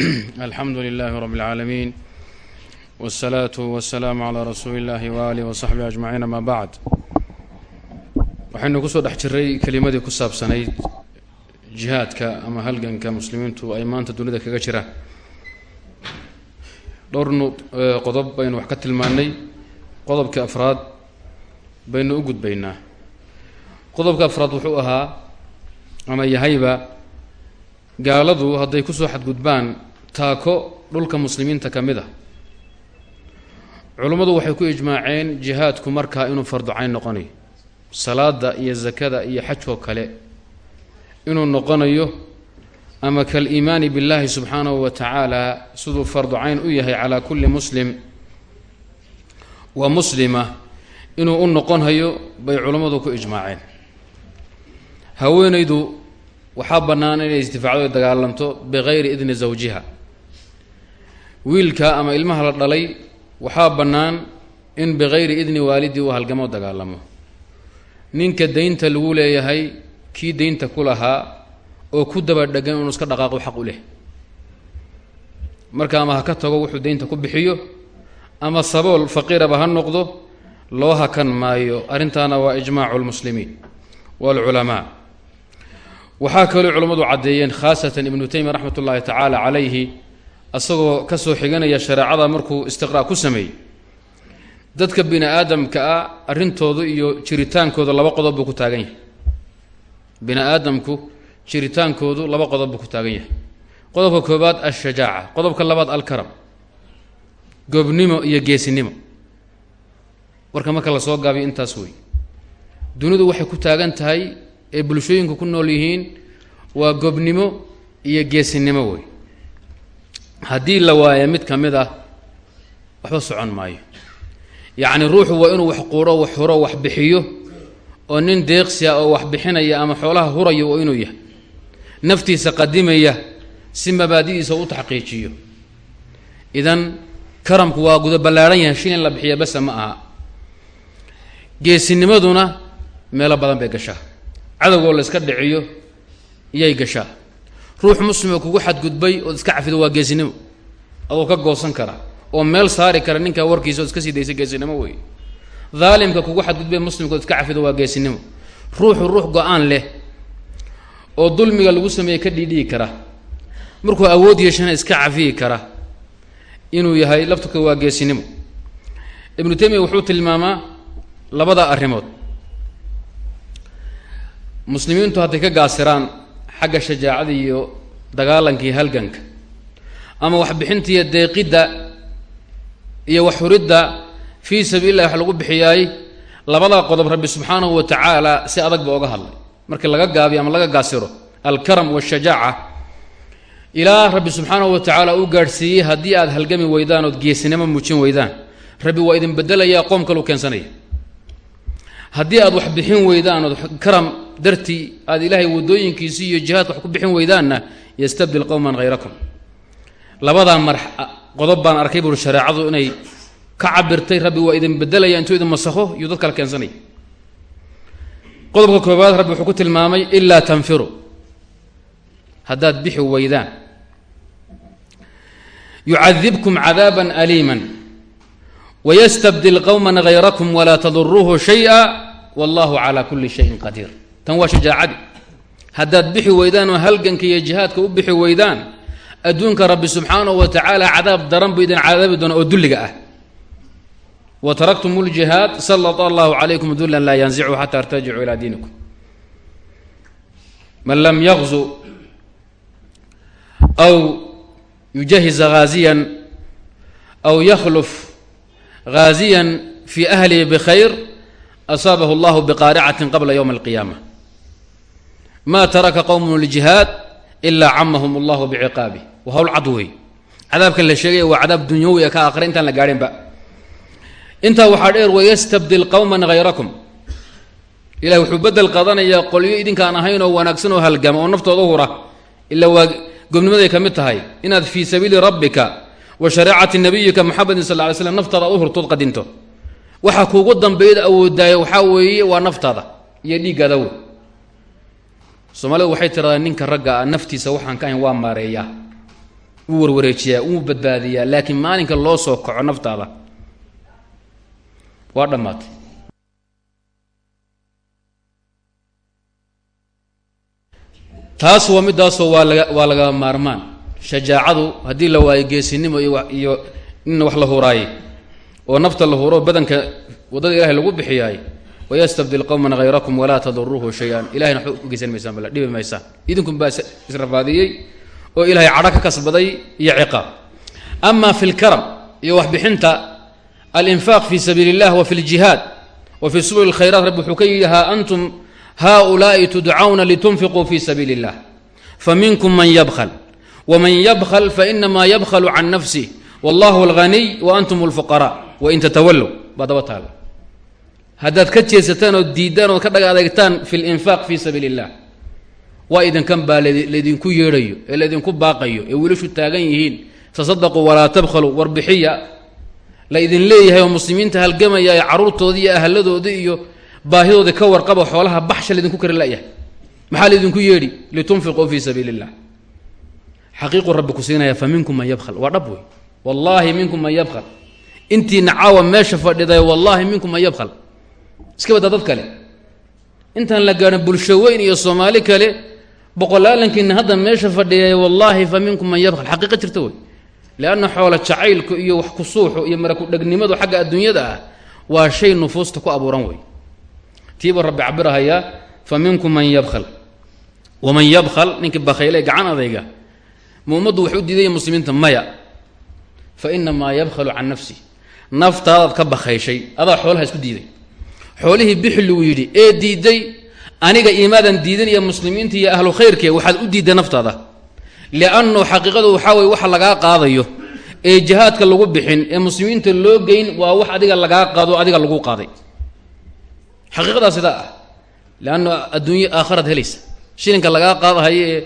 alxamdu lilaahi rab اlcaalamiin wاsalaatu wasalaamu calaa rasuuli illaahi waaalih wasaxbihi ajmaciin ama bacd waxaynu ku soo dhex jiray kelimadii ku saabsanayd jihaadka ama halganka muslimiintu ay maanta dunida kaga jiraan dhowr nu e, qodob baynu wax ka tilmaannay. Qodobka afraad baynu u gudbaynaa. Qodobka afraad wuxuu ahaa ama yahayba gaaladu hadday ku soo xadgudbaan taako dhulka muslimiinta ka mid a culummadu waxay ku ijmaaceen jihaadku markaa inuu farducayn noqonayo. Salaada iyo zakada iyo xajkoo kale inuu noqonayo ama kal-iimaani billaahi subxaanahu wa tacaala siduu farducayn u yahay calaa kulli muslim wa muslima inuu u noqonhayo bay culummadu ku ijmaaceen. Haweenaydu waxaa bannaan inay isdifaacdo dagaalanto bikayri idni zawjiha wiilka ama ilmaha la dhalay waxaa bannaan in bikayri idni waalidii uu halgamo dagaalamo. Ninka daynta lagu leeyahay kii daynta ku lahaa oo ku daba dhegan inuu iska dhaqaaqo xaq u leh. Marka ama ha ka tago wuxuu daynta ku bixiyo ama sabool faqiiraba ha noqdo loo hakan maayo. Arrintaana waa ijmaacu lmuslimiin waalculamaa waxaa kaloo culammadu caddeeyeen khaasatan ibnu taymiya raxmat ullaahi tacaala calayhi asagoo ka soo xiganaya shareecada markuu istiqraa' ku sameeyey. Dadka bini aadamka ah arrintoodu iyo jiritaankooda laba qodob buu ku taagan yahay. Bini aadamku jiritaankoodu laba qodob buu ku taagan yahay. Qodobka koobaad alshajaaca qodobka labaad alkaram. Goobnimo iyo geesinimo. Warka marka la soo gaabiyo intaas wey dunidu waxay ku taagan tahay ee bulshooyinku ku nool yihiin waa gobnimo iyo geesinimo wey haddii la waayo mid ka mid ah waxba socon maayo. Yacni ruuxu waa inuu wax quuro wax huro wax bixiyo oo nin deeqsi ah oo wax bixinaya ama xoolaha huraya oo inuu yahay. Naftiisa qadimaya si mabaadidiisa u taxqiijiyo. Idan karamku waa guda ballaadhan yahay shilin la bixiya basa ma aha. Geesinimaduna meelo badan bay gashaa. Cadowgoo la iska dhiciyo iyay gashaa ruux muslimo kugu xadgudbay ood iska cafido waa geesinimo. Adoo ka goosan kara oo meel saari kara ninkaa warkiisa ood iska sii daysa geesinimo wey daalimka kugu xadgudbay muslimka ood iska cafido waa geesinimo. Ruuxu ruux go'aan leh oo dulmiga lagu sameeyey ka dhiidhigi kara. Markuu awood yeeshana iska cafiyi kara. Inuu yahay laftuka waa geesinimo. Ibnu taymiya wuxuu tilmaamaa labada arrimood. Muslimiintu hadday ka gaasiraan xagga shajaacada iyo dagaalanka iyo halganka. Ama waxbixinta iyo deeqidda iyo waxhuridda fii sabiilillahi wax lagu bixiyaay labada qodob rabbi subxaanahu wa tacaala si adag ba hadlay. Markii laga gaabiyo ama laga gaasiro alkaram washajaaca ilaa rabbi subxaanahu wa tacaala uu gaadhsiiyey haddii aad halgami weydaan ood geesinimo muujin weydaan. Rabbi waa idin bedelayaa qoom kaleu keensanaya. Haddii aad wax bixin weydaan ood karam dartii aad ilaahay wadooyinkiisii iyo jihaadka wax ku bixin weydaanna yastabdil qowman hayrakum labadaa mar qodob baan arkay buuri shareecadu inay ka cabirtay rabbi waa idin bedelaya intuu idin masakho iyo dad kale keensanaya qodobka koobaad rabbi wuxuu ku tilmaamay ilaa tanfiru. Haddaad bixi weydaan. Yucadibkum cadaaban aliiman. Wystabdil qowman hayrakum walaa taduruuhu shaya. Wallahu calaa kulli shayin qadiir tan waa shajaacadi. Haddaad bixi weydaan oo halganka iyo jihaadka u bixi weydaan adduunka rabbi subxaanahu wa tacaala cadaab daran buu idin cadaabi doona oo dulliga ah. Wa taraktum ljihaad salata allahu calaykum dulan laa yanzichu xata artajicuu ilaa diinikum. Man lam yaqzu aw yujahiza haaziyan aw yakhluf haaziyan fi ahlihi bikhayr asaabahu allahu biqaaricatin qabla ywmi alqiyaama ma taraka qowmun ljihaad ilaa camahum allahu biciqaabih waa hawl cad wey cadaabkan la sheegaya waa cadaab dunyawi ee ka aakhira intaan la gaadhinba intaa waxaa dheer wayastabdil qowman hayrakum ilahi wuxuu bedel qaadanayaa qolyo idinkaan ahayn oo wanaagsan oo halgama oo naftooda hura. Ilaa waa gobnimaday ka mid tahay inaad fii sabiili rabbika wa shareecati nabiyika muxamedin sal ly slam naftaada ad u hurtood waxa kuugu dambeeyada awoodaayo waxaa weeye waa naftaada iyo dhiiggaada soomaalidu waxay tiradaa ninka ragga ah naftiisa waxaan ka ahayn waa maareeyaa. Wuu warwareejiyaa wuu badbaadiyaa laakiin maalinka loo soo kaco naftaada waa dhammaatay taas waa midaasoo waa laga waa laga maarmaan. Shajaacadu haddii la waayo geesinimo iyo iyo in wax la huraaye oo nafta la huro badanka waddada ilahay lagu bixiyaay wayastabdil qowman hayrakum walaa taduruuhu shay-an ilahayna waxba ugeysan maysaan bal dhibi maysaan idinkun baa israfaadiyey oo ilahay cadho ka kasbaday iyo ciqaab ama fi lkaram iyo waxbixinta alinfaaq fi sabiili اllah wa fi ljihaad wa fi subul اlkhayraat rabbi wuxuu ka yidhi ha antum haؤulaaءi tudcawna litunfiquu fi sabiili اllah faminkum man yabkl wman yabkl fainama yabkl can nafsih wallahu اlghaniy wa antum اlfuqara wain tatawallow baa daba taaga haddaad ka jeesataan oo diiddaan ood ka dhag adeegtaan fi linfaaq fi sabiili اllah waa idinkan baa laydinku yeedhayo ee laydinku baaqayo ee wiilashu taagan yihiin. Tasadaquu walaa tabkhaluu warbixiya. La idin leeyahay oo muslimiinta halgamaya ee carruurtoodii iyo ahladoodii iyo baahidoodii ka warqaba xoolaha baxsha laydinku kari layahay. Maxaa laydinku yeedhi? Litunfiquu fi sabiili اllah xaqiiqu rabbi ku siinaya fa minkum man yabkl waa dhab wey wallaahi minkum man yabkl intiina caawa meesha fadhiday wallaahi minkum man yabkl iska badda dad kale. Intaan la gaadhin bulsho weyn iyo soomaali kale boqolaalankiina hadda meesha fadhiyay wallaahi fa minkum man yabkl xaqiiqa jirta wey leanna xoola jacaylku iyo wax kusuuxu iyo marakudhegnimadu xagga adduunyada ah waa shay nufuusta ku abuuran wey tiibuu rabbi cabirahayaa fa minkum man yabkl waman yabkl ninkii bakhayle gacan adayga. Ma ummaddu wax muslimiinta maya. Fa inamaa yabkhalu can nafsi. Naftaadaad ka bakhayshay adaa xoolaha isku diiday xoolihii bixi luu yidhi ee diiday aniga imaadan diidan iyo muslimiinta iyo ahlu khayrke waxaad u diidday naftaada. Liannu xaqiiqadu waxaa weye waxa lagaa qaadayo. Ee jihaadka lagu bixin ee muslimiinta loo geyn waa wax adiga lagaa qaado adiga lagu qaaday. Xaqiiqadaa sidaa ah. Leannu adduunye aakharaad helaysa. Shilinka lagaa qaadahayo ee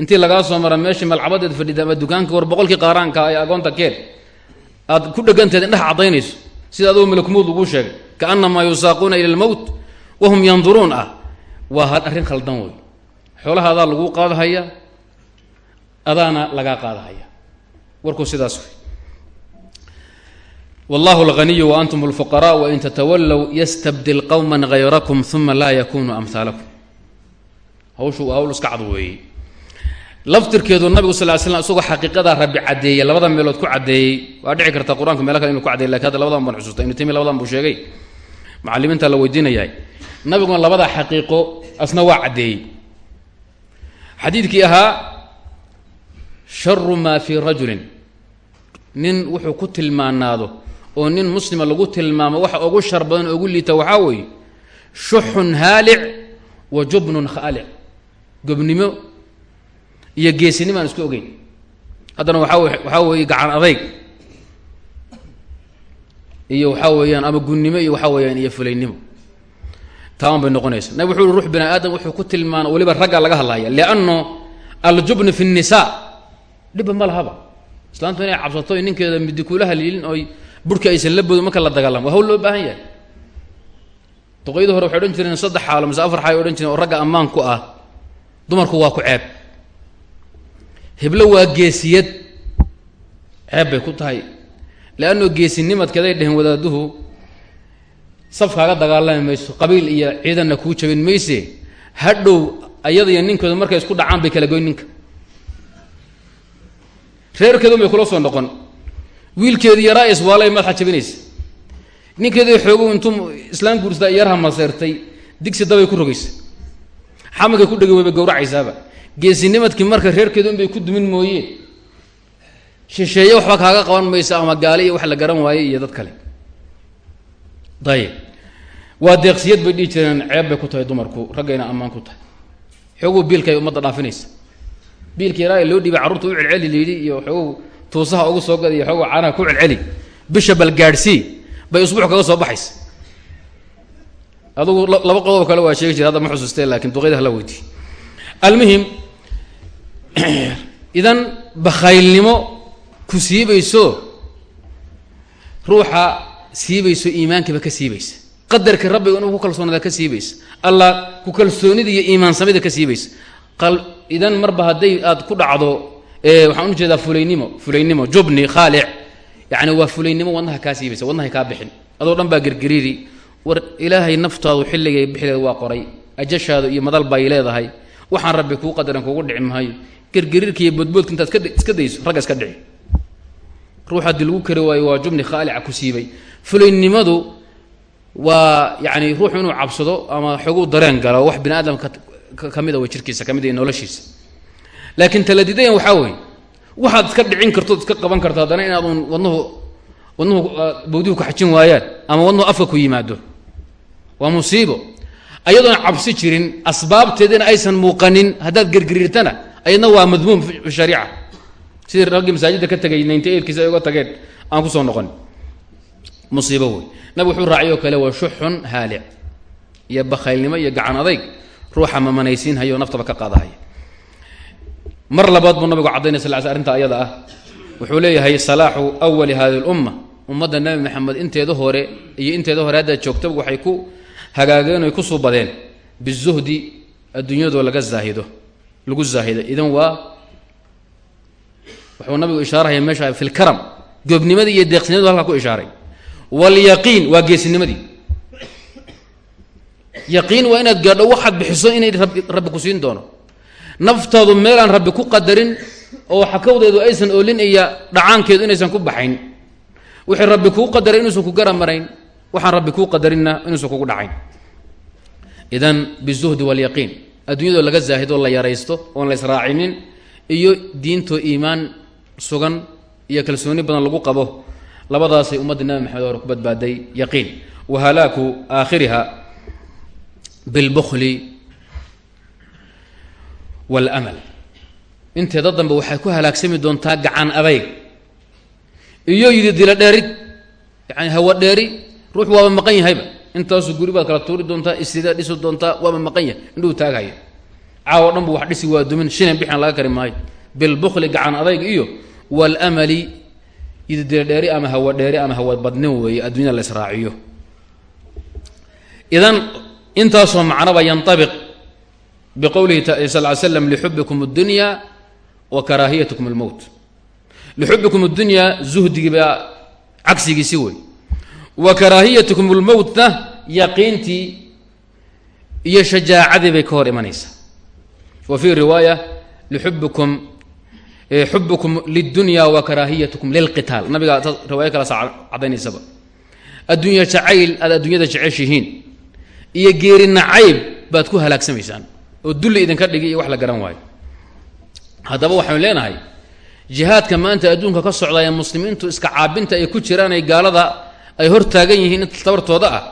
intii lagaa soo mara meeshii malcabadeed fadhida ama dukaanka war boqolkii qaaraanka ee agoonta keen aad ku dheganteed indhaha caddaynayso. Sida adoo malakmuud laguu sheegay kaanamaa yusaaquuna ila lmowt wahum yanduruun ah waa arrin khaldan wey xoolaha adaa laguu qaadahaya adaana lagaa qaadahaya. Warkuu sidaas wallahu alghaniyu wa antum alfuqaraa wain tatawallow yastabdil qowma hayrakum uma laa yakunu amhaalakum hawshu hawl iska cad weeye laftirkeedu nabigu sal ly slam isagoo xaqiiqadaa rabbi caddeeyey labada meelood ku caddeeyey waa dhici karta qur'aanku meelo kale inu ku caddeey laakiin hadda labadan baan xusuusta ibnu taymiya labadan buu sheegay macalimiinta la weydiinayahay nabiguna labadaa xaqiiqo asna waa caddeeyey. Xadiidkii ahaa sharu maa fii rajulin. Nin wuxuu ku tilmaanaado oo nin muslima lagu tilmaamo waxa ugu shar badan oo ugu liita waxaa weeye shuxun haalic wa jubnun khaalic. Gobnimo iyo geesinimo aan isku ogeyn. Haddana waaa waxaa weeye gacan adayg iyo waxaa weeyaan ama gunnimo iyo waxaa weeyaan iyo fulaynimo. Taaban bay noqonaysa nabig wuxu uhi ruux bini aadam wuxuu ku tilmaana weliba ragga laga hadlaya lianno aljubni fi nnisaa. Dhibba ma lahaba. Islaantu inay cabsato ninkeeda midi kuula haliilin oy burhka aysan la boodin marka la dagaalamo waa hawl loo baahan yahay. Duqaydii hore waxay odhan jireen saddex xaalo mise afar xaal ay odhan jireen oo ragga ammaan ku ah dumarku waa ku ceeb. Heblo waa geesiyad. Ceeb bay ku tahay leannao geesinimadkeeday dheheen wadaaduhu safkaaga dagaalami mayso qabiil iyo ciidanna kuu jabin mayse hadhow ayada iyo ninkooda markay isku dhacaan bay kala goyn ninka reerkeedun bay kula soo noqon wiilkeedii yaraa iswaalay madaxa jabinaysa ninkeedii xoogow intuu islaam guursada yarha maseertay digsi dabay ku rogaysa xamagay ku dhegi wayba gawracaysaaba geesinimadkii marka reerkeedu inbay ku dumin mooye shisheeye waxba kaaga qaban maysa ama gaali iyo wax la garan waaye iyo dad kale. Dayib. Waa deeqsiyad bay dhihi jireen ceeb bay ku tahay dumarku raggayna ammaan ku tahay. Xoogow biilka ay ummadda dhaafinaysa. Biilka yaraa loo dhiibay carruurta u celceli layidhi iyo xoogow tuusaha ugu soo gada iyo xoogow caanaha ku celceli. Bisha balgaadhsii bay usbuuc kaga soo baxaysa. Adugu laba qodob kale waa sheegi jira hadda ma xusuustee laakiin duqeyda hala weydiiy almuhim idan bakhaylnimo ku siibayso ruuxa siibayso iimaankiiba ka siibaysa qadarka rabbiga inuu ku kalsoonada ka siibaysa allah ku kalsoonida iyo iimaansamida ka siibaysa idan marba hadday aad ku dhacdo waxaan u jeedaa fulaynimo fulaynimo jubni khaalic. Yani waa fulaynimo wadnaha kaa siibaysa wadnahay kaa bixin. Adoo dhan baa gergeriiri war ilaahay naftaadu xilligay bixileed waa qoray. Ajashaadu iyo madal bay leedahay. Waxaan rabbi kuu qadaran kugu dhici maayo gergeriirka iyo boodboodka intaad iska dayso ragga iska dhici ruux haddii lagu kari waayo waa jubni khaalica ku siibay. Fulaynimadu waa yani ruuxu inuu cabsado ama xoguu dareen galo wax bini aadamka ka mida way jirkiisa ka mid iyo noloshiisa. Laakiin taladidayan waxaa weeye waxaad iska dhicin kartood iska qaban karto haddana inaad uun wadnuhu wadnuhu bawdihu ku xajin waayaan ama wadnuhu afka ku yimaado. Waa musiibo. Ayadoona cabsi jirin asbaabteedina aysan muuqanin haddaad gergeriirtana ayadna waa madmuum fi shariica sidii raggii masaajidda ka tegay ninty eightkiisa ay uga tageen aan ku soo noqon. Musiibo wey nabig wuxuu raacay kale waa shuxun haalic iyo bakhaylnimo iyo gacan adayg. Ruuxa mamanaysiinhayo o naftaba ka qaadahaya mar labaad buu nabigu cadaynay sal sl arrinta ayada ah. Wuxuu leeyahay salaaxu awali hadi lumma ummadda nebi maxamed inteeda hore iyo inteeda hore haddaad joogtaba waxay ku hagaageen oy ku suubadeen bizuhdi adduunyadoo laga zaahido lagu zaahido. Idan waa wuxuu nabigu ishaarahaya meesha fi lkaram goobnimadii iyo deeqsinimadu halkaa ku ishaaray. Waalyaqiin waa geesinimadii yaqiin waa inaad gaadho waxaad bixiso inay rabbi ku siin doono. Naftaadu meelaan rabbi ku qadarin oo xakawdeedu aysan oolin iyo dhacaankeedu inaysan ku baxayn. Wixii rabbi kuu qadaray inuusan ku garamarayn waxaan rabbi kuu qadarinna inuusan kugu dhacayn. Idan bizuhdi waalyaqiin adduunyadoo laga zaahido la yaraysto oon la israacinin iyo diintoo iimaan sugan iyo kalsooni badan lagu qabo labadaasay ummadda nabi maxamed hore ku badbaaday yaqiin. Wa halaaku aakhiriha bilbukhli waalamal inteeda dambe waxay ku halaagsami doontaa gacan adayg iyo yidi dilo dheerid yani hawa dheeri ruux waaba maqan yahayba. Intaasu guri baad kala tuuri doontaa istida dhisi doontaa waaba maqan yahay indhuu taaghaya caawo dhan bu wax dhisi waa dumin shinan bixan laga kari maayo. Bilbukhli gacan adayg iyo waalamali yidi dilo dheeri ama hawa dheeri ama hawa badnin weeye adduunyada la israaciyo idan intaasoo macnoba yantabiq biqowlihi sal ly slam lixubikum اdunya wa karaahiyatkum اlmowt lixubikum اdunya zuhdigii baa cagsigiisi wey wa karaahiyatkum اlmowtna yaqiintii iyo shajaacadii bay ka hor imanaysaa wa fii riwaaya lixubikum xubukum lidunya wa karaahiyatkum lilqitaal nabiga riwaayo kala saa cadaynaysaba addunya jacayl aad adduunyada jeceshihiin. Iyo geeri nacayb baad ku halaagsamaysaan. Oo dulli idinka dhigi iyo wax la garan waayo. Haddaba waxaynu leenahay jihaadka maanta adduunka ka socda ee muslimiintu iska caabinta ay ku jiraan ay gaalada ay hor taagan yihiin inta tabartooda ah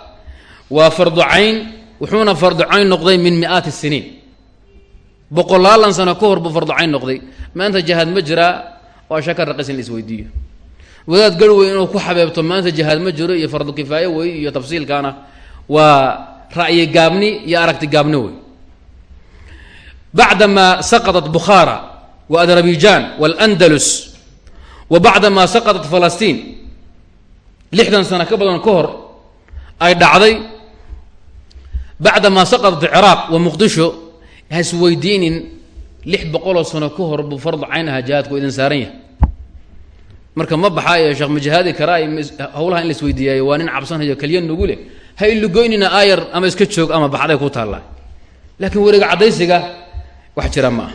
waa fardu cayn wuxuuna fardu cayn noqday min mi'aati siniin boqolaalan sano ka hor buu fardu cayn noqday maanta jihaad ma jiraa waa shaka raqis in la isweydiiyo wadaad garwey inuu ku xabeebto maanta jihaad ma jiro iyo fardu kifaaye wey iyo tafsiilkaana waa ra'yi gaabni iyo aragti gaabni wey bacdama saqaطat bukhaara wa adrabijan waاlandalus wa bacdama saqaطat falastiin lixdan sano ka badan ka hor ay dhacday bacdama saqaطat ciraaq wa muqdisho hasweydiinin lix boqoloo sano ka hor buu fardu cayn ahaa jihaadku idin saaran yahay. Marka ma baxaa ee sheekh majihaadi karaa hawlaha in la isweydiiyaayo waa nin cabsanhayo keliya nugu leh ha ilugoynina aayar ama iska joog ama baxday ku taallaa. Laakiin wareega caddaysiga wax jira ma ah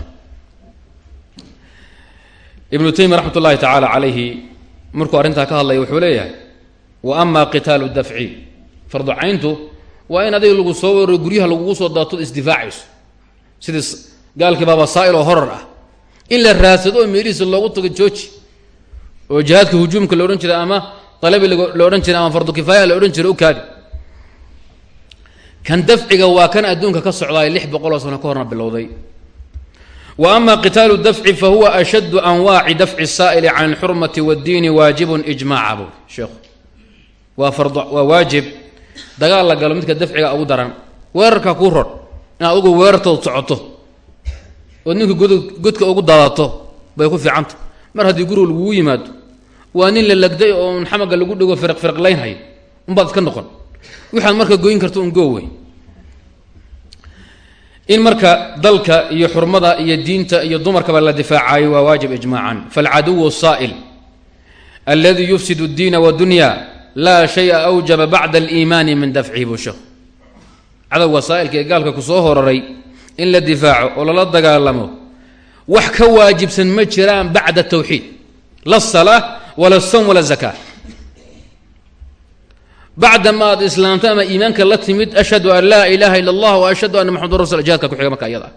ibnu taymiya raxmat ullahi tacaala calayhi markuu arrintaa ka hadlaya wuxuu leeyahay wa ama qitaalu dafci. Fardu cayntu waa in adiga lagu soo waro guryaha lagugu soo daatod isdifaacayso sidii gaalkii baaba saa'il oo horar ah. In la raadsado oo meelihiisa loogu tago jooji. Oo jihaadka hujuumka la odhan jiray ama dalabi la odhan jiray ama fardu kifaaya la odhan jiray u kaadi. Kan dafciga waa kan adduunka ka socdaay lix boqoloo sano ka horna bilowday. Wa ama qitaalu dafci fa huwa ashaddu anwaaci dafci saa'ili can alxurmati waaddiini waajibun ijmaaca bu sheekhu. Waa fard waa waajib. Dagaal la galo midka dafciga ugu daran. Weerarka kuu ror inaad ugu weerartood socoto ood ninka god godka ugu daadato bay ku fiicanta. Mar haddii guriga lagugu yimaado waa nin la legday oo un xamaga lagu dhego firq firqlaynhayo unbaad iska noqon. Waxaad marka goyn karta un go wey in marka dalka iyo xurmada iyo diinta iyo dumarkaba la difaacayo waa waajib ijmaacan falcaduwu saa'il aladi yufsid اdiina wdunya laa shaya awjaba bacda aliimaani min dafcihi busho cadowga saa'ilka ee gaalka ku soo horaray in la difaaco oo lala dagaalamo wax ka waajibsan ma jiraan bacda tawxiid la salaa wala som wala zakaa bacdama aad islaamto ama iimaanka la timid ashhadu an laa ilaaha ila allah wa anna maxamadu rasul jihadka ku xiga marka iyada.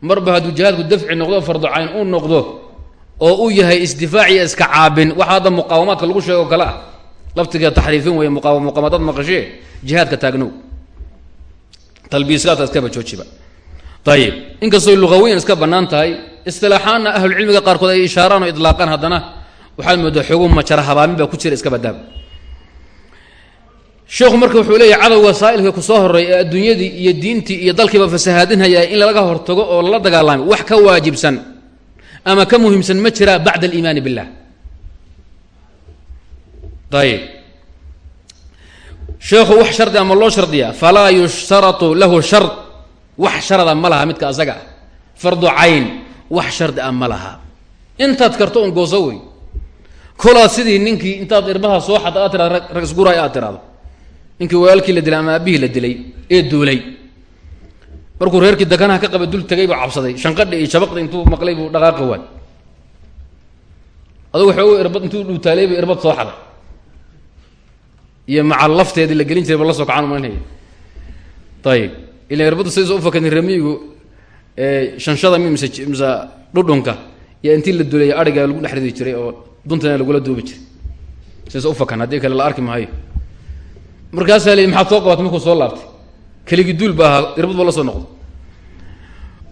Marba hadduu jihaadku dafci noqdo fardu cayn uu noqdo oo uu yahay isdifaac iyo iska caabin waxa hadda muqaawamaadka lagu sheego kale ah. Laftiga taxriifin weeye muqaamadaad maqashee jihaadka taagnow talbiiskaadka iskaba joojiba ayib inkastoo lugawiyan iska bannaan tahay istilaaxaanna ahlulcilmiga qaarkood ay ishaaraan oo idlaaqaan haddana waxaad moodaa xoogu majara habaamin baa ku jira iska badaab sheekhu marka wuxuu leeyahy cadowga saa'ilka ku soo horreey ee adduunyadii iyo diintii iyo dalkiiba fasahaadinhaya in lalaga hortago oo lala dagaalamo wax ka waajibsan ama ka muhiimsan ma jiraa bacda aliimaani billah. Ayib sheekhu wax shardi ama loo shardiya falaa yushtaratu lahu shard wax sharada ma laha midka asaga ah. Fardu cayn wax shardi a ma laha. Intaad karto un gooso wey kolaad sidii ninkii intaad irbaha soo xada aad tirado rag isguraay aad tiraado ninkii walaalkii la dilay ama aabihii la dilay ee duulay. Markuu reerkii daganaha ka qaba dul tegay buu cabsaday. Shanqadhi iyo shabaqda intuu maqlay buu dhaqaaqi waay adugu waxoogu irbad intuu dhuutaalay bu irbad soo xaday iyo maca lafteedii la gelin jiray ba la soo kacaan umalinaya ayib ila irbaddu sidaysa ufakanin ramiigu shanshada mi mise dhudhunka iyo intii la duleeya ariga lagu dhex ridi jiray oo duntana lagula duubi jiray. Sidaysa ufakan haddii kale la arki maayo. Markaasaa lii maxaad soo qabatay? Markuu soo laabtay. Keligii duul ba ahaa irbad ba la soo noqdo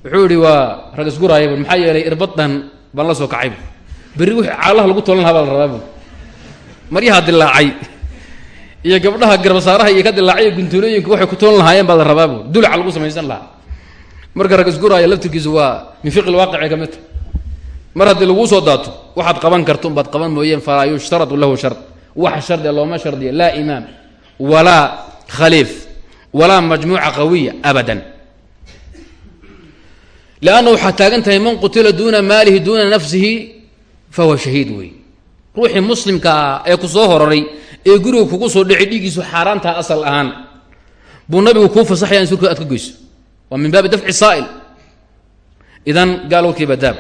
wuxuu yihi waa rag isguraaya bu maxaa yeelay irbad baan la soo kacay bu berri wixii caalaha lagu tolan lahaa baa la rabaa bu maryaha dilaacay iyo gabdhaha garbasaaraha iyo ka dilaacay iyo guntuulooyinka waxay ku tolan lahaayeen baa la rabaa bu dulaca lagu samaysan lahaa. Marka rag isguraaya laftirkiisu waa min fiqi lwaaqici ka mid. Ta mar haddii laguu soo daato waxaad qaban karta unbaad qaban mooyeen falaa yushtaratu lahu shard. Wax shardia looma shardiya laa imaam walaa khaliif walaa majmuuca qawiya abadan. Leanna waxaa taagan tahay man qutila duuna maalihi duuna nafsihi fahuwa shahiid wey ruuxii muslimka ah ee ku soo hororay ee guriga kugu soo dhicay dhiiggiisu xaaraantaha asal ahaan. Buu nabigu kuu fasaxaya in surka aad ka goyso. Waa min baabi dafci saa'il. Idan gaal warkiiba daab.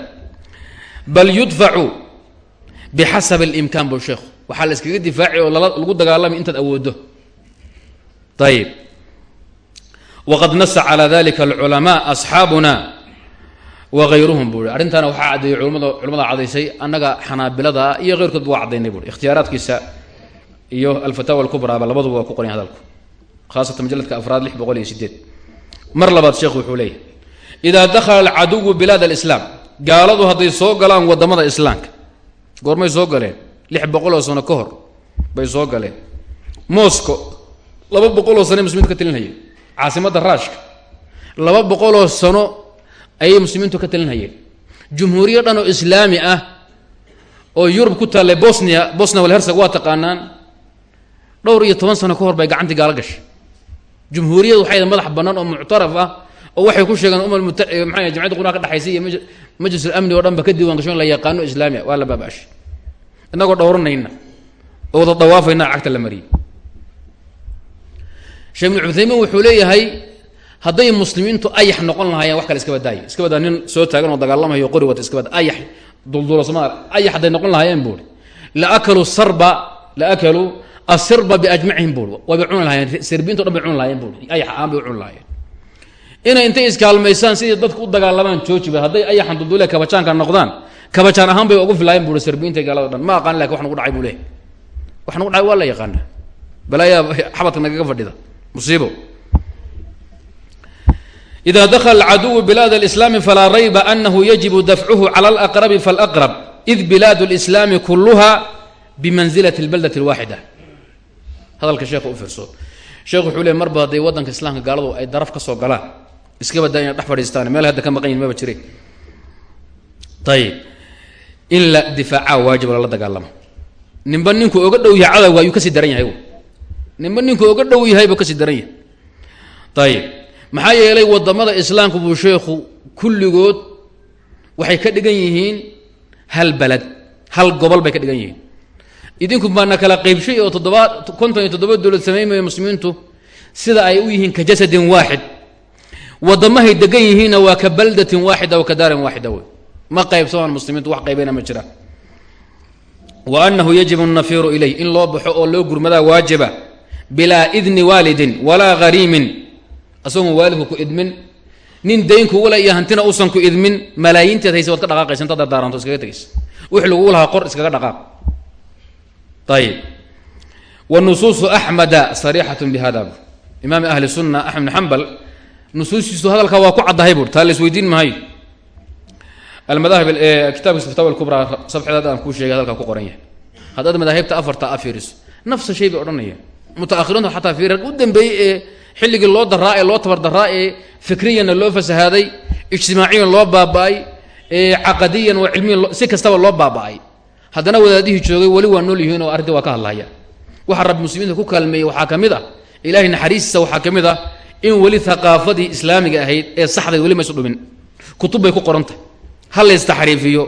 Bal yudfacu bixasabi alimkaan bu sheekhu. Waxaa la iskaga difaaci oo lagu dagaalamay intaad awooddo ayib waqad nasa calaa dalika alculamaa asxaabuna wagayruhum buu i arrintaana waxaa caddeeyey culamada culamada cadaysay annaga xanaabilada iyo keyrkoodba waa caddaynay buui ikhtiyaaraadkiisa iyo alfataawa alkubraaba labaduba waa ku qoran hadalku khaasatan majaladka afraad lix boqol iyo sideed mar labaad sheekhu wuxuu leeyahy idaa dakhala alcaduwu bilaad alislaam gaaladu hadday soo galaan waddamada islaamka goormay soo galeen lix boqoloo sano ka hor bay soo galeen. Mosco laba boqoloo sano muslimiintu ka talinhayeen caasimadda raashka laba boqoloo sano ayay muslimiintu ka talinhayeen jumhuuriya dhan oo islaami ah oo yurub ku taallay bosnia bosnia walherseg waa taqaanaan dhowr iyo toban sano ka hor bay gacantii gaalo gashay. Jumhuuriyad waxay madax bannaan oo muctaraf ah oo waxay ku sheegeen umal muta maxaa jamciyadda quraan ka dhexaysa iyo majlis alamni oo dhan ka diiwan gasho la yaqaano islaami ah waa la baaba'ashay innagoo dhowranayna oo wada dawaafayna cagta la mariyey. Sheekh ibnu cuthaymiin wuxuu leeyahay hadday muslimiintu ayax noqon lahaayeen wax kale iska badaaya iska badaa nin soo taagan oo dagaalamayo qori wata iska bada ayax duldula somaa ayax hadday noqon lahaayeen buuri la akaluu sarba la akaluu asirba biajmacihim buuri waybay cuni lahaayeen sirbiinto dhan bay cuni lahaayeen buuri ayax aan bay u cuni lahaayeen inay intay iskaalmaysaan sidii dadku u dagaalamaan joojiba hadday ayaxan duldule kabajaanka noqdaan kabajaan ahaan bay ugu filaayeen buuri sirbiinta gaalado dhan ma aqaan lakin wax nagu dhacay buu leehay wax nagu dhacay waa la yaqaana balaayaa xabadka nagaga fadhida musiibo إda dkل العadو بilaad الإسلام falaa rayba أنhu yaجiب dafcuه عlى الأqرب فالأqرب إd bilaad الإسلام kulha bmanزilaة البلدة الواxidة hadalka sheekh u fiirso. Sheekh wuxuu le marba hadday wadanka islaamka gaaladu ay daraf ka soo galaan iska badaa inay dhex fadhiistaan meel hadda ka maqan yihiin maba jire ayib in la difaaca waajib lala dagaalamo. Ninba ninku oga dhow yahay cadowga ayuu ka sii daran yahay ninba ninku oga dhow yahay buu ka sii daran yahay. Ayib maxaa yeelay waddamada islaamku buu sheekhu kulligood waxay ka dhigan yihiin hal baled hal gobol bay ka dhigan yihiin idinku baana kala qaybshay oo toddobaad konton iyo toddoba dowlad samaymaya muslimiintu sida ay u yihiin ka jasadin waaxid wadamahay degan yihiinna waa ka baldatin waaxida wa ka daarin waaxida wey ma qaybsamaan muslimiintu wax qaybeyna ma jiraan. Wa annahu yajibu nafiru ilayh in loo baxo oo loo gurmadaa waajiba bilaa idni waalidin walaa hariimin asagoon waalidku ku idmin nin daynku ula iyo hantina uusan ku idmin malaayiinteed hayse waad ka dhaqaaqaysa intaad dardaaranto iskaga tegaysa wixii lagugu lahaa qor iskaga dhaqaaq ayib wanusuusu axmeda sariixatun bihada bu imaami ahli sunna axmed bn xambal nusuustiisu hadalkaa waa ku caddahay buur taa la isweydiin maayo almadaahib kitaabkiisa fatawa kubraa sabxeed aan kuu sheegay hadalkaa ku qoran yahay haddaad madaahibta afarta a fiiriso nafsa shay bay odhanayaan mutaakhiriintu xataa fiiran u dambeeyey ee xilligii loo daraa ee loo tabar daraa ee fikriyanna loo fasahaaday ijtimaaciyan loo baaba-ay caqadiyan oo cilmiyan si kastaba loo baaba-ay haddana wadaadihii joogay weli waa nool yihiin oo arrintii waa ka hadlahaya waxa rabbi muslimiinta ku kaalmeeyey waxaa ka mid ah ilaahay naxariistiisa waxaa ka mid ah in weli haqaafadii islaamiga ahayd ee saxday weli maysu dhumin kutub bay ku qorantahy ha laystaxriifiyo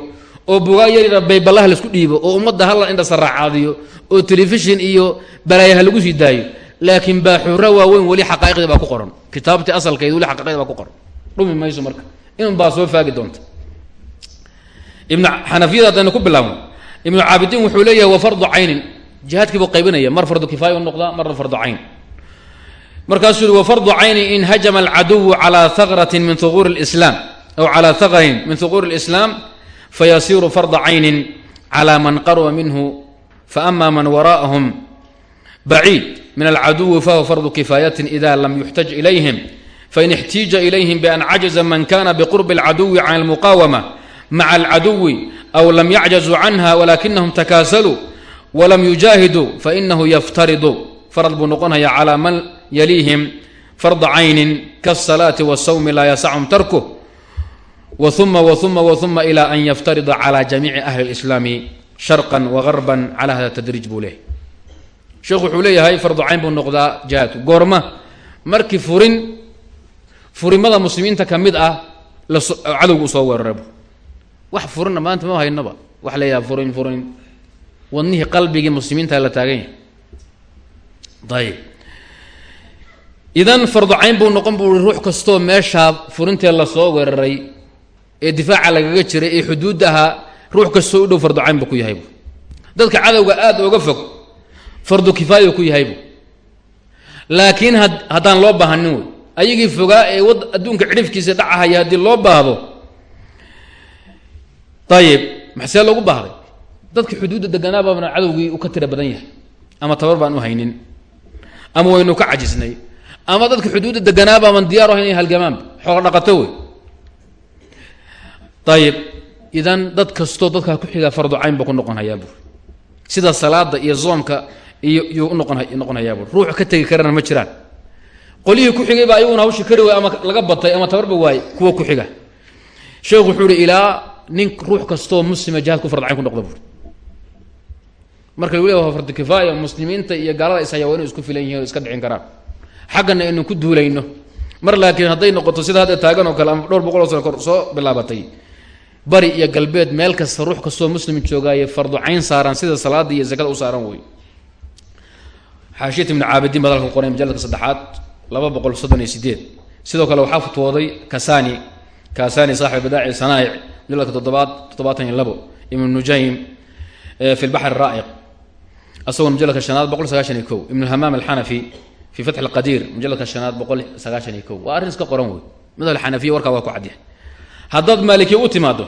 oo bugaa yaryara bayballaha la isku dhiibo oo ummadda hala indha saraacaadiyo oo telefishin iyo balaayaha lagu sii daayo. Laakiin baaxuura waaweyn weli xaqaa'iqdii baa ku qoran. Kitaabtii asalkeed weli xaqaa'iqdii baa ku qoran. Dhumi mayso marka. In baa soo faagi doonta. Ibnu xanafiyada haddaynu ku bilaabno ibnu caabidiin wuxuu leeyahay wa fardu caynin. Jihaadkii buu qaybinaya mar fardu kifaaya u noqdaa marna fardu cayn. Markaasuu yui wa fardu caynin in hajama alcaduwu calaa haqratin min huquuri lislaam aw calaa haqrin min huquuri lislaam fayasiiru farda caynin calaa man qaruba minhu faama man waraa'ahum baciid. Min alcaduwi fahuwa fardu kifaayatin ida lam yuxtaj ilayhim fain ixtiija ilayhim bian cajaza man kana biqurbi alcaduwi can almuqaawama maca alcaduwi aw lam yacjazuu canha walaakinahum takaasaluu walam yujaahiduu fainahu yaftaridu farad buu noqonaya calaa man yaliihim farda caynin kaasalaati wasawmi laa yasachum tarku wauma wauma wauma ilaa an yaftarida calaa jamiici ahli lislaami sharqan wagarban calaa hada tadriij buu leehay sheekhu wuxuu leeyahay fardu cayn buu noqdaa jihaadku goorma markii furin furimada muslimiinta ka mid ah lacadowga u soo weerarab wax furinna maanta ma haynaba. Wax leeyaha furin furin. Wadnihii qalbigii muslimiinta la taagan yahay ayib idan fardu cayn buu noqon buu i ruux kastoo meeshaa furintee la soo weeraray ee difaaca lagaga jiray ee xuduud ahaa ruux kastoo u dhow fardu cayn buu ku yahaybu dadka cadowga aada oga fog fardu kifaaya ku yahaybu laakiin had haddaan loo baahanin wey ayagii fogaa ee wad adduunka cidhifkiisa dhacahaya haddii loo baahdo ayib maxsee loogu baahday. Dadka xuduudda deganaa baana cadowgii u ka tira badan yahay. Ama tabar baan u haynin. Ama waynu ka cajisnay ama dadka xuduudda deganaa baaban diyaar u hayn inay halgamaanba xoolo dhaqato wey. Ayib idan dad kastoo dadkaa ku xigaa fardu cayn ku noqonhayaa buur sida salaada iyo zoomka iyo iyuu unoqon noqonhayaa buur ruux ka tegi karana ma jiraan. Qolyihii ku xigay baa ayaguna hawshi kari waay ama laga batay ama tabarba waayey kuwa ku xiga. Sheekhu wuxuu ilaa nin ruux kastoo muslima jihaad ku fardu cayn ku noqda buur marka lagu leeya waa fardu kifaaya muslimiinta iyo gaalada ishaya waa inu isku filan yihiin o iska dhicin karaan. Xaggana aynu ku duulayno. Mar laakiin hadday noqoto sida hadda taagan oo kale ama dhowr boqol oo sano kor soo bilaabatay. Bari iyo galbeed meel kasta ruux kastoo muslim joogaaye fardu cayn saaran sida salaada iyo zakada u saaran wey xaashiyat ibnu caabidiin baa dalka qoray majaladka saddexaad laba boqol soddon iyo sideed sidoo kale waxaa futwooday kasani kasani saaxib badaaci sanaa'ic majaladka toddobaad toddobaatan iyo labo ibnu nujaym fi lbaxr raa'iq asagoo majaladka shanaad boqol sagaashan iyo kow ibnu hamaam alxanafi fi fatx alqadiir majaladka shanaad boqol sagaashan iyo kow waa arrin iska qoran wey madhab alxanafiya warkaa waa ku cadyahay haddaad maalikiya u timaado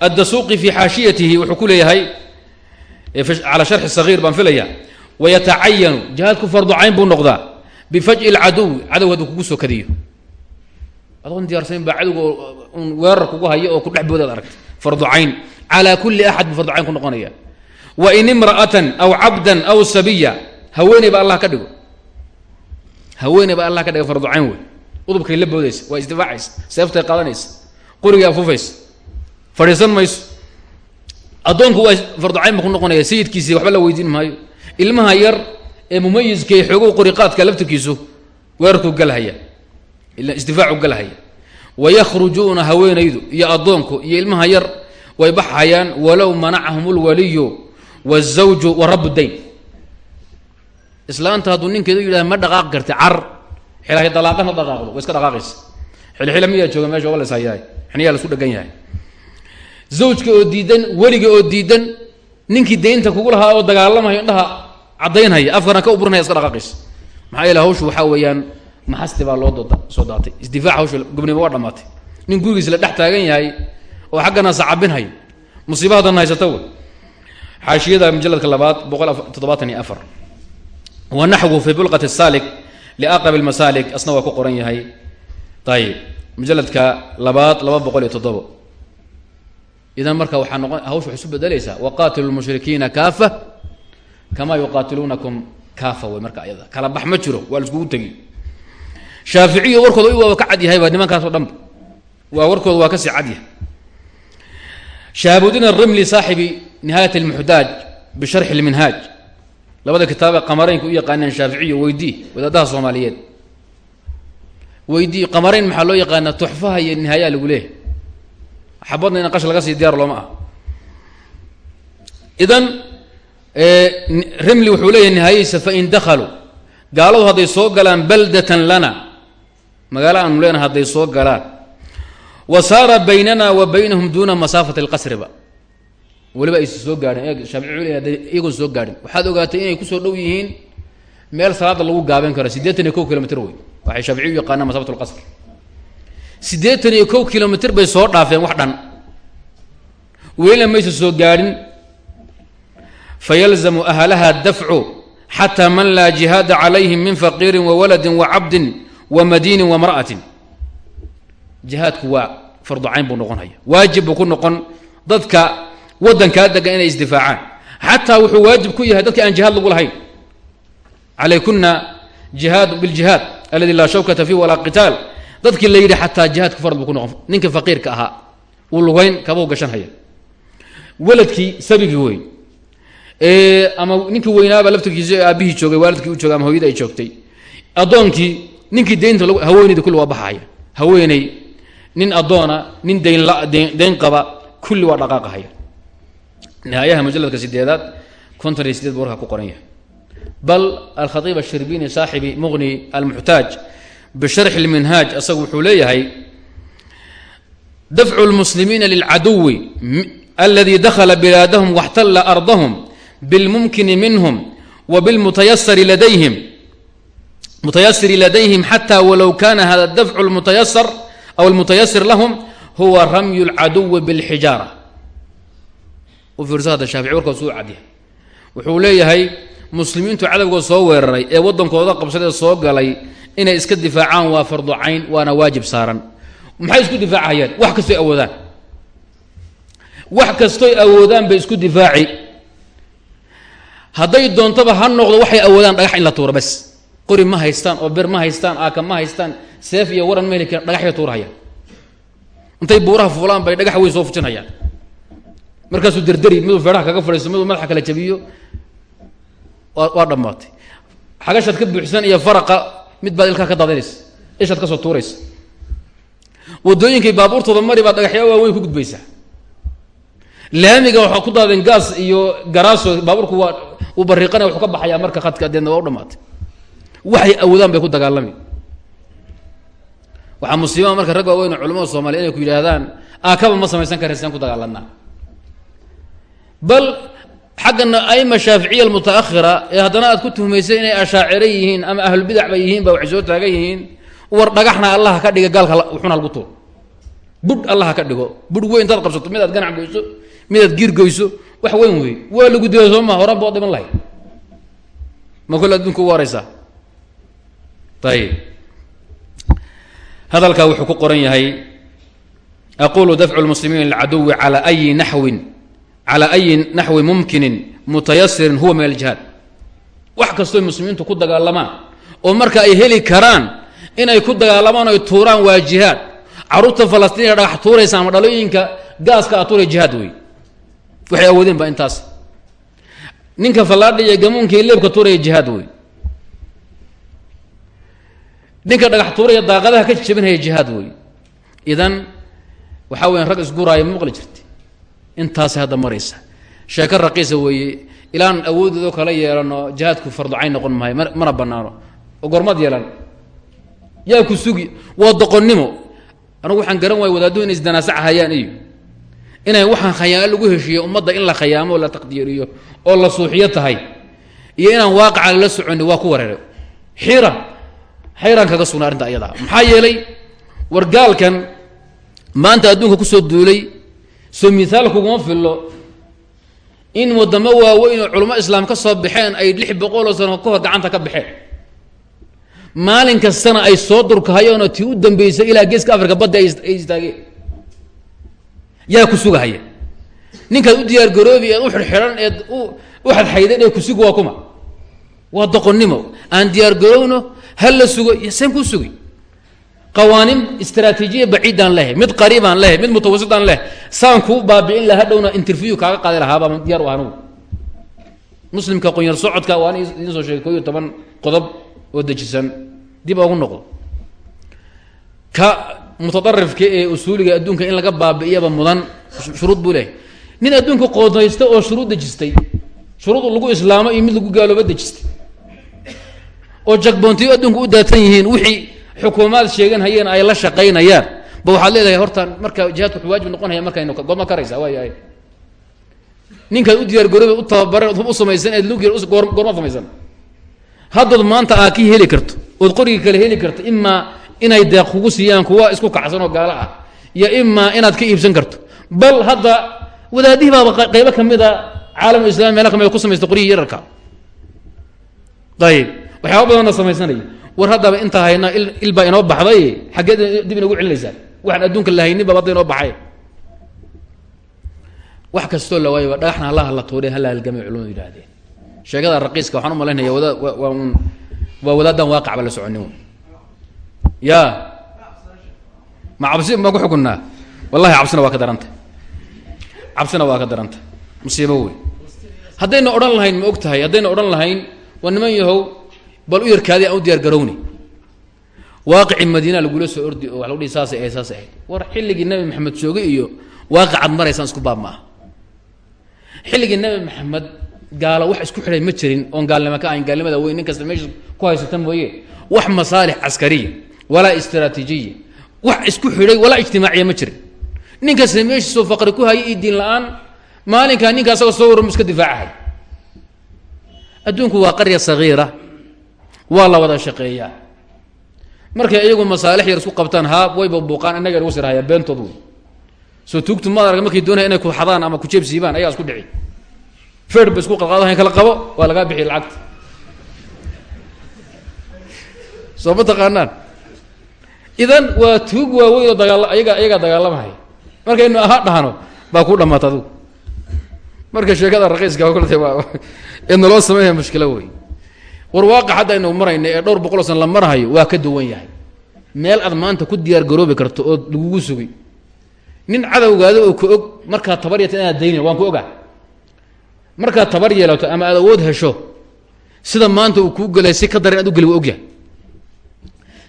addasuuqi fi xaashiyatihi wuxuu ku leeyahay cala sharxi sagiir baan filaya wayatacayanu jihaadku fardu cayn buu noqdaa bifaj'i lcaduwi cadow hadduu kugu soo kadiyo adoon diyaarsanin baa cadowga un weerar kugu hayo oo kudhex boodaad aragtay fardu cayn. Calaa kulli axad buu fardu cayn ku noqonaya. Wa in imra'atan aw cabdan aw sabiya haweeney ba allah ka dhigo. Haweeney ba allah ka dhiga fardu cayn wey. Udubkay la boodaysa waa isdifaacaysa seeftay qaadanaysa qurigay afufaysa fadhiisan mayso. Addoonku waa fardu cayn buu ku noqonaya sayidkiisi waxba la weydiin maayo. Ilmaha yar ee mumayiska ee xoogow qoriqaadka laftirkiisu weerarkuu galhaya ila isdifaacu galahaya wayakhrujuuna haweenaydu iyo addoonku iyo ilmaha yar way baxayaan walow manacahum lwaliyu wazawju wa rabu dayn. Islaanta hadduu ninkeedu yidhahda ma dhaqaaqi karti car. Xilaahay dalaaqan ha dhaqaaqdo way iska dhaqaaqaysa. Xilxila miyaa jooga meesha waa la ishayaay xiniyaa la isku dhegan yahay. Zawjka oo diidan weliga oo diidan ninkii daynta kugu lahaa oo dagaalamayo indhaha caddaynhaya afkana ka uburinaya iska dhaqaaqaysa. Maxaa yeele hawshu waxaa weeyaan maxasti baa loo dooda soo daatay. Isdifaac hawsha gobnimo waa dhamaatay nin gurigiis la dhex taagan yahay oo xaggana sacabinhaya musiiba hadan haysata wey. Xaashiyada mujaladka labaad boqol toddobaatan iyo afar. Wa naxwu fi bulqat saalik liaqrab lmasaalik asna waa ku qoran yahay. Ayib mujaladka labaad laba boqol iyo toddobo. Idan marka waxaa noqon hawsha waxay isu bedelaysaa waqaatilu lmushrikiina kaafa? Kamaa yuqaatiluunakum kaafa wey marka ayada. Kala bax ma jiro waa la iskugu tegi shaaficiyo warkooda waaba ka cad yahayba nimankaas o dhanba waa warkooda waa ka sii cad yahay. Shahaabudin arimli saaxibi nihaayat almuxtaaj bisharxi lminhaaj labada kitaab ee qamaraynka u yaqaaneen shaaficiyo weydii wadaadaha soomaaliyeed. Weydii qamarayn maxaa loo yaqaanaa tuxfaha iyo nihaayaa lagu leehay xabadna in qash laga sii diyaar looma ah. Idan rimli wuxuu leeyahay nihaayadiisa fain dakhaluu gaaladu hadday soo galaan baldatan lana magaalo aanu leenahay hadday soo galaan. Wa saara baynana wa baynahum duuna masaafati alqasriba. Weliba aysa soo gaadhin iyagoon soo gaadhin waxaad ogaatay inay ku soo dhow yihiin meel salaada lagu gaaben karo siddeetan iyo kow kilomitr wey waxay shaaficiyu yaqaanaan masaafat lqasr iyo kow kilomitr bay soo dhaafeen wax dhan. Welina maysa soo gaadhin. Fayalzamu ahlaha dafcu xataa man laa jihaada calayhim min faqiirin wa waladin wa madiinin wa mra'atin jihaadku waa farducayn buu noqonaya waajib buu ku noqon dadka waddankaa degan inay isdifaacaan. Xataa wuxuu waajib ku yahay dadki aan jihaad lagu lahayn. Calaykuna jihaad biljihaad aladi laa shawkata fiih walaa qitaal. Dadkii la yidhi xataa jihaadku fard buu ku noqon ninka faqiirka ahaa uu lugayn kabau gashanhaya waladkii sabigii wey ama ninkii weynaaba laftirkiisa aabihii joogay waalidkii u joogay ama hooyadii ay joogtay addoonkii ninkii daynta haweeneyda kulli waa baxaya. Haweeney nin addoona nin dayn dayn qaba kulli waa dhaqaaqahaya. Nihaayaha mujaladka sideedaad konton iyo sideed bu warkaa ku qoran yahay. Bal alkhaiib ashirbini saaxibi muqni almuxtaaj bisharxi lminhaaj asagu wuxuu leeyahay dafcu lmuslimiina lilcaduwi aladi dakla bilaadahum waxtala ardahum bilmumkini minhum wa bilmutayasiri ladayhim mutayasiri ladayhim xata walow kana hada dafcu lmutayasar aw almutayasir lahum huwa ramyu lcaduwi bilxijaara u fiirso hadda shaafici warkaas uu cadyahay wuxuu leeyahay muslimiintu cadowgoo soo weeraray ee waddankooda qabsadee soo galay inay iska difaacaan waa fardu cayn waana waajib saaran maxay isku difaacayaan wax kastoy awoodaan wax kastoy awoodaan bay isku difaaci hadday doontaba ha noqdo waxay awoodaan dhagax in la tuuro bas qori ma haystaan oo bir ma haystaan aaka ma haystaan seef iyo waran ma heli karaan dhagaxya tuurahayaan. Intay buuraha fuulaan bay dhagax weyn soo fujinayaan. Markaasuu derderi miduu feedhaha kaga fadhiisto miduu madaxa kala jabiyo waa waa dhammaatay. Xagashaad ka buuxsan iyo faraqa mid baad ilkaa ka daadinaysa ishaad ka soo tuuraysa. Wadooyinkay baabuurtooda mari baad dhagaxyaa waaweyn ku gudbaysaa laamiga waxaa ku daadeen gaas iyo garaaso baabuurku waa uu bariiqanaya wuxuu ka baxayaa marka khadka deedna waa u dhamaatay waxay awoodaan bay ku dagaalami. Waxaa musiibaa marka rag waaweyn oo culamada soomaliya inay ku yidhaahdaan aakaba ma samaysan kara saan ku dagaalanaa bal xaggana aima shaaficiya almutaakhira ee haddana aad ku tuhmaysay inay ashaaciro yihiin ama ahlulbidac bay yihiin ba waxay soo taagan yihiin war dhagaxna allaha ka dhiga gaalka wuxuna lagu tuur. Budh allaha ka dhigo budh weyn intaad qabsato midaad ganac goyso midaad giir goyso wax weyn wey waa lagu dila soo ma horan bood dhiman ma kole adduunka u waraysaa ayib hadalkaa wuxuu ku qoran yahay aqulu dafcu lmuslimiina lilcaduwi cala ayi naxwin cala ayi naxwi mumkinin mutayasirin huwa min aljihaad wax kastooy muslimiintu ku dagaalamaan oo marka ay heli karaan inay ku dagaalamaan oy tuuraan waa jihaad carruurta falastiiniya dhagax tuuraysa ama dhalooyinka gaaska a tuuray jihaad wey waxay awoodeen ba intaas ninka fallaadha iyo leebka tuuraya jihaad wey ninka dhagax tuuraya daaqadaha ka jabinhaya jihaad wey idan waxaa weya rag isguraaya maqli jirta intaasay hadda maraysa. Sheeko raqiisa weeye ilaan awoodeedoo kala yeelano jihaadku farducayn noqon maayo mana banaano oo gormad yeelan. Yaa ku sugi waa doqonnimo. Anugu waxaan garan waaya wadaadduhu inay isdanaasac hayaan iyo. Inay waxaan khayaano lagu heshiiyo ummadda in la khayaamo la taqdiiriyo oo la suuxiyo tahay. Iyo inaan waaqaca lala soconi waa ku wareere xiiran xayraan kaga sugnaa arrinta ayadaa maxaa yeelay wargaalkan maanta adduunka ku soo duulay soo miaal kuguma fillo in wadamo waaweyn oo culamo islaam ka soo baxeen ay lix boqoloo sano ka hor gacanta ka baxeen. Maalin kastana ay soo durkahayeenoo tii u dambeysay ilaa geeska africa badda ay istaageen. Yaa ku sugahaya ninkaad u diyaar garoobi eed u xirxiran eed u xadxaydan ee kusugi waa kuma. Waa doqonnimo. Aan diyaar garowno hal la sugo seen kuu sugi qawaaniin istraatiijiya baciidaan lehay mid qariibaan lehay mid mutawasidaan leh. Saan kuu baabi'in laha hadhowna interview kaaga qaadi lahaabaa diyaar u anugu. Muslimka qonyar socodka waan idiin soo sheegay ko iyo toban qodob oo dejisan. Dib ogu noqdo ka mutadarifka ee usuuliga adduunka in laga baabi'iyaba mudan shuruud buu lehay nin adduunka qoodaysta oo shuruud dejistay shuruud lagu islaamo iyo mid lagu gaalooba dejistay oo jagboontiyo adduunka u daatan yihiin wixii xukuumaad sheegan hayeen ay la shaqaynayaan. Ba waxaad leedahay horta marka jihaadku wuxuu waajib noqonaya markaynu goorma karaysa waayahay ninkaad u diyaar garoobe u tababare ood hub u samaysan eed lug goorma samaysan haddood maanta aa ki heli karto ood qorigii kale heli karto imaa inay deeq kugu siiyaan kuwa isku kacsan oo gaalo ah iyo imaa inaad ka iibsan karto. Bal hadda wadaadihii baaba qaybo a caalam islam meela ka mid ku samaysta qoryihii yararka. Ayib waxyaaba badanna samaysanaya war haddaba intaa haynaa il baa inoo baxday xaggeed dib inagu celinaysaa waxaan adduunka la haynin baba hadda inoo baxay. Wax kastoo la waayo dhagaxna allaha la tuuray hala halgamay culimadu yidhaahdeen. Sheekada raqiiska waxaan u malaynaya wada waa un waa wadaaddan waaqacba la soconin ya. Ma cabsi ma ku xukunnaa wallahi cabsina waa ka daranta. Cabsina waa ka daranta. Musiibo wey haddayna odhan lahayn ma og tahay haddayna odhan lahayn waa niman yahow bal u yarkaadi aan u diyaar garowni. Waaqici madiina lagula soo ordi oo waa lagu dhihi saasay ahayd saasay ahayd war xilligii nabi maxamed jooge iyo waaqicad maraysaan isku baab ma ah xilligii nabi maxamed gaalo wax isku xidhay ma jirin oon gaalnimo ka ahayn gaalnimada weyn nin meesha ku haysata mooye. Wax masaalix caskariya walaa istraatiijiya wax isku xidhay walaa ijtimaaciya ma jirin. Nin kasta meeshiisoo faqri ku hayay iyo diin la'aan maalinkaa ninka soo warram iska difaacahay adduunku waa qarya sagiira waa la wada shaqeeyaa. Markay iyagu masaalix yar isku qabtaan haa wayba buuqaan innaga nagu sirhayaa beentood wey soo tuugtu maad arag markay doonaya inay ku xadaan ama ku jeebsiibaan ayaa isku dhici. Ferd ba isku qadqaadahayn kala qabo waa lagaa bixiy lacagta. Soo ma taqaanaan? Idan waa tuug waaweyn oo dagaal ayaga ayagaa dagaalamahaya markaynu aha dhahno baa ku dhamaata adigu marka sheekada raqiiska kulte waa ee naloo sameynaya mushkilo wey war waaqic hadda aynu marayna ee dhowr boqol san la marhayo waa ka duwan yahay. Meel aad maanta ku diyaar garoobi karto oo lagugu sugay nin cadowgaada oo ka og markaad tabar yeelto inaad daynin waan ku ogaa. Markaad tabar yeelato ama aad awood hesho sida maanta uu kuu gelay si ka daran inaad u geli ogyahay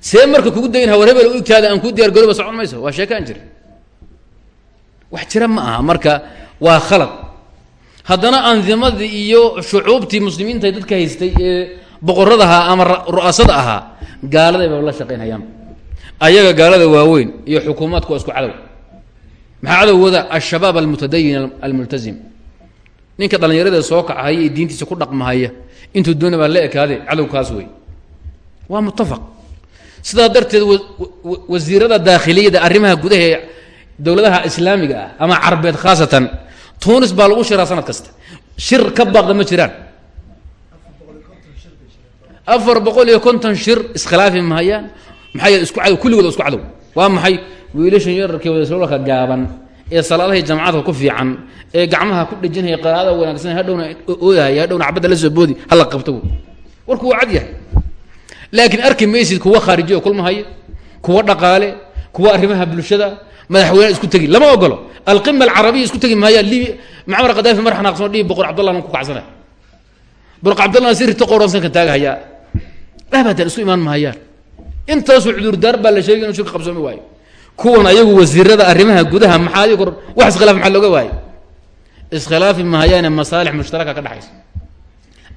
see marka kugu daynha war hebel igtaada aan kuu diyaar garooba socon mayso waa sheekaan jira. Wax jira ma aha marka waa khalad. Haddana andimadii iyo shucuubtii muslimiinta dadka haystay ee boqorada ahaa ama ru'aasada ahaa gaaladay ba la shaqaynhayaan ayaga gaalada waaweyn iyo xukuumaadku isku cadow. Maxaa cadowgooda ashabaab almutadayin almultazim. Ninka dhallinyarada soo kacahaya ee diintiisa ku dhaqmahaya intuu doona baa la ekaade cadowkaas wey waa muttafaq. Sidaa darteed wasiirada daakhiliyada arrimaha gudaha ee dowladaha islaamiga ah ama carbeed khaasatan tunis baa lagu shiraa sanad kasta. Shir ka baaqda ma jiraan afar boqol iyo konton shir iskhilaafi mahayaan. Maxaa isku cadow kulligood isku cadow waa maxay? Wiilashan yararkii wadaslolka gaaban ee salaadahay jamacadka ku fiican ee gacmaha ku dhejinaya qiraada wanaagsan hadhowna ooyahaya hadhowna cabadda la soo boodi hala qabto. Warku waa cad laakiin arki maysid kuwa khaarijiyo kulmahaya kuwa dhaqaale kuwa arrimaha bulshada madaxweyne isku tegi. Lama ogolo alqima alcarabiya isku tegi maayaan libi macmar kadaafi mar xanaaqsano dhihi boqor cabdallah ku kacsana boqor cabdallah si rito qoransan kan taagahayaa abadan isku imaan mahayaan intaasoo cudurdaar baa la sheegay inu shirka qabsoomi waayo. Kuwan ayagu wasiirada arrimaha gudaha maxaa kor wax iskhilaaf maxaa looga waayo iskhilaafi mahayaane masaalix mushtaraka ka dhexaysa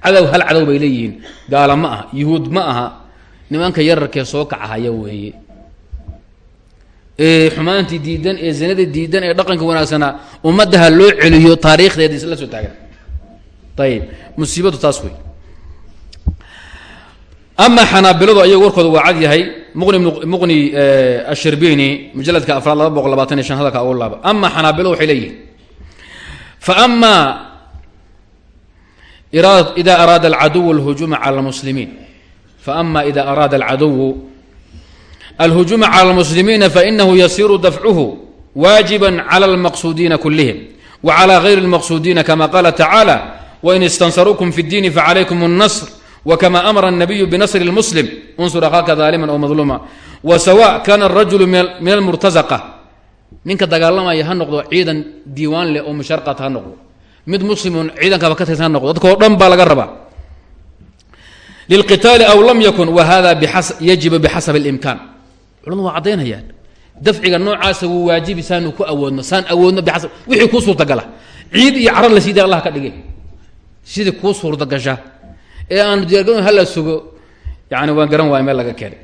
cadow hal cadow bay leeyihiin. Gaala ma aha yuhuud ma aha. Nimanka yararkee soo kacahaya weeye. Ee xumaantii diidan ee zinadii diidan ee dhaqanka wanaagsanaa ummaddaha loo celiyo taariikhdeeda isla soo taagan. Ayib musiibadu taas wey ama xanaabiladu ayagu warkooda waa cad yahay. Muqni eh, ashirbyni mujaladka afraad laba boqol labaatan iyo shan hadalka ugu laaba. Ama xanaabiladu waxay leeyihiin faama ida araada alcaduw alhujuuma cala lmuslimiin faama ida araada alcaduwu alhujuuma cala lmuslimiina fainahu yasiru dafcuhu waajiba cala almaqsuudiina kulihim wa cala gayri lmaqsuudiina kama qaala tacaala wain istansaruukum fi اddiini facalaykum اnnasr wkma amara الnabiyu binasri اlmuslim unsur akhaaka daalima aw madluuma wasawa kana arajulu min almurtazaqa ninka dagaalamaya ha noqdo ciidan diiwaan leh oo musharqat ha noqdo mid muslimun ciidankaba ka tirsan ha noqdo dadka oo dhan baa laga rabaa lilqitaali aw lam yakun wa hada yajibu bixasab اlimkaan culamadu waa caddaynayaan dafciga noocaasa wuu waajibi saanu ku awoodno saan awoodno biasab wixii kuu suurtagala ciid iyo carar la siida allah ka dhigay sidii kuu suurtagasha ee aan diyaargaroon hala sugo. Yani waan garan waaya meel laga keenay.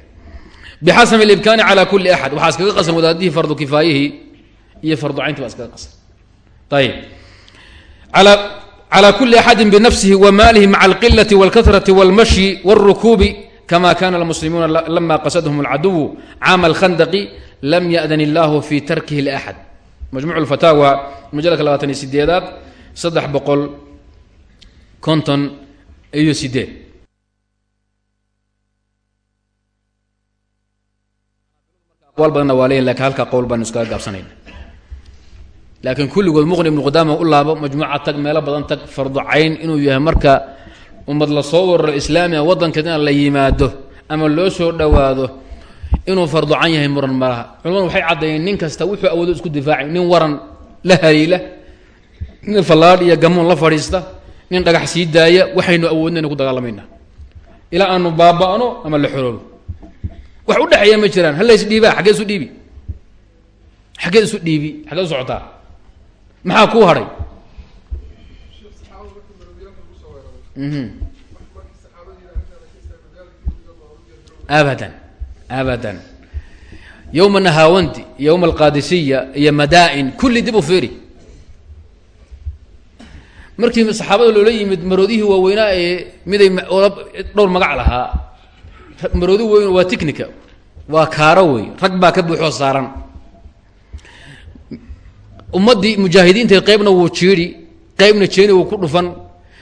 Bixasab libkaani calaa kulli axad waxaa iskaga qasan wadaadihii fardu kifaayihii iyo fardu caynti baa iskaga qasan. Ayib alaa calaa kulli axadin binafsihi wa maalihi maca alqilati walkahrati walmashyi walrukuubi kama kana almuslimuuna lama qasadahum alcaduwu caama alkhandaqi lam yadan illahu fi tarkihi laxad majmuc lfataawa majalka labaatan iyo sideedaad saddex konton iyo sideed aqwaal badanna waa leeyihiin laakiin halka qowl baanu iskaga gaabsanayna laakiin kulligood muqni ibnu qudaama u laabo majmuuca tag meelo badan tag fardu cayn inuu yahay marka ummad la soo wararo islaamiga waddankeed in la yimaado ama loo soo dhowaado inuu fardu can yahay muran malaha culamadu waxay caddeeyeen nin kasta wuxuu awoodo isku difaacay nin waran la haliila nin fallaadh iyo gamuun la fadhiista nin dhagax sii daaya waxaynu awoodnaynu ku dagaalamayna ilaa aanu baaba'no ama la xoroobo wax u dhexeeya ma jiraan. Halla isdhiibaa xaggee isu dhiibi. Xaggeed isu dhiibi xaggeed u maxaa kuu hadhay abadan abadan. Yowma nahaawanti yowma alqaadisiya iyo madaa-in kulli dib u fiiri markii saxaabada loola yimid maroodihii waaweynaa ee miday dhowr magac lahaa. Maroodi weyn waa technica waa kaaro wey rag baa ka buuxoo saaran. Ummaddii mujaahidiinta qeybna wuu jiidhi qeybna jeeni wuu ku dhufan.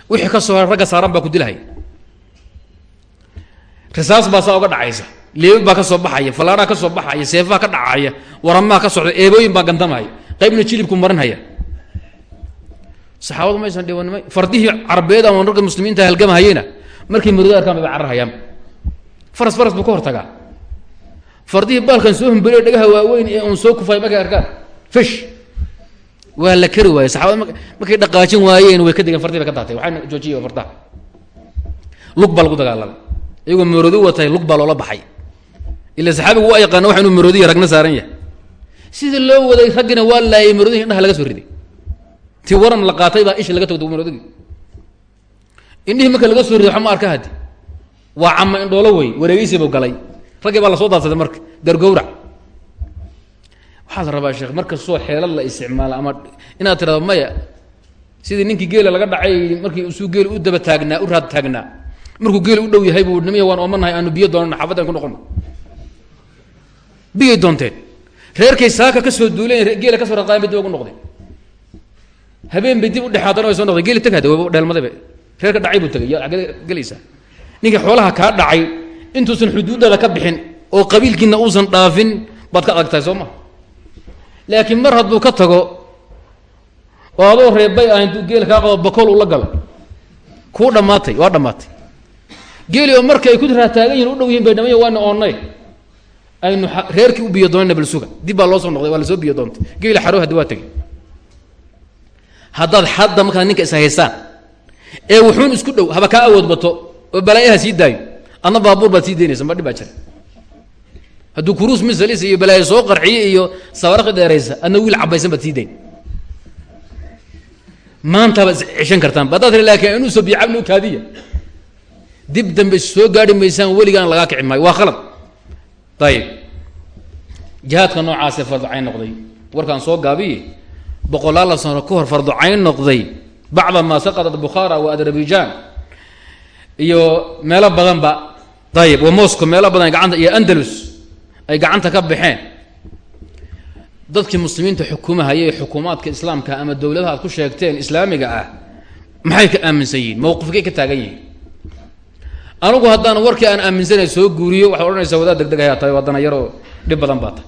Wixii ka soo ragga saaran baa ku dilhay risaas baa saa oga dhacaysa. Leebi baa ka soo baxaya fallaadhaa ka soo baxaya seefaha ka dhacaya waramaha ka socda eebooyin baa gantamahaya qeybna jilibku marinhaya saxaabadu maysan dhiwanimay. Fardihii carbeed ama ragga muslimiinta halgamahayena markay maroodi arkaan bay cararhayaan faras faras buu ka hortagaa. Fardihii baalkan soo humbeliyo dhagaha waaweyn ee uun soo kufay markay arkaan fish! Waa la kari waayey saxaabada markay dhaqaajin waayeen way ka degeen fardihi bay ka daatay waxayna joojiye fardaha. Lug baa lagu dagaalamay iyagoo maroodi watay lug baa loola baxay. Ila saxaabigu waa yaqaana waxa inuu ragna saaran yahay. Sida loo waday raggina waa laayay maroodihi indhaha laga soo riday ti waran la qaatay baa isha laga togto maroodigi indhihii marka laga soo riday ma arka hadi waa cama indhoolo wey wareegeysiibu galay. Raggii baa la soo daadsaday marka gargowrac waxaa la rabaa sheekh markastoo xeelad la isticmaala ama inaad tirahdo maya sidii ninkii geela laga dhacay markii usuu geel u daba taagnaa u raad taagnaa markuu geel u dhow yahay buu nimiya waan oomanahay aanu biyo doonana xaafaddan ku noqono biyay doonteen reerkay saaka ka soo duuleen geela ka soo radqaayan bay dib ugu noqdeen habeen bay dib u dhexaadana way soo noqdeen geeli tag hade dheelmadayba reerka dhacay buu tagay. Gelaysaa ninkii xoolaha kaa dhacay intuusan xuduuddada ka bixin oo qabiilkiina uusan dhaafin baad ka adag tahay soo ma. Laakiin mar hadduu ka tago oo adoo reebbay ah intuu geel kaa qabo bakool ula galo kuu dhammaatay waa dhammaatay. Geeli oo marka ay ku raataagan yihiin u dhow yihiin bay dhamanya waana oonnay. Aynu reerkii u biyo doonayna bal suga. Dib baa loo soo noqday waa la soo biyo doontay. Geeli xaro haddi waa tegey haddaad hadda markaad ninka is haysaan ee wuxuun isku dhow haba kaa awood bato oo balaayaha sii daayo adna baabuur baad sii daynaysa ma dhib baa jira. Hadduu kuruus misalis iyo balaayo soo qarxiye iyo sawaraqi dheeraysa adna wiil cabaysan baad sii dayn. Maantabaad ceshan kartaan haddaad tiri laakiin inuu soo biyacabnu kaadiya. Dib dambe soo gaari maysaan weligaan lagaa kici maayo waa khalad. Ayib jihaadka noocaasee farducayn noqday warkaan soo gaabiye boqolaala sano ka hor farducayn noqday bacda maa saqadat bukhaara wa adarabijaan iyo meelo badanba ayib wa mosco meelo badan gacanta iyo andalus ay gacanta ka baxeen. Dadkii muslimiinta xukumahayay xukuumaadka islaamka ama dowladaha aad ku sheegteen islaamiga ah maxay ka aaminsan yihiin? Mawqifkay ka taagan yihiin. Anugu haddaan warkii aan aaminsanay soo guuriyo waxaad odhanaysaa wadaad deg deg ayaa tahay waddana yaroo dhib badan baa tahay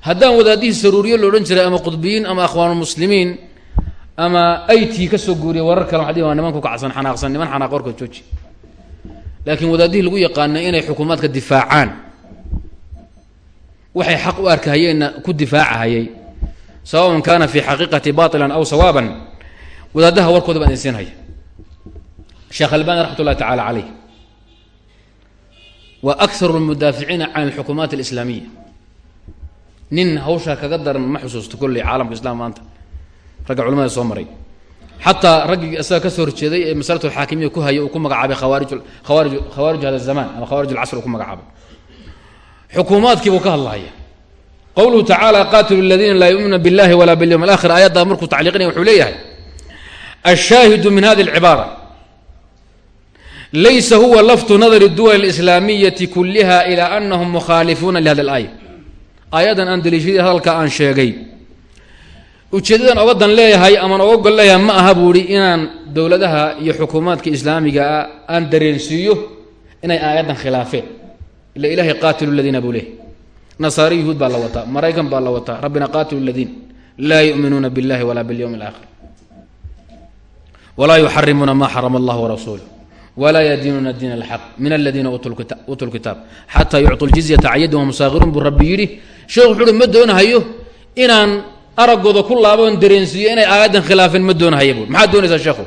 haddaan wadaadihii saruuriyo la odhan jiray ama qudbiyiin ama akhwaanulmuslimiin ama i t ka guuriya warar kale waxaa waa niman ku kacsan xanaaqsan niman xanaaq warka jooji. Laakiin wadaadihii lagu yaqaanay inay xukuumaadka difaacaan. Waxay xaq u arkahayeenna ku difaacahayay. Sawaban kaana fi xaqiiqati batilan aw sawaaban. Wadaadaha warkooda baan idin siinhaya sheekh albani raxmat ullahi tacala caleyh wa akharu lmudaaficiina can alxukuumaat alislaamiya nin hawshaa kaga daran ma xusuusto kolley caalamka islam maanta. Ragga culamada soo maray. Xataa raggii isaga ka soo horjeeday ee masalatu alxaakimiya ku haya uu ku magacaabay khawaarij khawaarij khawaarij hada zaman ama khawaarij alcasr uu ku magacaabay. Xukuumaadkii buu ka hadlahaya. Qowluhu tacaala qaatilu aladiina laa yuminuuna billahi walaa bilyawm alakhir aayaddaa markuu tacliiqinaya wuxuu leeyahay ashaahidu min hadi alcibaara laysa huwa laftu nadari duwal alislaamiyati kulliha ilaa anahum mukhaalifuuna lihada alaaya aayaddan aan daliishadii hadalka aan sheegay ujeedadan oga dan leeyahay amaan oga gol leeyahay ma aha buu ihi inaan dowladaha iyo xukuumaadka islaamiga ah aan dareensiiyo inay aayaddan khilaafeen ila ilahay qaatilu ladiina buu leeyahy nasaari yuhuud baa la wataa maraykan baa la wataa rabbina qaatilu ladiin laa yuminuuna biاllahi walaa biاlyawmi اlaakhir walaa yuxarimuuna ma xarama allah warasuuluh wlaa yadiinuna diin alxaq min aladiina uutu lkitaab xataa yucطu ljizyata cayadahum saakhiruun buu rabbi yidhi sheekh wuxuuhi ma doonahayo inaan araggooda ku laaboon dareensiiyo inay aayaddan khilaafeen ma doonahayo buui maxaad doonaysaa sheekhu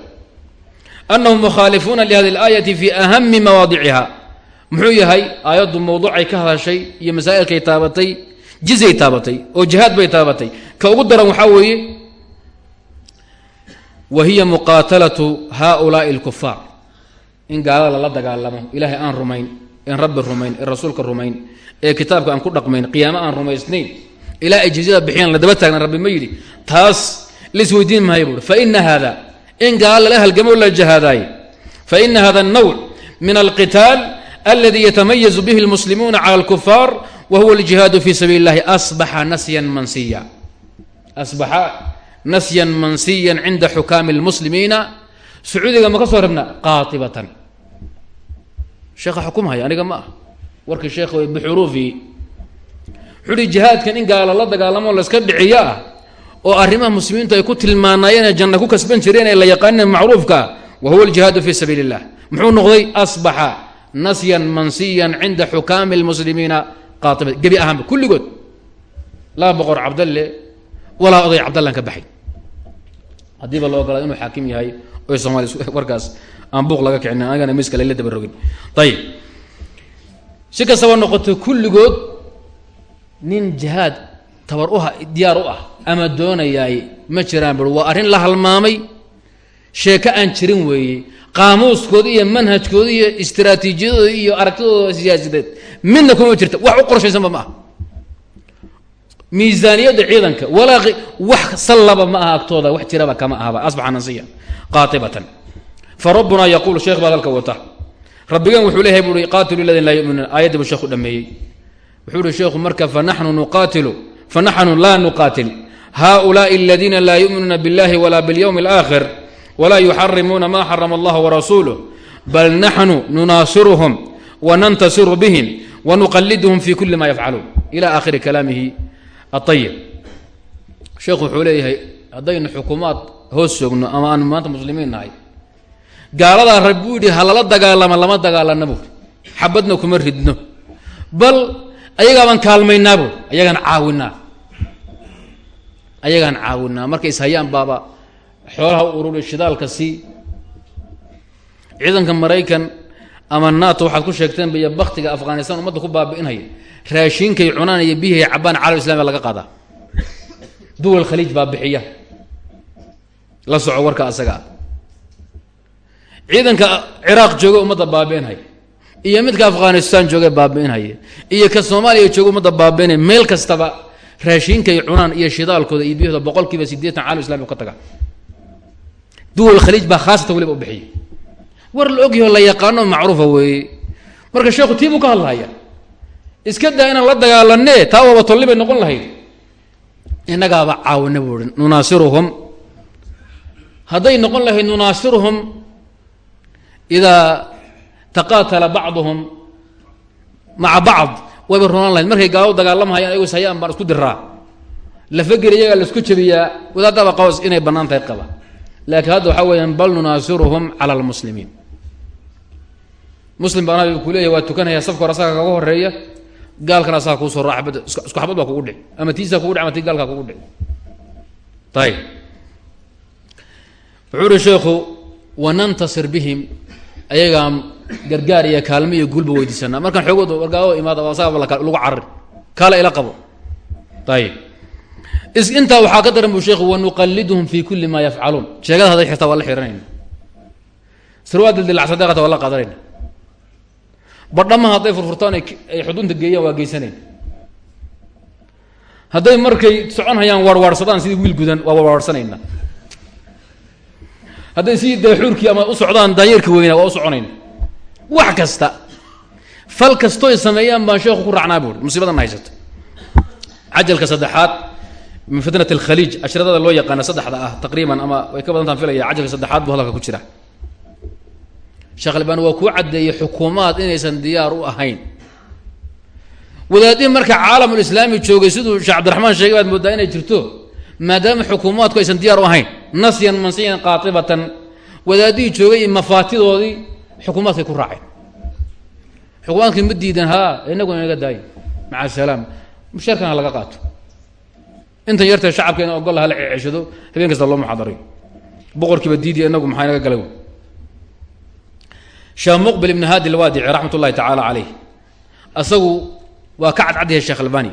anahum mukhaalifuuna lihadi alaayati fi ahami mawaadiciha muxuu yahay aayaddu mawducay ka hadashay iyo masaa'ilkay taabatay jizyay taabatay oo jihaad bay taabatay ka ugu daran waxaa weeye wa hiya muqaatalatu haulaai اlkufaar in gaala lala dagaalamo ilaahay aan rumayn en rabbi rumayn en rasuulka rumayn ee kitaabka aan ku dhaqmayn qiyaamo aan rumaysnayn ilaa ajizada bixiyan la daba taagna rabbi ma yidhi taas laisweydiin maayo buui faina hada in gaala lala halgamoo la jahaadaaye faina hada alnawc min alqitaal aladi yatamayazu bihi lmuslimuuna cala alkufaar wa huwa aljihaadu fi sabiili اllahi asbaxa nasyan mansiya. Asbaxa nasyan mansiya cinda xukaami اlmuslimiina sacuudiga ma ka soo rabna? Qaatibatan. Sheekha xukumhaya aniga ma ah warkii sheekh wey bixuruufihi wuxuu jihaadkan in gaala la dagaalamo layska dhiciyo ah oo arrimaha muslimiintu ay ku tilmaanaayeen ee janna ku kasban jireen ee la yaqaaneen macruufka wa huwa aljihaadu fi sabiili illah muxuu noqday asbaxa nasyan mansiyan cinda xukaami lmuslimiina qaatiba gebi ahaanba kulligood. Laba boqor cabdalle walaa oday cabdallan ka baxay haddiiba la ogolaa inuu xaakim yahay oy soomali warkaas aan buuq laga kicinin anigana miska layla dabarogin ayib si kastaba noqoto kulligood nin jihaad tabar uha diyaar u ah ama doonayaay ma jiraan bur waa arrin la halmaamay sheeko aan jirin weeye qaamuuskooda iyo manhajkooda iyo istiraatiijiyadooda iyo aragtidooda siyaasideed midna kuma jirta wax u qorshaysanba ma aha miisaaniyadda ciidanka walaa wax sallaba ma aha agtooda wax jiraba kama ahaba asbaxa nansiya qaatibatan fa rabbunaa yaquulu sheekh baa halka wata rabbigan wuxuu leeyahay buui qaatilu ladin laa yuminuun aayaddii buu sheekhu dhameeyey wuxuu uhi sheekhu marka fanaxnu nuqaatilu fanaxnu laa nuqaatil haؤulaءi اladiina laa yuminuuna biاllahi wala bاlyowmi اlآkhir wla yuxarimuuna ma xarama allah warasuuluh bal naxnu nunaasiruhum wanantasiru bihim wanuqalidhum fi kuli ma yafcaluun ila akhiri kalaamihi aayib sheekhu wuxuu leeyahay haddaynu xukuumaad hoos joogno ama aanu maanta muslimiin nahay gaaladaa rab buu yidhi ha lala dagaalama lama dagaalana buuri xabadna kuma ridno. Bal ayagaabaan kaalmaynaa buuri ayagaan caawinaa ayagaan caawinaa markay ishayaan baaba xoolaha ururi shidaalka sii ciidanka maraykan ama nato waxaad ku sheegteen biyo baktiga afghanistan ummadda ku baabi'inhaya raashiinkay cunaan iyo biyahay cabaan calam islamiga laga qaadaa. Duwal khaliij baa bixiya. La soco warka asaga. Ciidanka ciraaq jooga ummadda baabi'inhaya iyo midka afghanistan jooga baabi'inhaya iyo ka soomaaliya jooga ummadda baabi'inaya meel kastaba raashiinkay cunaan iyo shidaalkooda iyo biyahooda boqol kiiba sideetan caalam islamiga ka taga duwal khaliij baa khaasatan weliba u bixiya war la ogyaho la yaqaano macruufa weeye. Marka sheekhu tii buu ka hadlahaya iska daa inaan la dagaalanee taa waaba tolli noqon lahayd. Innagaaba caawina buu hi nunaasiruhum. Hadday noqon lahayd nunaasiruhum. Idaa taqaatala bacduhum maca bacd wayba runaan lahayd. Markay gaalo dagaalamahayaan ayago ishayaan baan isku diraa. Lafageli iyagaa la isku jabiyaa wadaadaba qaws inay bannaan tahay qaba. Laakiin hadda waxaa weeyaan bal nunaasiruhum cala almuslimiin. Muslim baa nabiga ku leeyahy waa tukanaya safka hore asaga kaga horreeya gaalkana asaga kuu soo raa abad isku xabad baa kugu dhic ama tiisaa kugu dhic ama ti gaalkaa kugu dhic ayib wuxuu uhi sheekhu wanantasir bihim. Ayagaa gargaar iyo kaalmo iyo guulba weydiisanaa. Markaan xoogood wargaao imaada asagaba lagu carari. Kaala ila qabo. Ayib is intaa waxaa ka daran bu sheekhu wanuqaliduhum fi kuli ma yafcaluun. Sheegada hadday xirtaa waa la xihanayna sarwaal dildilacsadeeqata waa la qaadanayna badhamaha hadday furfurtaan ay xudunta geeyaan waa geysanayna hadday markay socon hayaan waarwaarsadaan sidii wiil gudan waa waarwaarsanayna. Hadday sidii daaxuurkii ama u socdaan daanyeerka weynaa waa u soconayna wax kasta fal kastoy sameeyaan baan sheekhu ku raacnaa buuri musiibadan haysato cajalka saddexaad min fitnat alkhaliij ashradada loo yaqaana saddexda ah taqriiban ama way ka badantaan filaya cajalka saddexaad buu hadalka ku jira sheekh waa kuu caddeeyey xukuumaad inaysan diyaar u ahayn. Wadaadihii marka caalamulislaami joogay siduu sheekh cabdiraxmaan sheegay baad moodaa inay jirto maadaama xukuumaadku aysan diyaar u ahayn nasyan mansiyan qaatibatan wadaadihii joogay iyo mafaatidoodii xukuumaadkay ku raaceen. Xukuumaadkii ma diidan haa inaguna inaga daayo. Maca asalaam mushaarkan ha laga qaato. Intan yartee shacabka ina ogol hala ceshado habeen kasta loo muxaadarayo boqorkiiba diidiya inagu maxaa inaga galay sheekh muqbil ibn haadi alwaadici raxmat ullahi tacaala caleyh asagu waa ka cadcadyahay sheekh albani.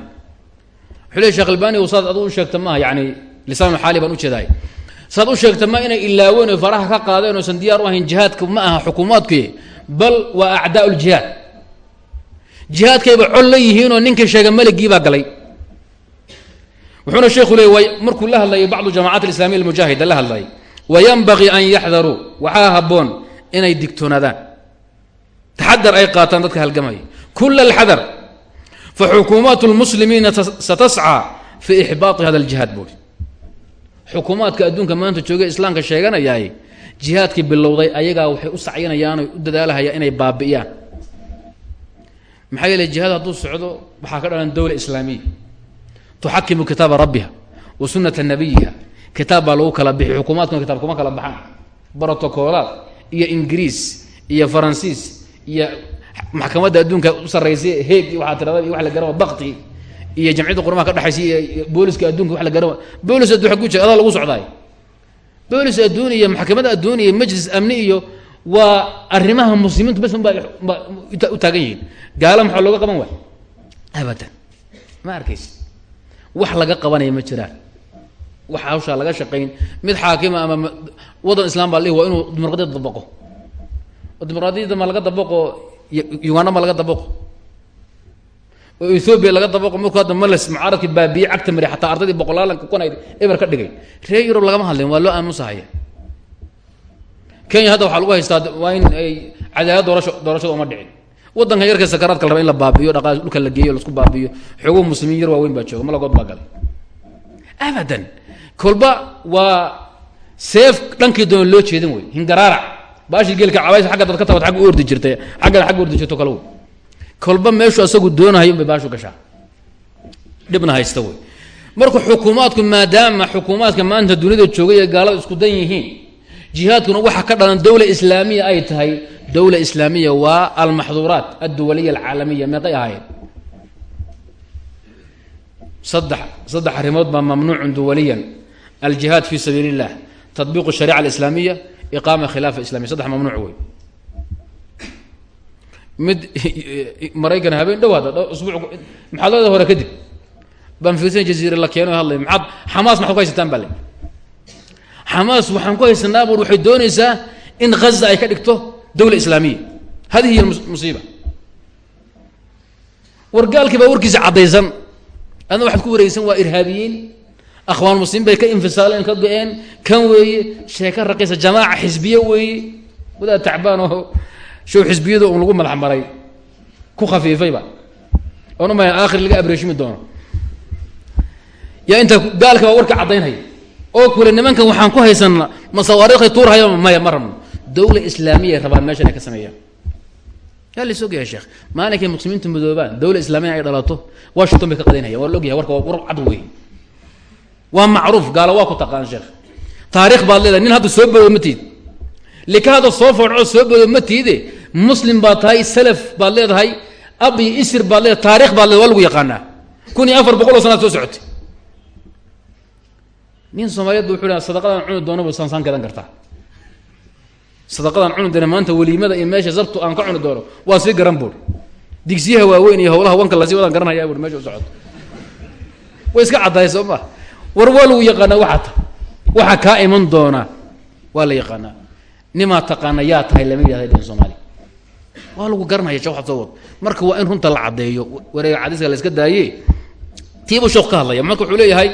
Wuxuu ley shekh albani saad adu u sheegta maaha yani lisaan xaali baan ujeedaay saad u sheegta ma inay ilaaween oo faraha ka qaadeen oosan diyaar u ahayn jihaadka ma aha xukuumaadkuy bal waa acdaa ljihaad jihaadkayba col la yihiinoo ninka sheega meligii baa galay. Wuxuuna sheekhu leey markuu la hadlayay bacdu jamacat alislamiya almujaahida la hadlayay wayanbagii an yaxdaruu waxaa habboon inay digtoonaadaan taxadar ay qaataan dadka halgamaya kula alxadar faxukuumaat lmuslimiina satascaa fi ixbaati hada aljihaad buuri xukuumaadka adduunka maanta jooga islaamka sheeganayaay jihaadkii bilowday ayagaa waxay u sacyinayaan o u dadaalahayaan inay baabi'iyaan maxaa yeele jihaad hadduu socdo waxaa ka dhalan dowla islaamiya tuxakimu kitaaba rabbiha wa sunata nabiyiha kitaab baa lagu kala bixi xukuumaadkuna kitaab kuma kala baxaan brotocoolaad iyo ingiriis iyo faransiis iyo maxkamadda adduunka u sarraysa heeg iyo waxaa tirada iyo wax la garaba bakti iyo jamciyadda qurmaha ka dhexaysa iyo booliska adduunka wax la garaba boolis adduun xag ku jira lagu socdaay boolis adduun iyo maxkamada adduun iyo majlis amni iyo waa arrimaha muslimiintu bes unbaa baa u taagan yihiin. Gaala maxaa looga qaban waay abadan. Ma arkaysa wax laga qabanaya ma jiraan. Wax hawshaa laga shaqayn. Mid xaakima ama wadan islam baa lihi waa inuu dimuqraadiyada dabaqo dimuqraadiyadda ma laga dabaqo uganda ma laga dabaqo oo ethoobiya laga dabaqo marku hadda males mucaaradkii baabiye cagta mari xataa ardaydii boqolaalanka kunayd eber ka dhigay. Reer yurub lagama hadlayn waa loo aamusahaya kenya hadda waxaa lagu haystaa waa in ay cadaalad doorasho doorashada uma dhicin. Wadankan yarka sakaraadka la raba in la baabiyo dhaqa dhulka la geeyo lasku baabiyo xooguhu muslimiin yar waaweyn baa jooga malagood baa galay. Abadan kolba waa seef dhankii doona loo jeedin wey hingaraarac baashii geelka cabays agga dad ka tabad agga u ordi jirtay xaggana agga ordi jirto kale kolba meeshu asagu doonahay unbay baashu gashaa. Dhibna haysta wey marka xukuumaadku maadaama xukuumaadka maanta dunida joogay ee gaalada isku dan yihiin jihaadkuna waxa ka dhalan dowla islaamiya ay tahay dowla islaamiya waa almaxduuraat adduwaliya alcaalamiya meeqay ahaayeen. Saddex saddex arrimood baa mamnuucun duwaliyan aljihaad fi sabiili illah tatbiiqu shariica alislaamiya iqaama khilaafa islamiya saddex mamnuuc wey mid maraykan habeen dhow hadda usbuuc maxaadada hore kadib baan fiirsan jaziire la keeno hadlay maxaad xamaas maxaad ku haysataan baa le xamaas waxaan ku haysanaa bur waxay doonaysaa in ghaza ay ka dhigto dawla islaamiya hadihi hiy musiiba wargaalkii baa warkiisa caddaysan adna waxaad akhwaan muslimiin bay ka infisaaleen ka go-een. Kan weeye sheeka raqiisa jamaaca xisbiye weeye. Wadaa tacbaan oo show xisbiyada un lagu madax maray. Ku khafiifayba oon umaya aakhir laga abreeshimi doono. Yaa inta gaalka baa warka caddaynhaya oo kule nimankan waxaan ku haysanaa masawaariikhay tuurhaya maya ma rabno dawla islaamiya ay rabaan meeshan ay ka sameeyaan. Yaa la isogyahay sheekh. Maalinkay muslimiintu midoobaan? Dawla islaamiya ay dhalato washington bay ka ogyahay wey waa macruuf gaalo waa ku taqaan sheekh. Taarikh baad leedahay nin hadda soo boodo ma tiid. Lika hadda soo foodco soo boodo ma tiide. Muslim baad tahay salaf baad leedahay ab iyo isir baad leedahay taarikh baad leedahay waa lagu yaqaanaa. Kun iyo afar boqol oo sanaad soo socotay. Nin soomaaliyeed bu wuxu sadaqadaan cuni doonaba saansaan gadan kartaa. Sadaqadaan cuni doona maanta weliimada iyo meesha sabtu aan ka cuni doono waa sii garan buur digsiyaha waaweyn iyo howlaha wanka la sii wadaan garanaya buur meesha u socoto way iska caddahay soo ma war waa lagu yaqaanaa waxaa ta? Waxaa kaa iman doona waa la yaqaanaa. Nimaa taqaana yaa tahay lama yidhahda dhin soomaaliya waa lagu garanaya soo wad. Marka waa in runta la caddeeyo. Wareega cadiiska la iska daaye tiibuu sheekh ka hadlaya marka wuxuu leeyahay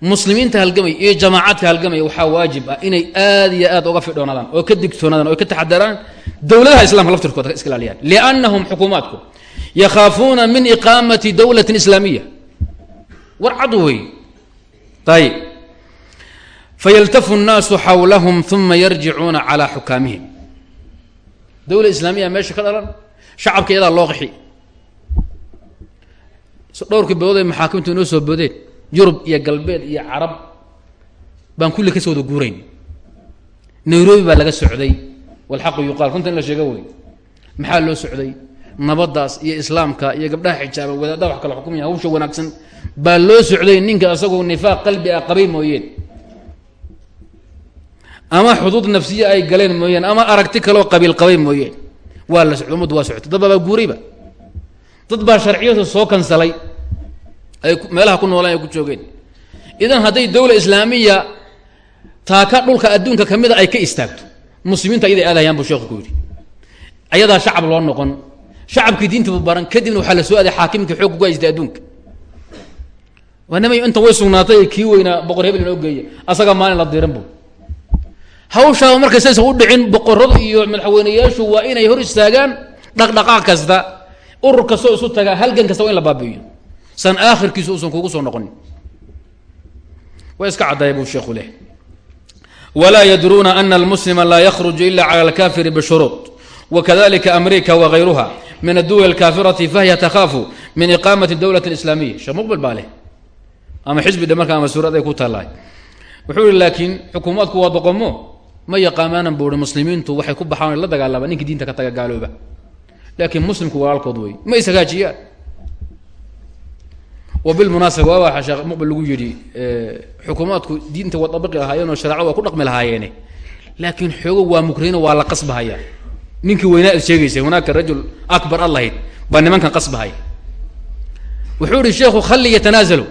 muslimiinta halgamaya iyo jamaacaadka halgamaya waxaa waajib ah inay aad iyo aad uga fidhoonaadaan oo ka digtoonaadaan oo ka taxadaraan dowladaha islamka laftirkooda ka iska ilaaliyaan liannahum xukuumaadku yakhaafuuna min iqaamati dowlatin islaamiya war cad wey ayib fayaltafu الnaasu xawlahum uma yarjicuuna calى xukaamihim dowla islaamiya meesha ka dhalan shacabka iyadaa loo qixi dhowrkii bilood ay maxaakimtu inoo soo boodeen yurub iyo galbeed iyo carab baan kulli ka soo wada guurayn nairobi baa laga socday walxaqu yuqaal runta in la sheego wey maxaa loo socday nabadaas iyo islaamka iyo gabdhaha xijaaba wadaadda wax kala xukumaya hawsha wanaagsan baa loo socday ninka isagoo nifaaq qalbi ah qabay mooyeen. Ama xuduud nafsiye ay galeen mooyeen ama aragti kaleoo qabiil qabay mooyeen. Waa la socday ummaddu waa socotay dad baa guurayba. Dad baa sharciyadu soo kansalay ay meelaha ku noolaan ay ku joogeen. Idan hadday dowla islaamiya taaka dhulka adduunka ka mida ay ka istaagto muslimiinta ayaday aadayaan buu sheekhu ku yidhi. Ayadaa shacab loo noqon shacabkii diintaba baran kadibna waxaa la soo aaday xaakimkii xoog ku haystay adduunka. Waa nimay intan way sugnaatay kii weynaa boqor inoo geeya. Asaga maalin la diran bu hawshaaba markay saysa u dhicin boqoradu iyo madaxweyneyaashu waa inay hor istaagaan dhaqdhaqaaq kasta. Urur kastoo isu tagaa halgan kasta waa in la baabi'iyo. San aakhirkiisu uusan kugu soo noqonin. Way iska caddaaya buu sheekhu leh. Walaa yadruuna ana almuslima laa yakhruju ila cala alkafiri bishuruud wakadalika amrika wagayruha min adduwal alkaafirati fahiya takhaafu min iqaamati dowlati islaamiya sheekh muqbil baa leh ama xisbi dhe marka ama suurad ay ku taalahay wuxuu ihi laakiin xukuumaadku waa doqomo ma yaqaamaanan buu hi muslimiintu waxay ku baxaan la dagaalamaan ninkii diinta ka taga gaalooba laakiin muslimku walaalkood wey ma is hagaajiyaan wabilmunaasaba waa waxa sheekh muqbil lagu yidhi xukuumaadku diinta waa dabaqi lahaayeen oo shareecada waa ku dhaqmi lahaayeene laakiin xoogo waa mukrino waa la qasbahaya ninkii weynaa id sheegaysay hunaaka rajul akbar ad lahayd baa nimankan qasbahaya wuxuu ihi sheekhu khali yatanaazalu.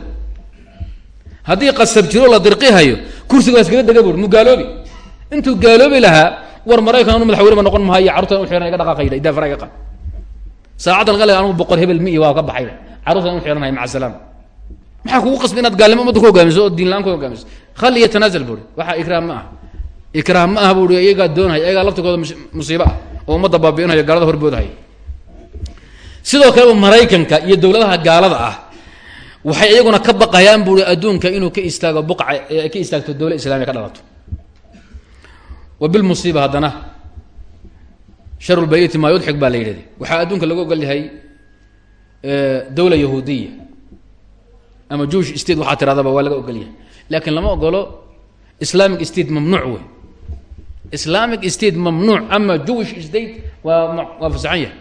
Haddii qasab jiro la dirqihayo kursiga waa iskaga dega bur intuu gaaloobi lahaa war maraykan anu madaxweyne ba noqon mahayo carruurtan u xihan iga dhaqaaqayda idaa fara iga qad saacaddan qale anugu boqor hebel mi waa ka baxayba carruurtan u xihanhay maca salaam. Maxaa kugu qasbi inaad gaalnimo ummadda ku hogaamiso oo diin la'aan ku hogaamiso? Khali yatanaazal buuri waxaa ikraam ma aha ikraam ma aha buuri iyagaa doonhaya iyagaa laftirkooda musiibo ah oo ummadda baabi'inhayo gaalada horboodahaya sidoo kaleba maraykanka iyo dowladaha gaalada ah waxay iyaguna ka baqayaan buuri adduunka inuu ka istaago buqca ka istaagto dowla islamiya ka dhalato. Wa bilmusiiba haddana sharulbayiti maa yudxik baa la yidhahday waxaa adduunka lagu ogol yahay dowla yahuudiya. Ama jewish state waxaa tiradaba waa laga ogol yahay. Laakiin lama ogolo islamic state mamnuuc wey islamic state mamnuuc ama jewish state waa waa fasaxan yahay.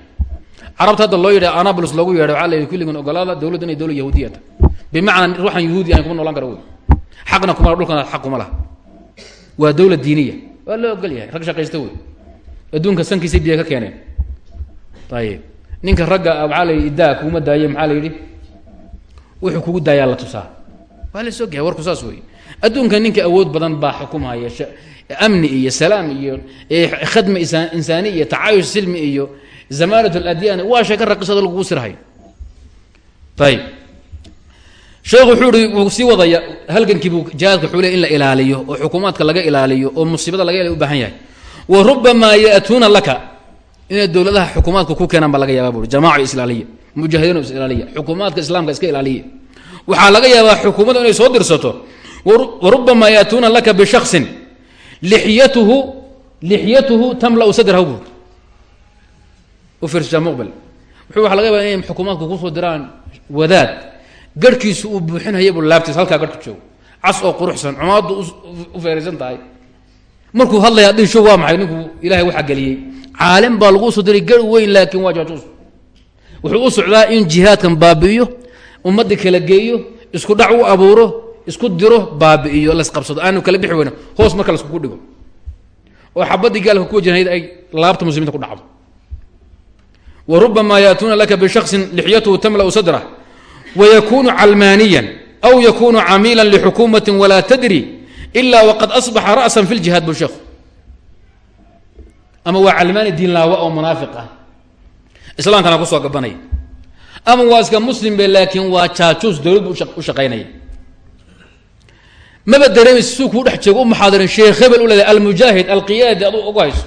Carabta loo yidha anablus loogu yeedhay waxaa la kulligan ogolaada dowladda inay dowla yahuudiya tahay bimacnaa ruuxan yahuudi ahayn kuma noolaan kara wey xaqna kuma dhulkana xaq kuma laha. Waa dowla diiniya. Waa loo ogol yahay rag shaqaysta wey adduunka sankiisa biya ka keeneen. Ayib ninka ragga maxaa la yidhi idaa kuguma daaye maxaa la yidhi? Wuxuu kugu daayaa la tusaa. Waa la soo gahay warku saas wey adduunka ninka awood badan baa xukumhaya amni iyo salaam iyo khadma insaani iyo tacaayush silmi iyo zamaanat aladyan waa sheeka raqisada lagugu sirhayo ayib sheekhu wuxuu ihi wuu wadaya halgankiibuu jihaadka xule in la ilaaliyo oo xukuumaadka laga ilaaliyo oo musiibada laga ilaaliyo u baahan yahay. Wa rubamaa ya'tuuna laka. Inay dowladaha xukuumaadka ku keenaan baa laga yaaba bui jamaaca islaaliya mujaahidiin is ilaaliya xukuumaadka islaamka iska ilaaliya. Waxaa laga yaabaa xukuumadda inay soo dirsato wa rubamaa ya'tuuna laka bishaksin lixyatuhu lixyatuhu tamla'u sadrahu buuri u fiirsa muqbel wuxuu waxa laga yaabaa inay xukuumaadku ku soo diraan wadaad garhkiisu uu buuxinhaya buu laabtiis halkaa garhku joogo cas oo quruxsan cumaaddu u feeraysan tahay markuu hadlaya dhisho waa maxay ninkuu ilahay waxaa geliyey caalim baa lagu soo diray gar weyn laakiin waa jaajuus wuxuu u socdaa in jihaadkan baabi'iyo ummadda kala geeyo isku dhac u abuuro isku diro baabi'iyo lasqabsado aanu kala bixi weyno hoos marka laiskugu dhigo. Oo xabadii gaalka ku wajahnayd ay laabta muslimiinta ku dhacdo. Wa rubamaa yaatuuna laka bishaksin lixyatuhu tamla'u sadrah wykunu calmaaniya aw yakunu camiila lxukuumati walaa tadri ila waqad asbaxa ra'sa fi ljihaad bu sheekhu. Ama waa calmaani diinlaawa oo munaafiq ah. Islaamkana ku soo gabanaya ama waa iska muslim be laakiin waa jaajuus dowlad bu u shaqaynaya maba dareemaysa suu kuu dhex joogo u muxaadirin sheekh hebel u leedahay almujaahid alqiyaadi adu ugu hayso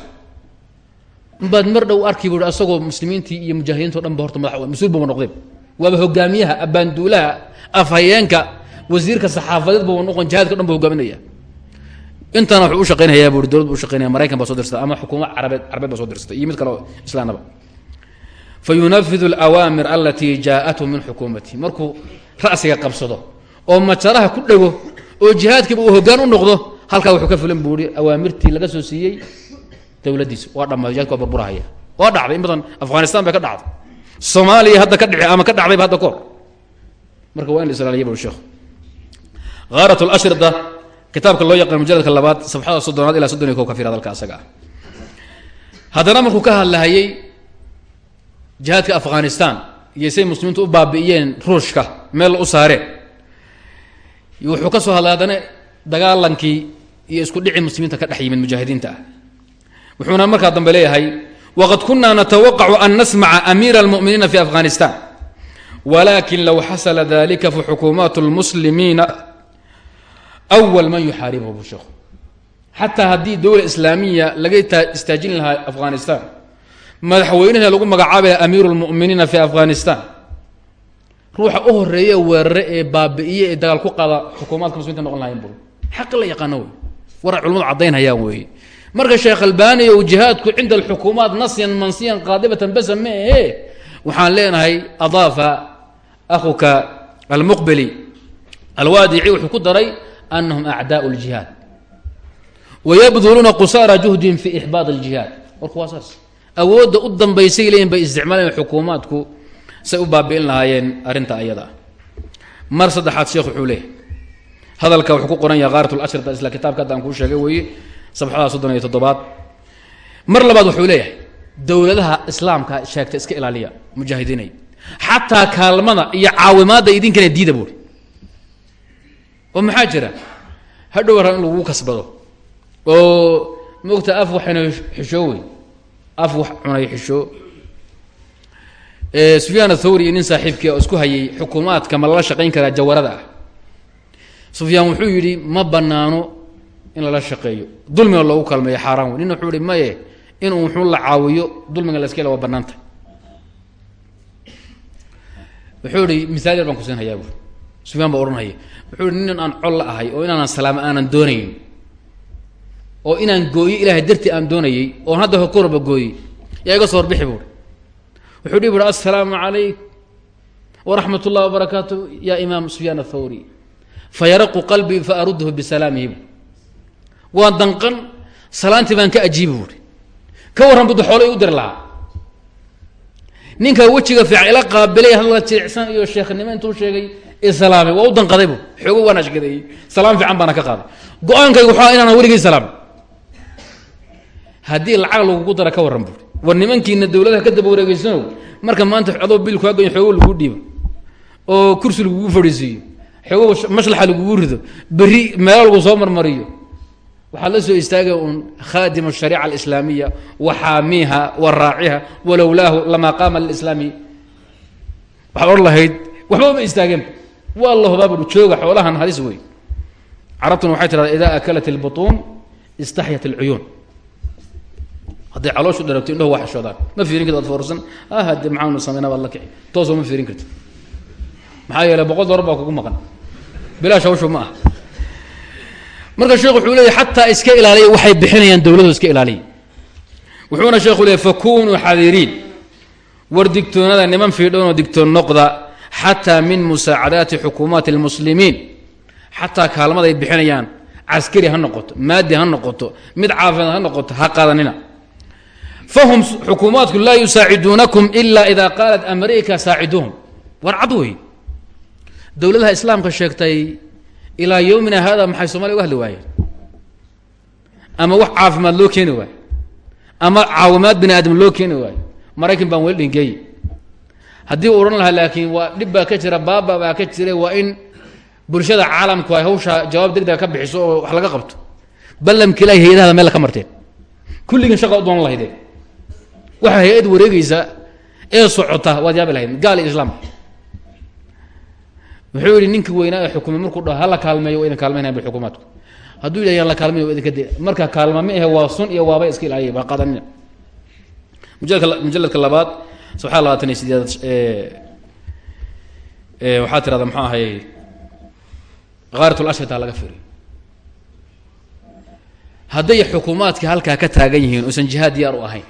baad mar dhow arki bu asagoo muslimiintii iyo mujaahidiinto dhan ba horta madax mas'uul buba noqday. Waaba hogaamiyaha abaanduulaha afhayeenka wasiirka saxaafadeed bu noqon jihadka dhan bu hogaaminaya intana wuxuu u shaqaynayaa bui dowlad bu ushaqaynaya maraykan baa soo dirsata ama xukuumad carabeed carabeed baa soo dirsatay iyo mid kale oo islaanaba fa alawaamir alatii jaaathu min xukuumati. Markuu ra'siga qabsado oo majaraha ku dhego oo jihaadkiiba uu hogaan u noqdo halkaa wuxuu ka filan buu i awaamirtii laga soo siiyey dowladdiisa waa dhamaaday jihadka waa burburahaya. Waa dhacday in badan afghanistan bay ka dhacday. Soomaaliya hadda ka dhici ama ka dhacdayba hadda koor. Marka waa in la islaaliya bui sheekhu. Haarat lashrida kitaabka loo yaqaan mujaladka labaad safxada soddonaad ilaa soddon iyo kow ka fir hadalka asaga ah. Haddana markuu ka hadlahayay jihaadka afghanistan iyo say muslimiintu u baabi'iyeen ruushka meel u saareen wuxuu ka soo hadlay haddana dagaalankii iyo isku dhici muslimiinta ka dhex yimid mujaahidiinta ah. Wuxuuna markaa dambe leeyahay waqad kunaa natawaqacu an nasmaca amiira almuminiina fi afghanistan. Walakin low xasala dalika fa xukuumaat lmuslimiina awal man yuxaaribuhu bushek xataa haddii dowla islaamiya laga istaajin lahaa afghanistan madaxweynaha lagu magacaabi laha amiiru fi afghanistan ruuxa u horeeye weerare ee baabi'iye ee dagaal ku qaada xukuumaadka muslimiinta noqon lahayn bu xaqi la yaqaano wey. Waray culamadu caddaynhayaan weeye marka sheekh albani ou jihaadku cinda alxukuumaat nasyan mansiyan qaadibatan basa ma ahe waxaan leenahay adaafa akuka almuqbili alwaadici wuxuu ku daray anahum acdaau ljihaad wayabduluuna qusaara juhdihim fi ixbaad aljihaad. Warku waa saas. Awoodda u dambaysay leeyihiin bay isticmaalayeen xukuumaadku say u baabi'in lahaayeen arrinta ayada. Mar saddexaad sheekh wuxuu leeyahy hadalka wuxuu ku qoran yahay khaarat lashrita isla kitaabka hadda aan kuu sheegay weeye sabxada soddon iyo toddobaad. Mar labaad wuxuu leeyahay dowladaha islaamka sheegta iska ilaaliya mujaahidiinay xataa kaalmada iyo caawimaadda idinkana diida buuri. Oo maxaa jira? Hadhow raa in lagu kasbado. Oo maogta af waxayna xishoo wey af wax cunay xishoo sufyaan athawri iyo nin saaxiibkii isku hayay xukuumaadka ma lala shaqayn karaa jawarada ah. Sufyaan wuxuu yidhi ma banaano in lala shaqeeyo. Dulmiga loogu kalmeeyo xaaraan nin wuxuu ihi maye inuu wuxuu la caawiyo dulmiga la iska hela waa banaanta wuxuu ihi misaal yar baan kusiin hayaa sufyaan baa odhanhaya wuxuu ihi nin aan col ahay oo inaanan salaamo aanan doonayn oo inaan gooyo ilaahay dartii aan doonayey oon hadda korba gooyey yaa soo horbixi buuri wuxuu dhihi buuri assalaamu calayk waraxmat ullahi wabarakaatu ya imaam sufyaan athawri fayaraqu qalbii faarudhu bisalaamihi waan danqan salaantii baan ka ajiibi buuri ka warran budda xoolay u diri lahaa. Ninka wejiga fiican ila qaabilay hadla jilicsan iyo sheekhnimo intuu sheegay islaamay waa u danqaday bu xoogo waan ashgadeeyey salaam fiican baana ka qaaday. Go'aankaygu waxaa inaana weligay salaamay. Haddii lacag lagugu dara ka warran buuri war nimankiina dowladaha ka daba wareegeysanow marka maanta adoo bil kuagan xoogo lagu dhiibo oo kursi lagugu fadhiisiiyo xoogo maslaxa lagugu rido berri meelo lagu soo marmariyo. Waxaad la soo istaagay un khaadim ashariica alislaamiya wa xaamiiha wa raaciha walowlaahu lamaa qaama lilislaami waxaad odhan lahayd waxba ma istaageen waa la hubaabu jooga xoolahan halis wey carabtuna waxay tidhahdaa idaa akalat ilbutuun istaxyat alcuyuun hadday calooshu dharagto indhahu waa xashoodaan. Ma fiirin karti ad foorsan ah hade maxaanu sameynaa baad la kici. Toosoo ma fiirin karti maxaa yeeley boqol dollar baa kugu maqan. Bilaash hawshu ma ah. Marka sheekh wuxuu leeyahy xataa iska ilaaliya waxay bixinayaan dowladu iska ilaaliya wuxuuna sheekhu leeyay fakunuu xaadiriin war digtoonada niman fiidhoonoo digtoon noqda xataa min musaacadaati xukuumaati almuslimiin. Xataa kaalmada ay bixinayaan caskari ha noqoto maadi ha noqoto mid caafimaad ha noqoto ha qaadanina fahum xukuumaadku laa yusaaciduunakum ila ida qaalat amerika saaciduuhum war cad wey dowladaha islaamka sheegtay ilaa yowmina hada maxay soomaliya uga hadli waayeen? Ama wax caafimaad loo keeni waayo ama caawimaad bini aadam loo keeni waayo maraykan baan weli dhingeey haddii u odhan lahaa laakiin waa dhib baa ka jira baaba baa ka jira waa in bulshada caalamku ay hawsha jawaab degdega ka bixiso oo wax laga qabto. Ballamka ilahi hay'adahada meel ka marteen. Kulligan shaqa u lahaydeen waxaa hay'ad wareegeysa ee socota waad yaabi lahayd gaal iyo islaam. Wuxuu yihi ninkii weynaa ee xukumay markuu dhaho hala kaalmeeyo waa idin kaalmaynayan ba xukuumaadku. Hadduu yidhah yaan la kaalmayn waa idinka de marka kaalma ma ahe waa sun iyo waabay iska ilaaliya baa qadanina mujaladka mujaladka labaad sabxaa labaatan iyo sideedaad waxaa tirahda muxuu ahay khaarat lashritaa laga firiyo hadday xukuumaadka halkaa ka taagan yihiin uusan jihaad diyaar u ahayn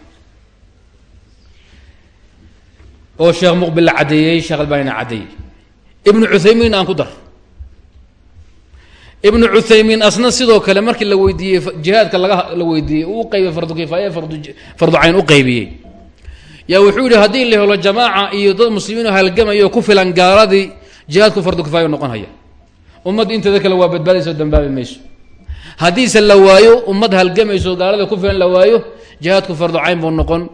oo sheekh muqbil la caddeeyey sheekh albanina caddeeyey ibnu cuthaymiin aan ku dar. Ibnu cuthaymiin asna sidoo kale markii la weydiiyey jihaadka laga la weydiiyey uu qaybiyey fardu kifaaya fardu cayn u qaybiyey yaa wuxuu yihi haddii la jamaaca iyo dad muslimiin oo halgamayo ku filan gaaladii jihaadku fardu kifaaya noqon haya ummadda inteeda kale waa badbaadaysa oo dambaabi mayso. Haddiise la waayo ummad halgamayso gaalada ku filan la waayo jihaadku fardu cayn buu noqon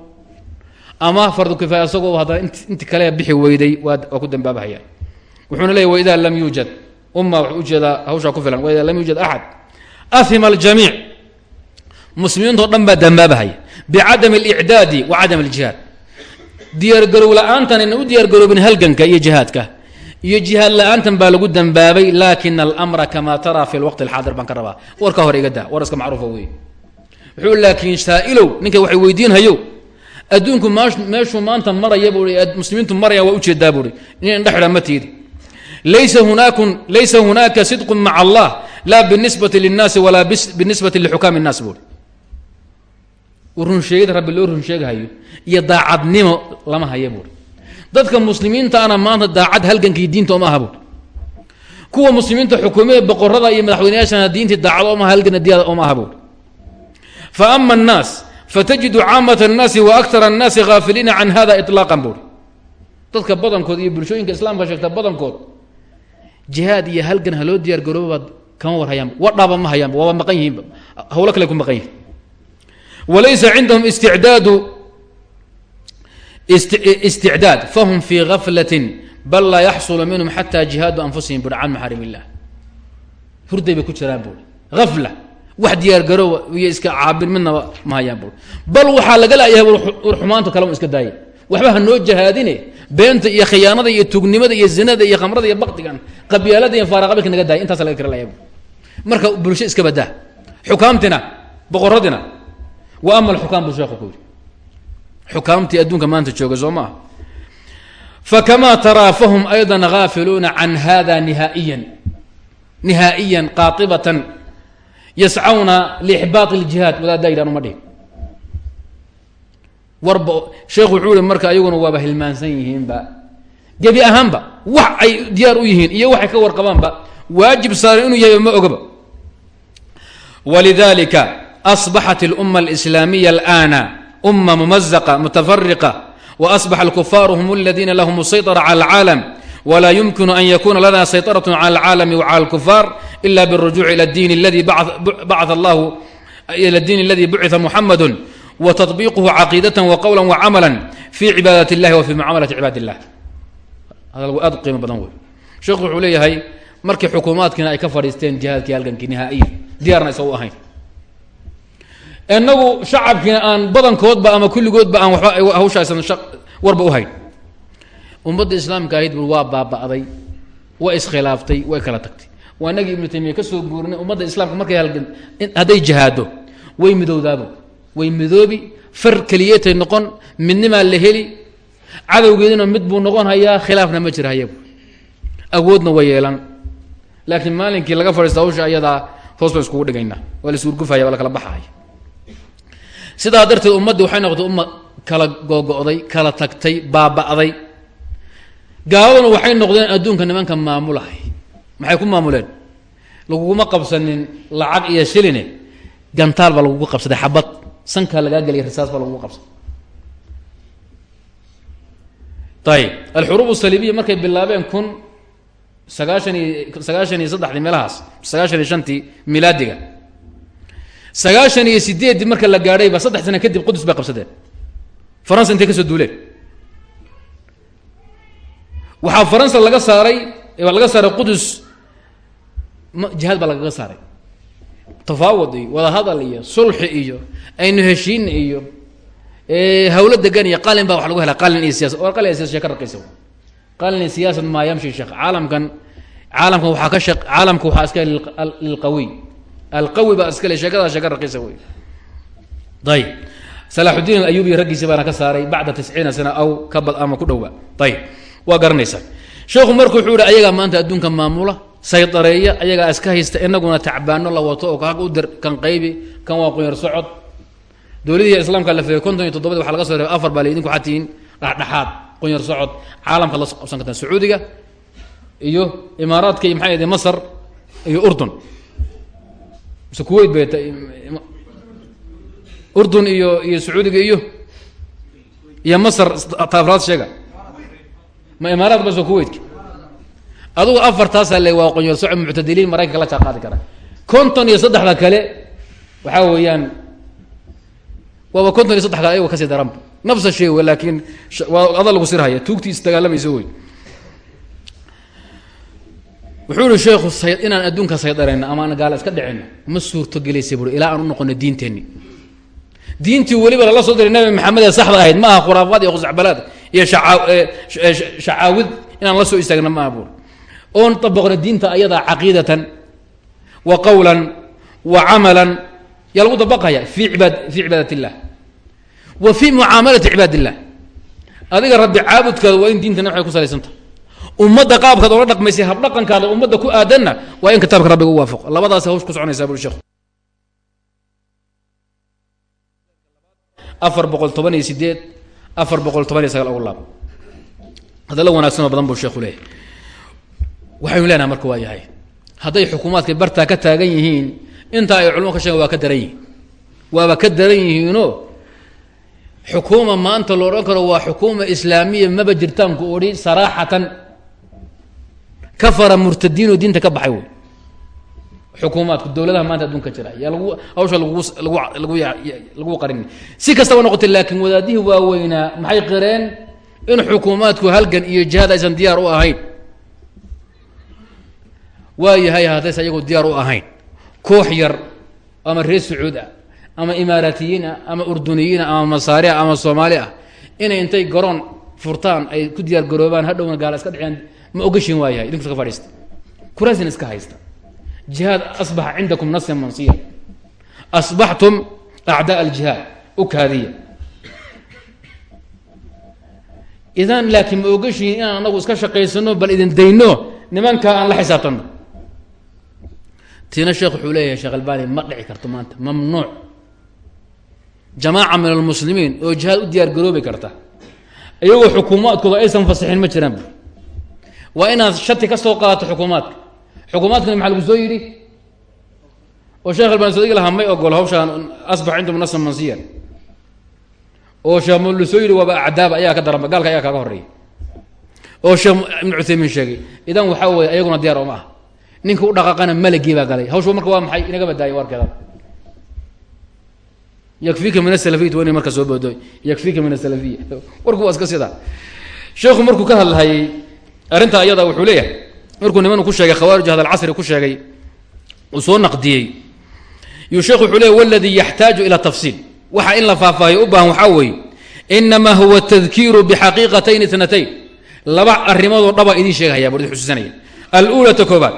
ama fardu kifaaya isagoo haddana int inti kale bixi weyday waa ku dambaabahaya. Wuxuuna leeyay waidaa lam yuujad umma wuxuu u jeedaa hawshaa ku filan waidaa lam yuujad axad ahima aljamiic muslimiintao dhan baa dambaabahaya. Bicadami alicdaadi wa cadam aljihaad. Diyaargarow la'aantan ayna u diyaargaroobin halganka iyo jihaadka. Iyo jihaad la'aantan baa lagu dambaabay laakiin almra kama tara fi lwaqti alxaadir baan ka rabaa. Warka hore iga daa war iska macruufa wey wuxuu laakiin saa-ilow ninka waxay weydiinhayo adduunku meeshuu maanta maraya buui muslimiintu maraya waa u jeedaa buui nin indha xidha ma tiidi. Laysa hunaaka sidqun maca allah laa binisbati linnaasi walaa binisbati lixukaami innaas buui runsheegida rabbi loo runsheegahayo iyo daacadnimo lama haya buui dadka muslimiintaana maanta daacad halgankii diinta oma aha buui kuwa muslimiinta xukuumada boqorada iyo madaxweyneyaashana diintii daacad oma halgana diyaada oma aha buui fa ama annaas caamat annaasi wa aktar annaasi haafiliina can hada ilaaqan buui dadka badankood iyo bulshooyinka islaamka sheegta badankood jihaad iyo halgan haloo diyaar garoobabaad kama war hayaanba wadhaaba ma hayaanba waaba maqan yihiinba hawlo kale ku maqan yihiin walaysa cindahum isticdaadu isticdaad fahum fii gaflatin bal laa yaxsulu minhum xataa jihaadu anfusihim buri can maxaarim illah hurday bay ku jiraan buuri afla wax diyaargaroowa iyo iska caabin midnaba ma hayaan buuri bal waxaa laga laayahay war xumaanta kalema iska daaya waxba ha noo jahaadine beenta iyo khiyaanada iyo tugnimada iyo zinada iyo khamrada iyo baktigan qabyaalada iyo faaraqabilka naga daaya intaas laga kara marka bulsho iska badaa. Xukaamtina boqoradina wa ama alxukaam buu sheekhu ku yidhi. Xukaamtii adduunka maanta jooga soo maaha fakamaa taraa fahum ayضa gaafiluuna can hada nihaa'iyan. Nihaa'iyan qaatibatan yascawna liixbaat اljihaad wadaaddaa yidhahn uma dhihin warba sheekhu wuxuu yihi marka ayaguna waaba hilmaansan yihiinba gebi ahaanba wax ay diyaar u yihiin iyo waxay ka warqabaanba waajib saaran inuu yahay ma ogaba walidalika asbaxat اluma اlislaamiya alana uma mumazaqa mutafariqa وأصبح الكفار هم الذين لهم السيطرة على العالم ولا يمكن أن يكون لنا سيطرة على العالم وعلى الكفار إلا بالرجوع إلى الدين الذي بعث, بعث الله إلى الدين الذي بعث محمد wa taطbiiquhu caqiidatan wa qowla wa camala fi cibaadat اllahi wa fi mucaamalati cibaad illah hadal aad u qiimo badan wey sheekhu wuxuu leeyahay markii xukuumaadkiina ay ka fadhiisteen jihaadkii halgankii nihaa'iya diyaarna isa u ahayn inagu shacabkiina aan badankoodba ama kulligoodba aan waba hawshaasan warba uhayn ummadda islaamka ahayd bu waa baaba'day way iskhilaaftay way kala tagtay. Waa inagii ibnu taymiya ka soo guurinay ummadda islaamka markay hadday jihaado way midowdaabo way midoobi far keliyeetay noqon midnimaa la heli cadowgeedina mid buu noqon hayaa khilaafna ma jira hayabu awoodna way yeelan. Laakiin maalinkii laga fadhiista hawsha ayadaa hoos baan iskugu dhigaynaa waa la isgurgufaya waa la kala baxaya. Sidaa darteed ummaddii waxay noqotay umma kala googo'day kala tagtay baaba'day gaaladuna waxay noqdeen adduunka nimanka maamulahay. Maxay ku maamuleen? Laguguma qabsanin lacag iyo shiline. Gantaal baa lagugu qabsaday xabad. Sankaa lagaa geliya risaas baa lagugu qabsaday. Ayib alxuruub saliibiya markay bilaabeen kun sagaashan iyo sagaashan iyo saddexdii meelahaas sagaashan iyo shantii milaadiga. Sagaashan iyo sideeddii marka la gaadhayba saddex sana kadib qudus bay qabsadeen. Faransa intay ka soo duuleen waxaa faransa laga saaray laga saaray qudus. Jihaad baa lagaga saaray. Tafaawud iyo wadahadal iyo sulxi iyo aynu heshiin iyo hawlo degan iyo qalin baa wax lagu hela qalin iyo siyasa qalin iyo siyasa ka raqiisa qalin iyo siyaasad maa yamshi sheekh caalamkan caalamkan waxaa ka shaq caalamka waxaa iska lilqawiy alqawi baa iska le sheekadaa sheeka raqiisa wey. Ayib salaaxudiin alayubi raggiisi baana ka saaray bacda tisciina sana aw ka ama ku dhowba ayib waa garanaysaa sheekhu marka wuxuu yihi ayagaa maanta adduunka maamula saydareeya ayagaa iska haysta inaguna tacbaano la wato oo kaag u dir kan qaybi kan waa qunyar socod. Dowladihii islaamka la feegay konton iyo toddobadi waxa laga soo reebay afar baa la idinku waxaa tihiin dhexdhexaad qunyar socod. Caalamkaad la qabsan kartaan sacuudiga iyo imaaraadka iyo maxay masar iyo urdun. Mise kuwait bay urdun iyo iyo sacuudiga iyo iyo masar taafraad sheega ma imaaraad baso kuwaitka adugu afartaasaa le waa qonyor soco muctadiliin maraykanka la jaaqaadi kara. Konton iyo saddexda kale waxaa weeyaan waaba konton iyo saddex kale ayago ka sii daranba nafsa shay w laakiin waa ada lagu sirhaya tuugtii isdagaalamayso wey wuxuu ihi sheekhu inaan adduunka saydarayno ama aan gaala iska dhicino ma suurto gelaysa bui ilaa aan u noqono diinteenni diintii weliba lala soo diray nabi maxamed ee saxda ahayd ma aha khuraafaad iyo khusacbalaad iyo shacaawid inaan la soo istaagna ma aha buur. Oon dabaqno diinta ayadaa caqiidatan wa qawlan wa camalan yaa lagu dabaqaya fi ibaad fi cibaadat illah wa fi mucaamalati cibaad illah adiga rabbi caabudkaada waa in diintana waxay ku salaysantaha ummadda qaabkaad ola dhaqmaysay habdhaqankaada ummadda ku aadanna waa in kitaabka rabbiga u waafaqo labadaas hawsh ku soconaysaa buri sheekhu afar boqol toban iyo sideed afar boqol toban iyo sagaal ugu laab. Hadallo wanaagsanoo badan buu sheekhu leeyahy waxaynu leenaha marka waa yahay. Hadday xukuumaadka bartaa ka taagan yihiin intaa ay culmo ka sheegen waa ka daran yihiin. Waaba ka daran yihiinoo xukuuma maanta lo odhan karo waa xukuuma islaamiya maba jirtaanku odhi saraaxatan kafara murtadiinoo diinta ka baxay wey xukuumaadku dowladaha maanta adduunka jira yaa lagu hawsha lagu qarin si kastaba noqotay laakiin wadaadihii waaweynaa maxay qireen in xukuumaadku halgan iyo jihaad aysan diyaar u ahayn? Waa yahay haddaysa ayagoo diyaar u ahayn. Koox yar ama reer sacuud ah ama imaaraatiyiin ah ama urduniyiin ah ama masaari ah ama soomaali ah inay intay garoon furtaan ay ku diyaar garoobaan hadhowna gaala iska dhexeen ma ogashin waa yahay idinku iska fadhiista. Kuraasin iska haysta jihaad asbaxa cindakum nasyan mansiya. Asbaxtum acdaa aljihaad u kaadiya. Idan laakiin ma ogashihin inaan anagu iska shaqaysano bal idin dayno nimankaa aan la xisaabtano. Tiina sheekh wuxuu leeyahay sheekh albani ma dhici karto maanta mamnuuc. Jamaaca min almuslimiin oo jihaad u diyaar garoobi karta. Iyagoo xukuumaadkooda aysan fasixin ma jiraan. Waa inaad shati ka soo qaadato xukuumaadka xukuumaadkana maxaa lagu soo yidhi? oo sheekh albani sodigi lahaa may ogolo hawshaan asbax cindum nasan mansiyan. oo sheekh mulu soo yidhi waaba acdaaba ayaa ka daranba gaalka ayaa kaaga horreeya oo sheekh ibnu cuthaymiin sheegay idan waxaa weeye ayaguna diyaar oma ah ninka u dhaqaaqana malagii baa galay. Hawshu marka waa maxay? Inaga badaayo warkeeda yakfiika min asalafiyati wa marka soo boodo yakfiika min asalafiya warku waa sheekhu markuu ka hadlahayay arrintaa ayada wuxuu leeyahay markuu nimanu ku sheegay khawaarij hada alcasri ku sheegay uu soo naqdiyey yuu sheekhu wuxuu leeyay waladii yaxtaaju ila tafsiil waxa in la faahfaahiyo u baahan waxaa weeye inamaa huwa tadkiiru bixaqiiqatayn itnatayn laba arrimoodoo dhaba idiin sheegahaya buu idin xusuusanaya alulata koobaad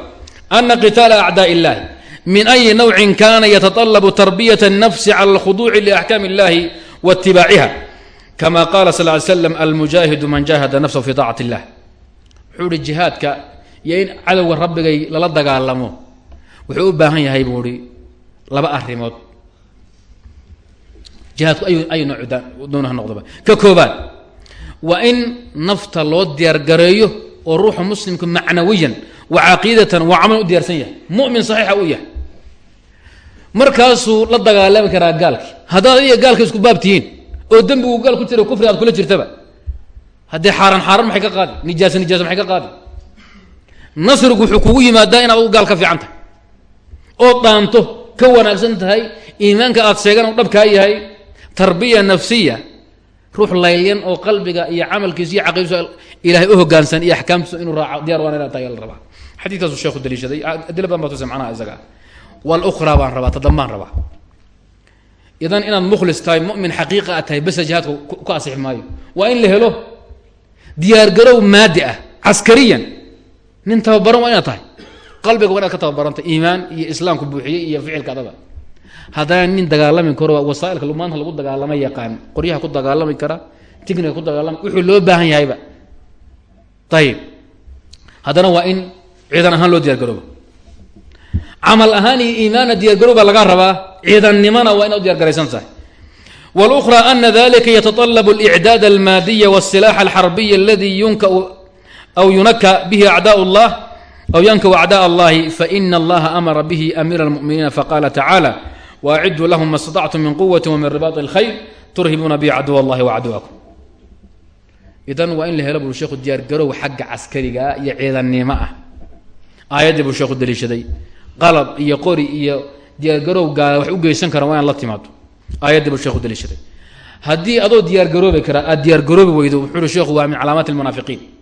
ana qitaala acdaa illahi min ayi nawcin kana yataطalabu tarbiyat الnafsi cala alkhuduuci liaxkaami اllahi waitibaaciha kama qala sal ly slam almujaahidu man jahada nafsahu fi طaacat اllah wuxuu ihi jihaadka iyo in cadowga rabbigay lala dagaalamo. Wuxuu u baahan yahay buu ihi laba arrimood. Jihaadku ay ay nooc doona ha noqdoba. Ka koobaad waa in nafta loo diyaargareeyo oo ruuxa muslimka macnawiyan wa caqiidatan waa camal u diyaarsan yahay. Mumin saxiixa u yahay. Markaasuu la dagaalami karaa gaalki haddaad iyo gaalka isku baab tihiin oo dembigu gaal ku jira kufri aad kula jirtaba haddii xaaran xaaran maxay ka qaadi? Nijaasa nijaasa maxay ka qaadi nasrigu wuxuu kugu yimaadaa inaad u gaal ka fiican tahay oo dhaanto ka wanaagsan tahay iimaanka aad sheegan u dhabkaa yahay. Tarbiya nafsiya ruux laylyan oo qalbiga iyo camalkiisa iyo caqiidadiisa ilaahay u hogaansan iyo axkaamtiisa inuu raaco. Diyar waan inaa tahay la rabaa. Xadiidkaasuu sheekhu daliishaday adila badan baa tusa macnaha isaga. Walukhraa baan rabaa tadambaan rabaa. Idan inaad mukhlis tahay mumin xaqiiqa a tahay besa jihaadka ku asixi waa in la helo diyaargarow maadi ah caskariyan nin tababaran waa inaad tahay. Qalbiga waa inaad ka tababarantay iimaan iyo islaamku buuxiyey iyo ficilka adada. Haddana nin dagaalami karo wasaailka maanta lagu dagaalama yaqaan qoryaha ku dagaalami kara tigniga ku dagaalama wuxuu loo baahan yahayba. Ayib haddana waa in ciidan ahaan loo diyargaroobo camal ahaan iyo iimaanna diyargarooba laga rabaa ciidannimana waa inaad diyargaraysan tahay. Wlukhra ana dalika yataalabu اlicdaad almaadiya wاsilaax alxarbiy aladi yunka aw yunaka bihi acdaa llah aw yankaw acdaa allahi faina allaha amara bihi amiira almuminiina faqaala tacaala waaciduu lahum ma statactum min quwati wamin ribaai اlkhayr turhibuuna bihi caduw allahi wacaduwakum idan waa in la helo bul sheekhu diyaargarow xagga caskarigaa iyo ciidannimo ah aayaddii buu sheekhu daliishaday qalab iyo qori iyo diyaargarow gaala wax u geysan karaan waa in la timaado aayaddii buu sheekhu daliishaday haddii adoo diyaargaroobi karaa aad diyaargaroobi weydo wuxuu uhi sheekhu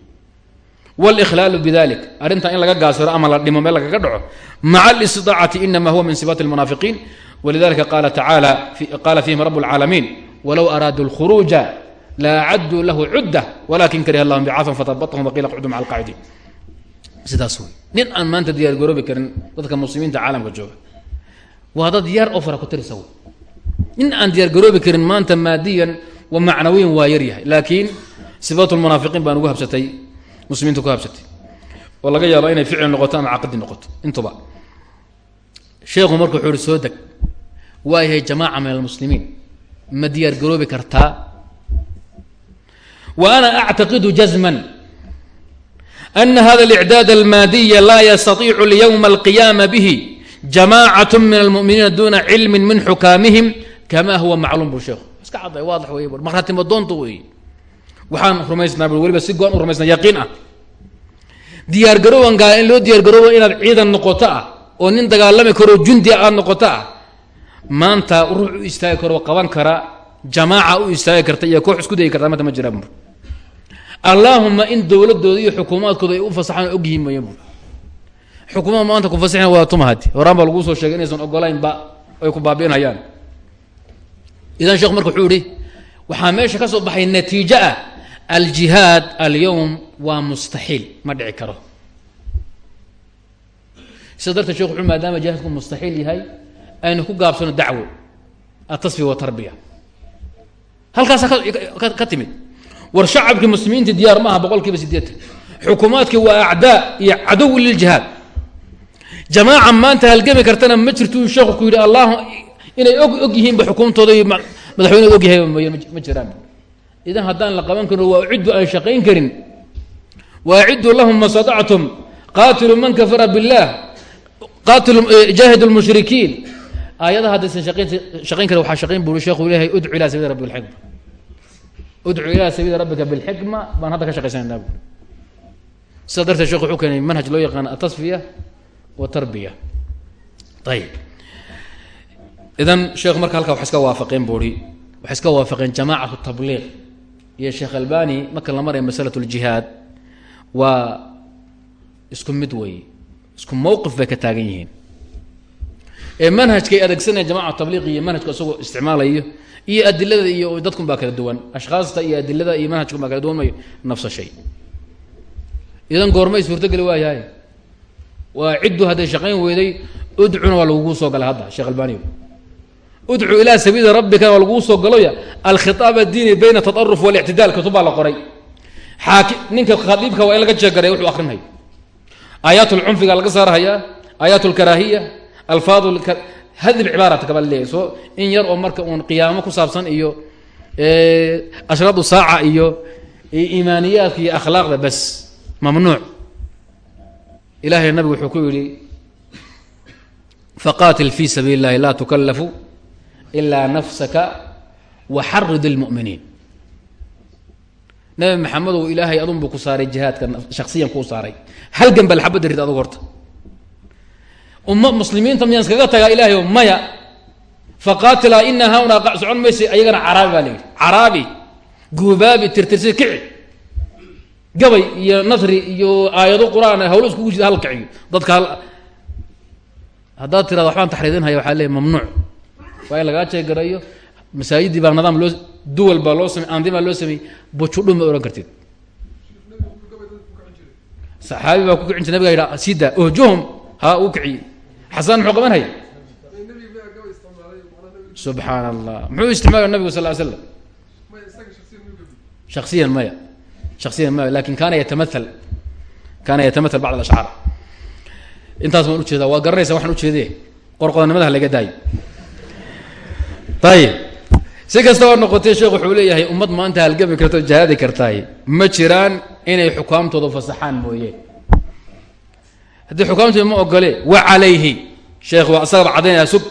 wlklaalu bidalik arrintan in laga gaasiro ama la dhimo meel lagaga dhaco maca alistidaacati inama huwa min sifaati lmunaafiqiin walidalika qaala tacaala qaala fihim rab lcaalamiin walow araaduu lkhuruuja la acaduu lahu cudda walakin kariha lahum bicafan fatabatahum waqiila qcuduu maca alqaacidiin sidaas wey nin aan maanta diyaargaroobi karin dadka muslimiinta caalamka jooga waa dad yar oo fara ku tirisa wey nin aan diyaargaroobi karin maanta maadiyan wa macnawiyan waa yaryahay laakiin sifaatu lmunaafiqiin baan ugu habsatay muslimiinta ku habsatay oo laga yaabo inay ficil noqoto ama caqdi noqoto. Intuba sheekhu marka wuxuu uhi soo deg waa yahay jamaaca min almuslimiin ma diyaar garoobi kartaa? Wa ana actaqidu jazman ana hada اlicdaad almaadiya laa yastaiicu lyowma alqiyaama bihi jamacat min almuminiina duna cilmi min xukaamihim kama huwa macluum bu sheekhu iska cadday waadax wey bu markhaatimo doonta wey waxaan rumaysnaa bu weliba si go-an u rumaysnaa yaqiin ah. Diyaar garoowan gaala in loo diyaar garooba inaad ciidan noqoto ah oo nin dagaalami karoo jundi aad noqoto ah maanta ruux u istaagi karoo qaban kara jamaaca u istaagi karta iyo koox isku dayi karta maanta ma jiraan bu allaahuma in dowladooda iyo xukuumaadkooda ay u fasaxaan ogyihiin maya bu xukuumada maanta ku fasaxina waa tumahadi horaan baa laguu soo sheegay inaysan ogolaynba ay ku baabi'inayaan. Idan sheekhu marka wuxuu ihi waxaa meesha ka soo baxay natiijo ah aljihaad alyowm waa mustaxiil ma dhici karo. Sida darteed shekh wuxuu maadaama jihaadku mustaxiil yahay aynu ku gaabsano dacwo atasfiya watarbiya halkaasa ka timid. War shacabkii muslimiinta diyaar ma aha sideetan xukuumaadkii waa acdaa iyo cadow liljihaad. Jamaaca maanta halgami kartana ma jirtuu sheekhu yidhi allah inay og yihiinba xukuumtooda iyo madaxweyneod og yahay ma jiraan idan haddaan la qaban karin waa ciddu aan shaqayn karin. Waaciduu lahum ma sadactum. Qaatiluu man kafara biاllah qaatilu jaahidu lmushrikiin aayadaha haddaysan shaqayn karin waxaa shaqayn buri sheekhu ilahay udcu ila sabiili rabbi lxikma udcu ila sabiili rabbika bilxikma baan hadda ka shaqaysanayna bu sidaa darteed shekhu wuxuu keenay manhaj loo yaqaano atasfiya wa tarbiya. Ayib idan sheekhu marka halkaa waxay iska waafaqeen buuri waxay iska waafaqeen jamaacatu tabliiq iyo sheekh albani marka la maraya masalat ljihaad waa isku mid weeye isku mowqif bay ka taagan yihiin. Ee manhajkay adeegsanaya jamaca tabliiq iyo manhajku isagoo isticmaalayo iyo adilada iyo dadkun baa kala duwan. Ashkhaasta iyo adilada iyo manhajkun baa kala duwan mayo nafsa shay. Idan goormay suurtogeli waayahay waa ciddu hadday shaqayn weyday udcuna waa lagugu soo galay hadda sheekh albaniyo udcu ilaa sabiili rabbikana waa laguu soo galoya alkhitaab addiini bayna taaruf walictidaal kutub baa la qoray. Xaaki ninka khadiibka waa in laga jeegaray wuxuu akrinhay aayaat lcunfiga laga saarhayaa aayaat lkaraahiya alfaad hadib cibaarata kaba leeyahy soo in yar oo marka uun qiyaamo ku saabsan iyo ashraadu saaca iyo iimaaniyaadka iyo akhlaaqda bas mamnuuc. Ilahay nabigu wuxuu ku yihi faqaatil fi sabiili اllahi laa tukallafu ilaa nafsaka waxarid اlmu'miniin nabi maxamedow ilaahay adun buu ku saaray jihaadka shaksiyan kuu saaray halgan bal xabadda rid adug horta umma muslimiinta miyaan iskaga tagaa ilahay maya faqaatilaa ina haunaa socon maysa ayagana caraabi baa la yidhi caraabi guubaabi tirtirsi kici gabay iyo nasri iyo aayado qur'aan hawlo iskugu jida hal kiciyo dadka hal haddaad tirada waxbaan taxriidinhaya waxaa leeyahy mamnuuc waa in lagaa jeegarayo masaajidii baa nidaam loo duwal baa loo samey andimaa loo sameeyey bujudhun ma ohan kartid. Saxaabi baa ku kicin nabiga yidha sida ohjuhum ha uu kiciyey. Xasaan muxuu qabanhaya subxaan allah muxuu isticmaala nabigu sal ly slam shaksiyan maya. Shaksiyan maya laakiin kaana yatamaal kaana yatamaal bacd alashcaar intaas baan u jeedaa waa garanaysa waxaan ujeede qorqodannimadaha laga daayo ayib si kastaba noqotee sheekh wuxuu leeyahay ummad maanta halgami karta jihaadi kartaay. Ma jiraan inay xukaamtooda fasaxaan mooye. Haddii xukaamtooda ma ogole wa calayhi. Sheekh waa isagaba caddaynaya sug.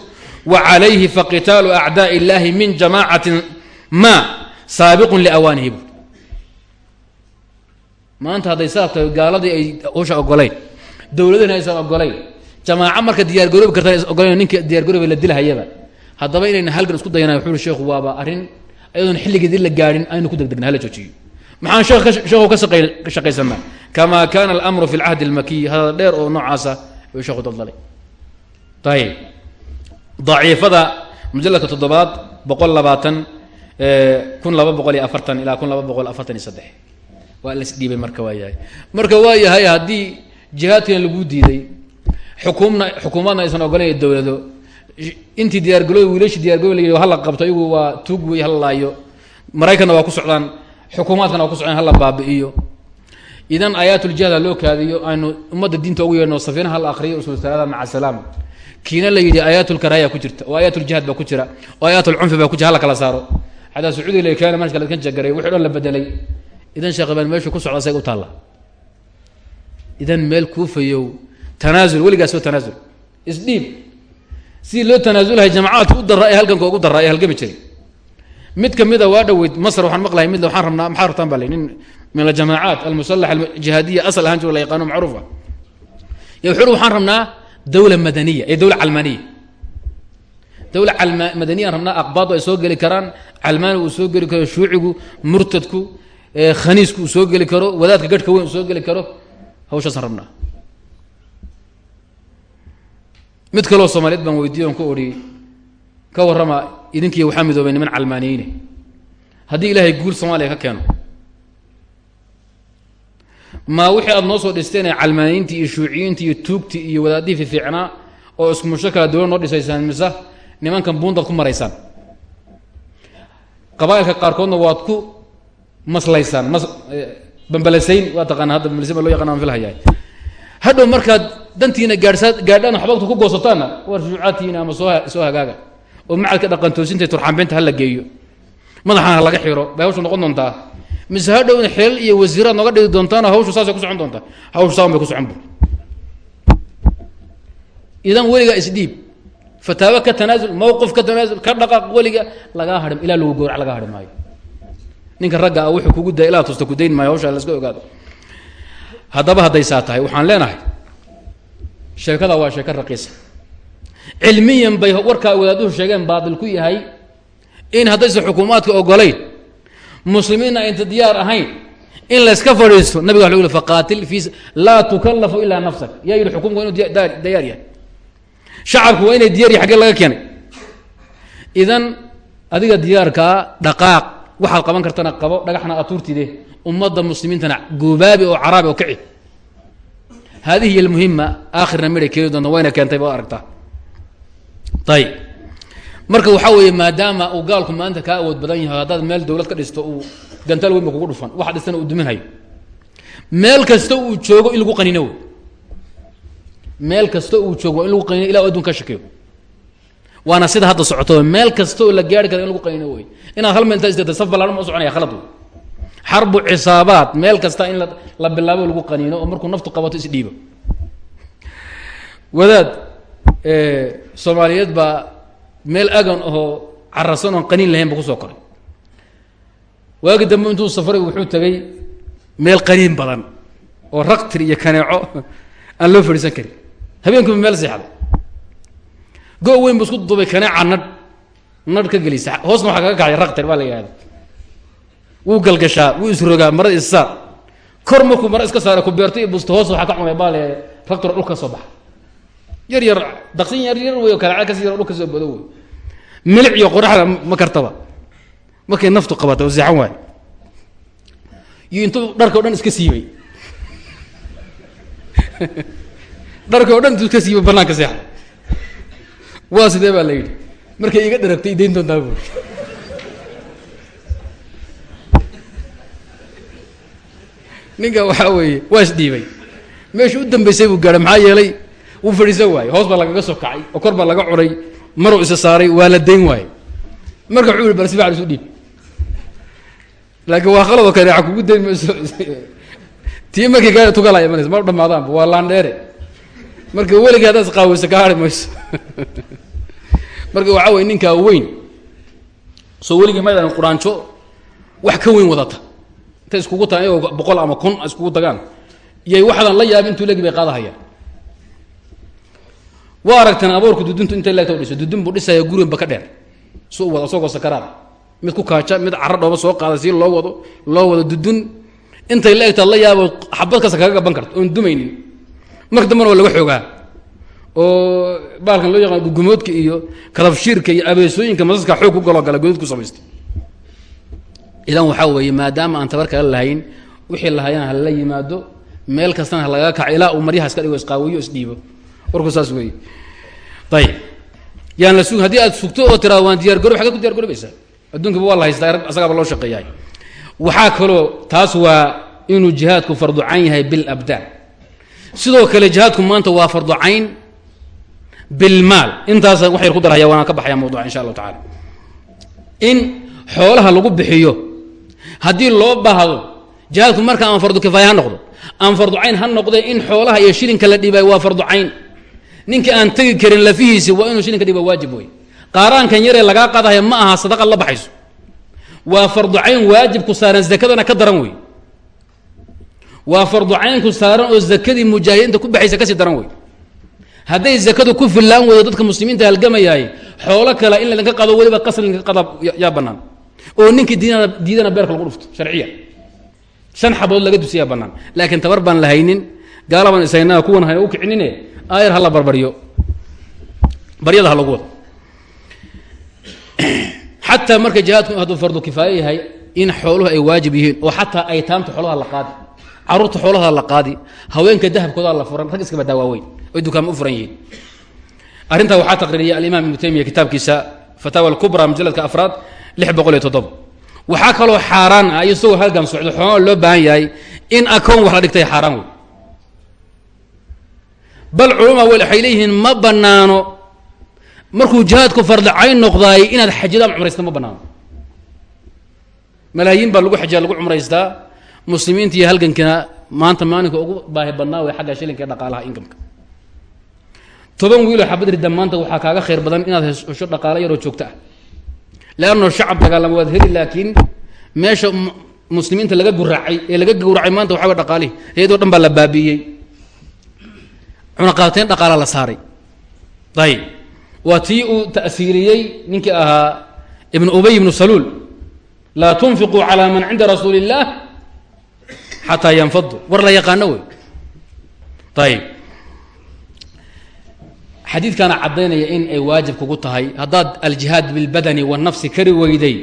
Wa calayhi faqitaalu acdaa illahi min jamaacatin ma saabiqun liawaanihi bu maanta hadday saas gaaladii ay husha ogolayn dowladana aysan ogolayn jamaaco marka diyaargaroobi karta aysan ogolayn ninka diyaargarooba la dilhayaba haddaba inayna halgan isku dayanay wuxu ui sheekhu waaba arrin ayadoon xilligeedii la gaadhin aynu ku degdegna hala joojiyo. Maxaan sheekh sheekhu ka shaqay ka shaqaysanaa kamaa kana alamru fi lcahdi almakiyi hadada dheer oo noocaasa ayuu sheekhu daldalay ayib daciifada mujalladka toddobaad boqol labaatan kun laba boqol iyo afartan ilaa kun laba boqol afartan iyo saddex. Waa las dhiibay marka waa marka waa haddii jihaadkana laguu diiday xukuumna xukuumadna aysan ogolayn dowlado intii diyaargalooy wiilashi diyargalooy la yidhi hala qabto? Iyagu waa tuug wey hala laayo. Maraykanna waa ku socdaan xukuumaadkana waa ku socdaan hala baabi'iyo. Idan aayaatuljihaad ha loo kaadiyo aynu ummadda diinta ugu yeedhno safiinaha la akriyo usul salaada maca salaam kiina la yidhi aayaatulkarahaya ku jirta oo aayaatuljihaad baa ku jira oo aayaatulcunfi baa ku jira hala kala saaro. Xataa sacuudiga la keena manhajka ladkan jagaray wixi dhan la bedelay. Idan sheekh ibaan meeshu ku socda say u taalla. Idan meel kuufayow tanaasul weligaas oo tanaasul isdhiib sidii loo tanaasulahay jamacaadka u daraa ee ugu daraa halgami jiray. Mid kamida waa dhoweyd masr waxaan maqlahay mid waxaan rabnaa maxaa rabtaan baa nin min aljamaacaat almusalaxa aljihaadiya asal ahaan jiro la yaqaano macruuf ah. Wuxuu waxaan rabnaa dawla madaniya ee dawla calmaaniya dawla madaniyaan rabnaa aqbaadu ay soo geli karaan calmaani uu soo geli karo shuucigu murtadku khaniisku soo geli karo wadaadka garhka weyn soo geli karo. Hawshaasaan rabnaa mid kaloo soomaaliyed baan weydiiye on ku odhi ka warrama idinkiiy waxaa midoobay niman calmaaniyeyne haddii ilaahay guul soomaaliya ka keeno. Ma wixii aada noo soo dhisteen ee calmaaniyiintii iyo shuuciyiintii iyo tuugtii iyo wadaadihii fifiicnaa oo isku musho kala dawla noo dhisaysaan mise nimankan buuntaad ku maraysaan? Qabaailka qaarkoodna waad ku maslaysaan mas bambalasayn waa taqaana hadda bambalasayn baa loo yaqana aan filhayaa hadhow markaad dantiina gaadhsaa gaadhaan waxbagta ku goosataanna war shuucaadtiina ama soo soo hagaaga. Oo macadka dhaqantoosinta turxaanbeynta hala geeyo. Madaxana ha laga xiro bay hawshu noqon doontaa. Mise hadhowna xilal iyo wasiiraad nooga dhigi doontaana hawshu saasay ku socon doontaa? Hawshu saan bay ku socon bu idan weligaa isdhiib fataawo ka tanaasul mawqif ka tanaasul ka dhaqaaq weliga lagaa hadhim ilaa lagu gowrac laga hadhi maayo. Ninka ragga ah wuxuu kugu daya ilaa tusta kudayn maayo hawsha laska ogaado haddaba hadday saa tahay waxaan leenahay sheekada waa sheeko raqiisa. Cilmiyan bay warkaa wadaaduhu sheegeen baatil ku yahay in haddaysan xukuumaadka ogolayn muslimiinna aynta diyaar ahayn in layska fadhiisto nabiga wa faqaatil fi laa tukallafu ilaa nafsak. Yaa yidhi xukumka inuu diyaar yahay. Shacabku waa inay diyar yahy xaggee laga keenay. Idan adiga diyaarkaa dhaqaaq waxaad qaban kartana qabo dhagaxna atuurtide ummadda muslimiintana gubaabi oo caraabi oo kici hadihi hiy almuhima aakhirna midhay wayna keentay baad aragtaa ayib marka waxaa weeye maadaama uu gaalku maanta kaa awood badan yahay haddaad meel dawlad ka dhisto uu gantaal weyn ba kugu dhufan. Waxa dhistana uu duminhayo meel kasta uu joogo in lagu qanino meel kasta uu joogo in lagu qanino ila adun ka shakiyo waana sida hadda socoto meel kasta oo la gaari kara in lagu qanino wey. Inaad hal meel intaa isdata saf ma u soconaya xarbu cisaabaat meel kasta in la bilaabo lagu qaniino oo markuu naftu qabato isdhiibo wadaad soomaaliyeed baa meel agan ahoo carasan oon qaniin lahayn ba ku soo koray. Waagi dambe intuu safaray wuxuu tegay meel qaniin badan oo raktir iyo kaneeco aan loo fadhiisan karin. Habeenkiiba meel seexday. Go weyn bu isku dubay kaneeca nadh nadh ka gelisa hoosna waxaa kaga kacay raktir baa la yihahda wuu galgashaa wuu isrogaa marada issaar kor markuu mara iska saara ku beerto iyo busto hoos waxaa ka cunay baa le raktor dhulka ka soo baxa. Yar yar daqsin yar yar wey kalaca kasi yar dhulka soo bado wey milic iyo qoraxda ma kartaba. Markay naftu qabata oo seexan waayo iyo intuu dharka o dhan iska siibay. Dharka o dhan intuu iska siibay banaanka seexda waa sidee baa la yidhi? Markay iga dharagtay idayn doontaa buuri ninka waxaa weeye waa isdhiibay meesha u dambeysay buu gaadhay maxaa yeelay wuu fadhiisan waaye. Hoos baa lagaga soo kacay oo kor baa laga cunay maruu isa saaray waa la dayn waaye. Marka wuxuu yihi bal si fiican isu dhiib. Laakiin waa qalado kaneeca kugu dayn mayso tii markii gaari tugalaya imanaysa ma dhamaadaanba waa laandheere marka weligii haddaad isqaaweyso ka hari mayso marka waxaa weye ninkaa weyn. Soo weligii maydaan quraanjo wax ka weyn wadata intay iskugu tagaan iyagoo boqol ama kun iskugu tagaan. Iyay waxdan la yaabin intuu legi bay qaadahayaan. Waa aragteen aboorku duduntu intay leegta dhiso. Dudun buu dhisaya guriganba ka dheer. Si u wado isagoo sakaraad mid ku kaaja mid caro dhooba soo qaada si loo wado loo wado dudun intay la egtaad la yaabo xabad kasta kaga gaban karto. Oon dumaynin. Marka dambana waa laga xoogaa. Oo baalkan loo yaqaan gugumoodka iyo kadafshiirka iyo abeesooyinka masaska xoog ku galoo gala godad ku samaystay idan waxaa weeye maadaama aan tabar kala lahayn wixii lahayana hala yimaado meel kastana ha kaco ilaa uu maryaha iska dhigo isqaawiyo isdhiibo. Warku saas weeye. Ayib. Yaan la sug haddii aad sugto oo tiraa waan diyaar garo xagad ku diyar garoobaysaa? Adduunkaba waa la haystaa asagaaba loo shaqeeyahay waxaa kaloo taas waa inuu jihaadku fardu cayn yahay bilabdaan sidoo kale jihaadku maanta waa fardu cayn bilmaal intaasa wax yar ku darhaya waana ka baxaya mawduca insha allahu tacala in xoolaha lagu bixiyo haddii loo baahdo jihaadku marka aan fardu kifaaya ha noqdo. Aan fardu cayn ha noqde in xoolaha iyo shilinka la dhibay waa fardu cayn. Ninka aan tegi karin lafihiisi waa inuu shilinka dhiba waajib wey qaaraankan yaree lagaa qaadahaya ma aha sadaqa la baxayso. Waa fardu cayn waajib ku saaran zakadana ka daran wey waa fardu cayn ku saaran oo zakadii mujaahidiinta ku baxaysa ka sii daran wey hadday zakadu ku fillaan weydo dadka muslimiinta halgamayaay xoolo kale in laydinka qado weliba qasr laydinka qada yaa bannaan oo ninkii diidana beerka lagu dhufto sharciya. Shan xabood laga dusiyaa bannaan. Laakiin tabar baan la haynin ishaynaa kuwan hayna u kicinine aayar ha la barbaryo baryada ha lagu marka jihaadku hadduu fardu kifaaye yahay in xooluhu ay waajib yihiin oo xataa aytaamta xoolaha la qaadi carruurta xoolaha la qaadi haweenka dahabkooda la furan rag iskaba daawaaweyn oy dukaama u furan yihiin. Arrintaa waxaa taqriiriyay alimaam ibnu taymiya kitaabkiisa fataawa alkubra mujaladka afraad waxaa kaloo xaaraan ah isagoo halgan socdo xoolaa loo baahan yahay in akoon wax la dhigtay xaaraan wey bal culama waxay leeyihiin ma banaano markuu jihaadku fardacayn noqdaay inaad ama cumraysta ma banaano malaayiin baa lagu xajiya lagu cumraystaa muslimiinta iyo halgankina maanta maalinka ugu baahi badnaa way xagga shilinka dhaqaalaha inkamka toban wiiloo xabad ridda maanta waxaa kaaga khayr badan inaad hesho dhaqaalo yaroo joogto ah leanno shacab dagaalama waad heli laakiin meesha muslimiinta laga guraacay ee laga gawracay maanta waxa way dhaqaalihi iyadoo dhan baa la baabi'iyey cunaqaateyn dhaqaala la saaray ayib waa tii uu ta'siiriyey ninkii ahaa ibn ubay ibnu saluul laa tunfiquu calaa man cinda rasuuli illaah xataa yanfadu war la yaqaano wey xadiidkaana caddaynaya in ay waajib kugu tahay haddaad aljihaad bilbadani wannafsi kari weyday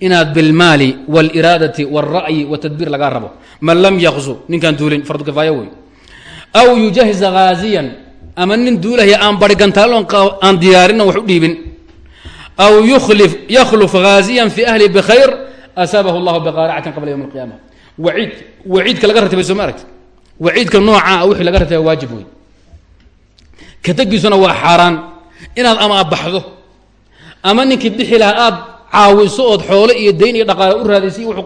inaad bilmaali wاliraadati wاlra'yi watadbiir lagaa rabo man lam yaqzu ninkaan duulin fardu kifaayo wey aw yujahiza haaziyan ama nin duulahya aan barigantaalon aan diyaarin wax u dhiibin aw yulif yakhluf haaziyan fi ahli bkhayr asaabahu llahu biqaaricatin qabla ywm اlqiyama waciid waciidka laga ratibay soo ma aragti waciidka noocaa wixii laga ratibay waajib wey ka tegiisuna waa xaaraan. Inaad ama baxdo. Ama ninkii bixi lahaa aad caawiso ood xoole iyo dayn iyo dhaqaale u raadaysa wuxuu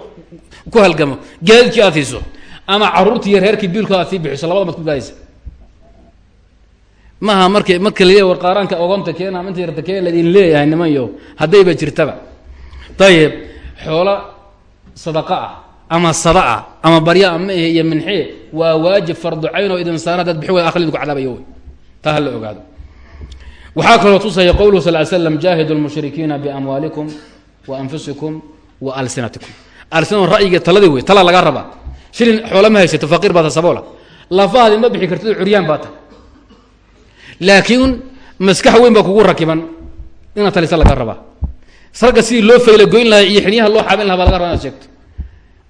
ku halgamo. Gaadidkii aad siiso ama caruurtii iyo reerkii biilkooda aad sii bixiso labada ku gaadaysa maaha marka marka la war ogonta keena ama inta yarta keen laydin leeyahay nimanyo haddayba jirtaba. Ayib xoolo sadaqa ah ama sada ah ama barya ama ehe iyo minxee waa waajib fardu cayn oo idin saara hadaad bixi way akhli idinku cadaabayo wey taa hala ogaado. Waxaa kaloo tusaya qowluhu sal slam jaahidu lmushrikiina biamwaalikum wa anfusikum wa alsinatikum. Alsinadu ra'yiga taladii wey tala lagaa rabaa. Shilin xoolo ma haysato faqiir baata saboola. Lafahaadi ma bixi kartid curyaan baa laakiin maskax weyn baa kugu rakiban inaad talisa laga rabaa. Ragga sidii loo fayla goyn lahaa iyo xiniyaha loo xaabin laha baa laga rabaa inaad sheegto.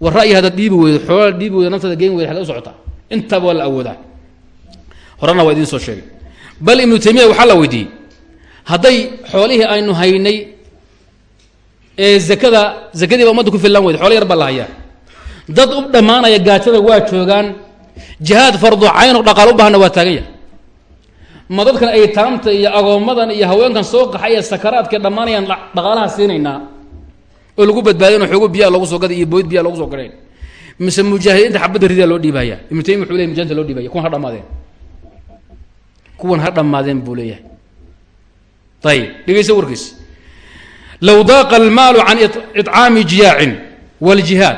War ra'yi haddaad dhiibi weydo xoolaa dhiibi weydo naftaada geyn weyda hada u socotaa. Intaaba waa la awoodaa. Horena waa idiin soo sheegay bal ibnu taymiya waxaa la weydiiyey hadday xoolihii aynu haynay ee zakada zakadii ba umadda ku fillaan weyda xoolo yar baa la hayaa. Dad u dhammaanaya gaajada waa joogaan jihaad fardu cayn oo dhaqaal u baahana waa taagan yahay. Ma dadkan ay taamta iyo agoommadan iyo haweenkan soo qaxay ee sakaraadka dhammaanayaan dhaqaalaha siinaynaa? Oo lagu badbaadin xoogo biyaa loogu soo gaday iyo booyd biyaa loogu soo gadhayn mise mujaahidiinta xabadda ridaa loo dhiibaya? Ibnu taymiya wuxuu ley mujahidinta loo dhiibaya kuwan ha dhamaadeen kuwan ha dhammaadeen buu leeyahay. Ayib dhegeysa warkiis. Low daaqa almaalu can iطcaami jiyaacin wاljihaad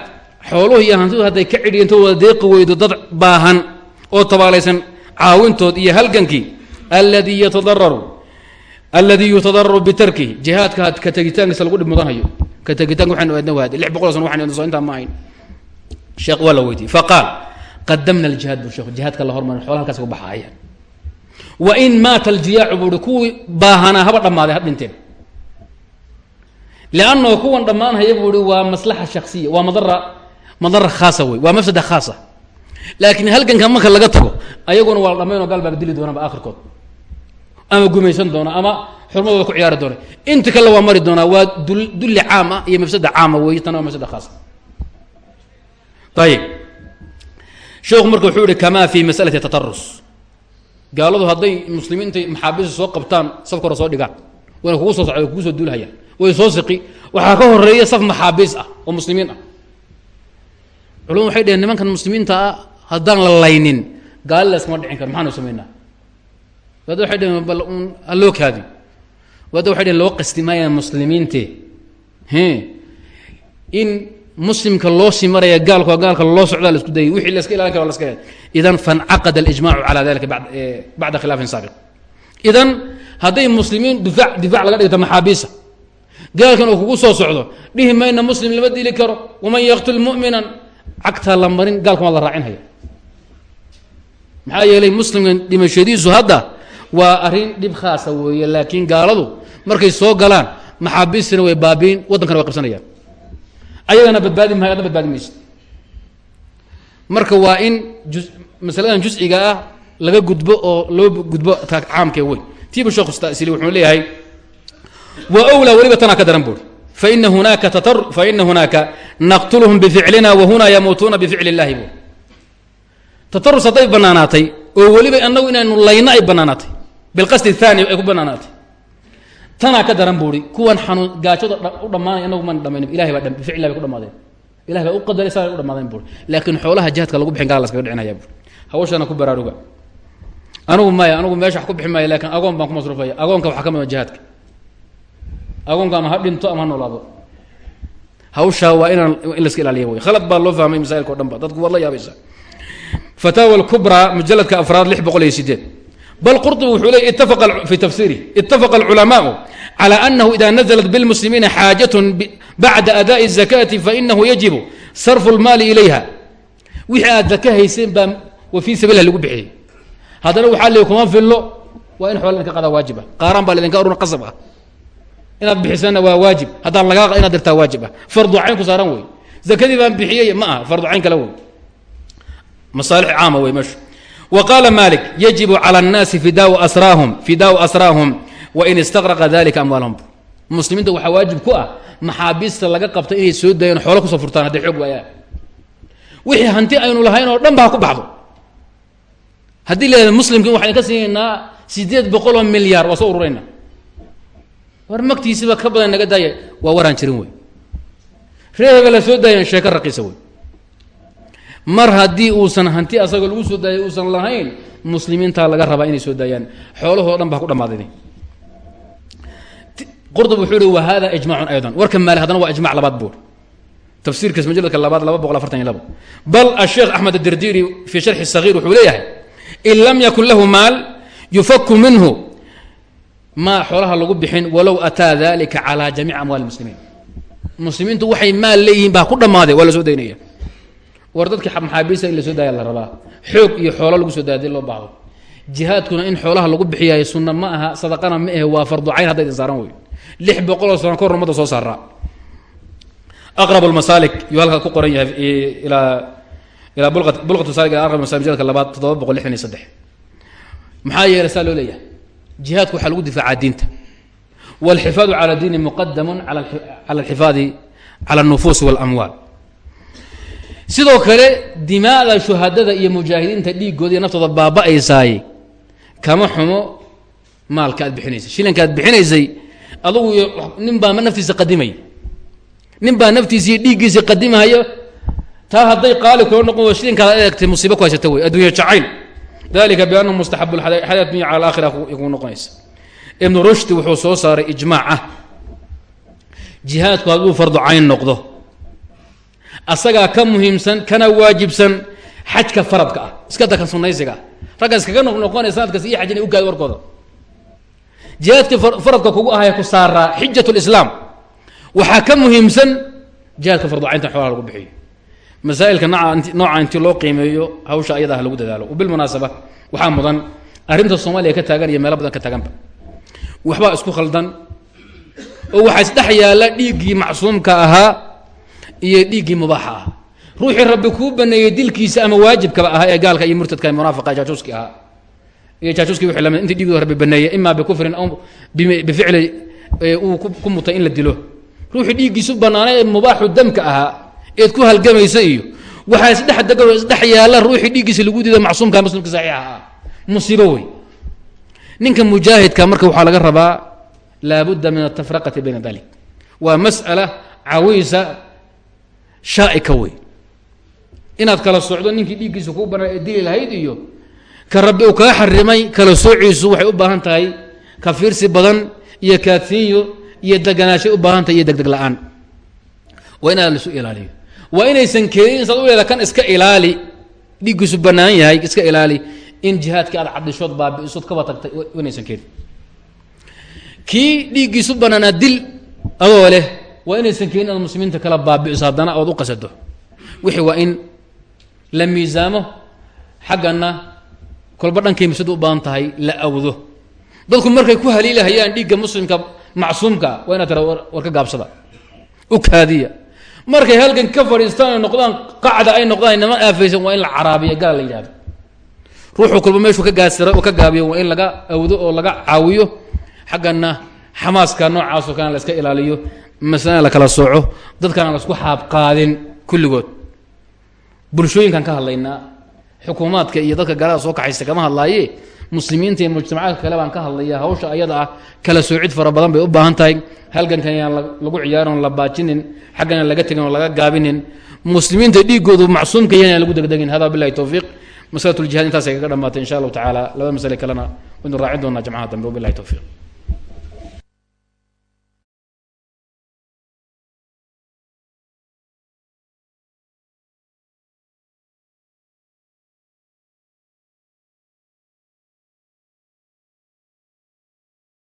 xooluhu iyo hantidu hadday ka cidhiya wada deeqi weydo dad baahan oo tabaalaysan caawintood iyo halgankii alladii yatadararu alladii yutadararu bitarkihi. Jihaadka ka tegitaankiisa lagu dhib mudanhayo ka tegitaanka waxaynu aadna waade lix boqol sano waxaynu soo intaa ma ahayn sheekh waa la weydiiyey. Faqaal qadamna aljihaad bu sheekh jihaadka la hormarin xoolaha halkaas ku baxaaya wain maata aljiyaacu buu hi kuwii baahanaa haba dhammaaday ha dhinteen. Liannao kuwan dhammaanhaya buu hi waa maslaxa shaksiya waa madara madara khaasa wey waa mafsada khaasa. Laakiin halganka marka laga tago ayaguna waa la dhamaynoo gaal baaba dili doonaba akhirkood ama gumaysan doona ama xurmadooda ku ciyaari doona inta kale waa mari doonaa waa dul dulli caam ah iyo mafsada caama wey tana waa mafsada khaasa. Ayib sheekhu marka wuxuu yihi kama fi masalati tatarus gaaladu hadday muslimiinta maxaabiista soo qabtaan safka hore soo dhigaan. Wayna kugu soo socda kugu soo duulhayaan way soo siqi. Waxaa ka horreeya saf maxaabiis ah oo muslimiin ah. Culumadu waxay dheheen nimankan muslimiinta ah haddaan la laynin gaali la iskama dhicin karo maxaanu samaynaa wadda waxay dheheen bal un ha loo kaadi. Wadda waxay dheheen loo qasti maayaan muslimiinte in muslimka loo sii maraya gaalka gaalka loo socdaa la dayay. Wixii la ilaalin karo la idan fancaqada alijmacu cala dalika bacda khilaafin saabiq. Idan hadday muslimiin difac difac laga dhigto maxaabiisa. Gaalkan uu kugu soo socdo dhihi mayna muslim lama dili karo. Waman yaqtul mu'minan cagtaa la marin gaalkan waa la raacinhaya maxaa yeelay muslimkan dhimashadiisu hadda waa arrin dhib khaasa weeye laakiin gaaladu markay soo galaan maxaabiistina way baabiin waddankana way qabsanayaan ayagana badbaadi mahay adna badbaadi maysa marka waa in ju masaladan jusciga ah laga gudbo oo loo gudbo caamkee wey tiibu sheekhu stasili wuxuu leeyahay wa wlaa weliba tanaa ka daran buuri. Faina hunaaka tatar faina hunaaka naqtuluhum bificlina wahuna yamuutuuna bificli illahi buuri. Tatarus hadday banaanaatay oo weliba anagu inaynu layno ay banaanaatay bilqasdi banaanaatay tanaa ka daran buuri. Kuwan xanuun gaajada u dhammaanay anagu maan dhamayn ilahay baa bificillah bay ku dhamaadeen ilahay baa u qadaray saa u dhamaadeen buuri. Laakiin xoolaha jihadka lagu bixin gaal la dhicinaya buuri. Hawshana ku baraaruga. Anigu maya anigu meesha wax ku bixi maya laakiin agoon baan ku masruufaya. Agoonka waxaa ka mida jihaadka agoonka ama ha dhinto ama ha noolaado. Hawshaa waa inaan in laska ilaaliya wey khalad baa loo fahmay masailka o dhan ba dadku waad la yaabaysa fataawa alkubraa mujaladka afraad lix boqol iyo sideed bal qurطbi wuxuu ley itafaqa fi tafsirih itafaqa alculamaءu calى anahu ida naزlat bاlmuslimiina xaajaة bacda adaaءi الzakati fainahu yajibu sarfu اlmaali ilayha wixii aad zaka hayseen baa wa fii sabiilha lagu bixiyey haddana waxaa leey kuma fillo waa in xoola idinka qadaa waajib ah qaaraan baa laydinka aruna qasab ah inaad bixisana waa waajib haddaan lagaa inaad dirtaa waajib ah fardu cayn ku saaran wey zakadii baan bixiyey ma aha fardu cayn kale wey masaalix caama wey meeshu yajibu cala annaasi fidaau asraahum fidaau asraahum wain istaqraqa dalika amwaalahum muslimiinta waxaa waajib ku ah maxaabiista laga qabta inay soo daayaan xoolo ku soo furtaan hadday xoog waayaan wixii hanti aynu lahayn oo dhan ba ha ku baxdo haddii la muslimkin waxaynu ka siinaynaa sideed boqol oo milyaar waa soo ururayna war magtiisiba ka badan naga daaya waa waraan mar haddii uusan hanti asagoo lagu soo daayay uusan lahayn muslimiintaa laga rabaa inay soo daayaan. Xoolahoo dhan baa ku dhamaaday qurdub wuxuu hi wa ijmacun aydan warka maali haddana waa ijmac labaad buur. Tafsiirkiis majaladka labaad laba boqol afartan iyo labo. Bal asheekh axmed adirdiiri fii sharxi sagiir wuxuu leeyahay in lam yakun lahu maal yufaku minhu. Maa xoolaha lagu bixin walow ataa dalika calaa jamiici amwaali muslimiin. Muslimiintu waxay maal leeyihiin baa ku dhammaaday waa la soo daynaya war dadkii maxaabiista in la soo daaya la rabaa. Xoog iyo xoolo lagu soo daaya haddii loo baahdo jihaadkuna in xoolaha lagu bixiyayo sunna ma aha sadaqana ma ahe waa fardu cayn hadda saaran wey lix boqoloo sano kahor ummadda soo saaraa aqrab lmasaalik yuu halkaa ku qoran yahay ilaa ilaa bulqat masalik ila aqrab masalik majalka labaad toddoba boqol lixdan iyo saddex. Maxaa yeelay saa loo leeyahay? Jihaadku waxaa lagu difaacaa diinta. Walxifaadu cala diini muqadamun cala alxifaadi cala alnufuusi walamwaal sidoo kale dimaada shuhadada iyo mujaahidiinta dhiigooda iyo naftooda baaba-aysaay. Kama xumo maalka aad bixinaysay shilinka aad bixinaysay adugu nin baa naftiisa qadimay. Nin baa naftiisa iyo dhiiggiisa qadimahayo taa hadday qaali kula noqon wa shilinkaada eegtay musiibo ku haysata wey. Addunya jacayl. Dalika biannahu mustaxabu xayaat dunya cala alaakhira kuu noqonaysa. Ibnu rushdi wuxuu soo saaray ijmaac ah jihaadku hadduu fardu cayn noqdo asagaa ka muhiimsan kana waajibsan xajka faradka ah. Iska dakan sunaysiga. Ah ragga iskaga noqnoqonaya sanadkaas iyo xaj inay u gaado warkooda. Jihaadkii faradka kugu ahay ku saaraa xijat lislaam waxaa ka muhiimsan jihaadka farducaynta xoolaha lagu bixiyo. Masaailka nooca intii loo qiimeeyo hawsha ayada ah lagu dadaalo. Bilmunaasaba waxaa mudan arrinta soomaaliya ka taagan iyo meelo badan ka taaganba. Waxbaa isku khaldan. Oo waxaa isdhex yaalla dhiiggii macsuumka ahaa iyo dhiiggii mubaaxa ah. Ruuxii rabbi kuu baneeyey dilkiisa ama waajibkaba ahaa ee gaalka iyo murtadka munaafiqa jaajuuski ahaa. Iyo jaajuuski wixii la mid intii dhiigooda rabbi baneeyey ima bikufrin aw bificli uu ku mutay in la dilo. Ruuxii dhiiggiisu banaanay ee mubaaxu damka ahaa eed ku halgamaysa iyo waxaa isdhex degan isdhex yaalla ruuxii dhiiggiisa lagu diida macsuumka muslimka saxiixa ah musiibo wey ninka mujaahidka marka waxaa laga rabaa laabudda min atafraqati bayna dalik waa mas'ala cawiysa shaa'ika wey inaad kala socdo ninkii dhiiggiisa kuu banaa ee dili lahayd iyo ka rabbi uu kaga xarimay kala soociisu waxay u baahan tahay ka fiirsi badan iyo kaadsiinyo iyo deganaashay u baahan tahay iyo degdeg la'aan. Waa in aad laisu ilaaliyo. Waa inaysan keenin saad u leeda kan iska ilaali dhiiggiisu bannaan yahay iska ilaali in jihaadkii aad cadishood baabi'isood kaba tagtay inaysan keenin. Kii dhiiggiisu bannaanaa dil adoo leh waa inaysan keenin aad muslimiinta kala baabi'iso haddana ood u qasado wixii waa in la miisaamo xaggana kolba dhankay mafsada u baahan tahay la awdo dadku markay ku haliilahayaan dhiigga muslimka macsuumka waa inaad tira war ka gaabsada. U kaadiya. Markay halgan ka fadhiistaan ay noqdaan qacda ay noqdaan niman aafaysan waa in la caraabiya gala la yidhahdo ruuxuu kolba meeshuu ka gaasira oo ka gaabiyo waa in laga awdo oo laga caawiyo. Xaggana xamaaska noocaasoo kalena la ilaaliyo masalana la kala sooco dadkaan la isku xaabqaadin kulligood. Bulshooyinkaan ka hadlaynaa xukuumaadka iyo dadka gaalada soo kaxaysta kama hadlaaye muslimiinta iyo mujtamacaadka kale baan ka hadlaya hawsha ayada ah kala soocid fara badan bay u baahan tahay. Halgankan yaan lagu ciyaarin la baajinin xaggana laga tegin oo laga gaabinin. Muslimiinta dhiigoodu macsuumka yahan yaan lagu degdegin hada bilahi towfiiq masalat ljihad intaasay kaga dhamaatay insha allahu tacaala. Laba masale kalena waynu raacin doonaa jamcaha dambe wabilahi towfiiq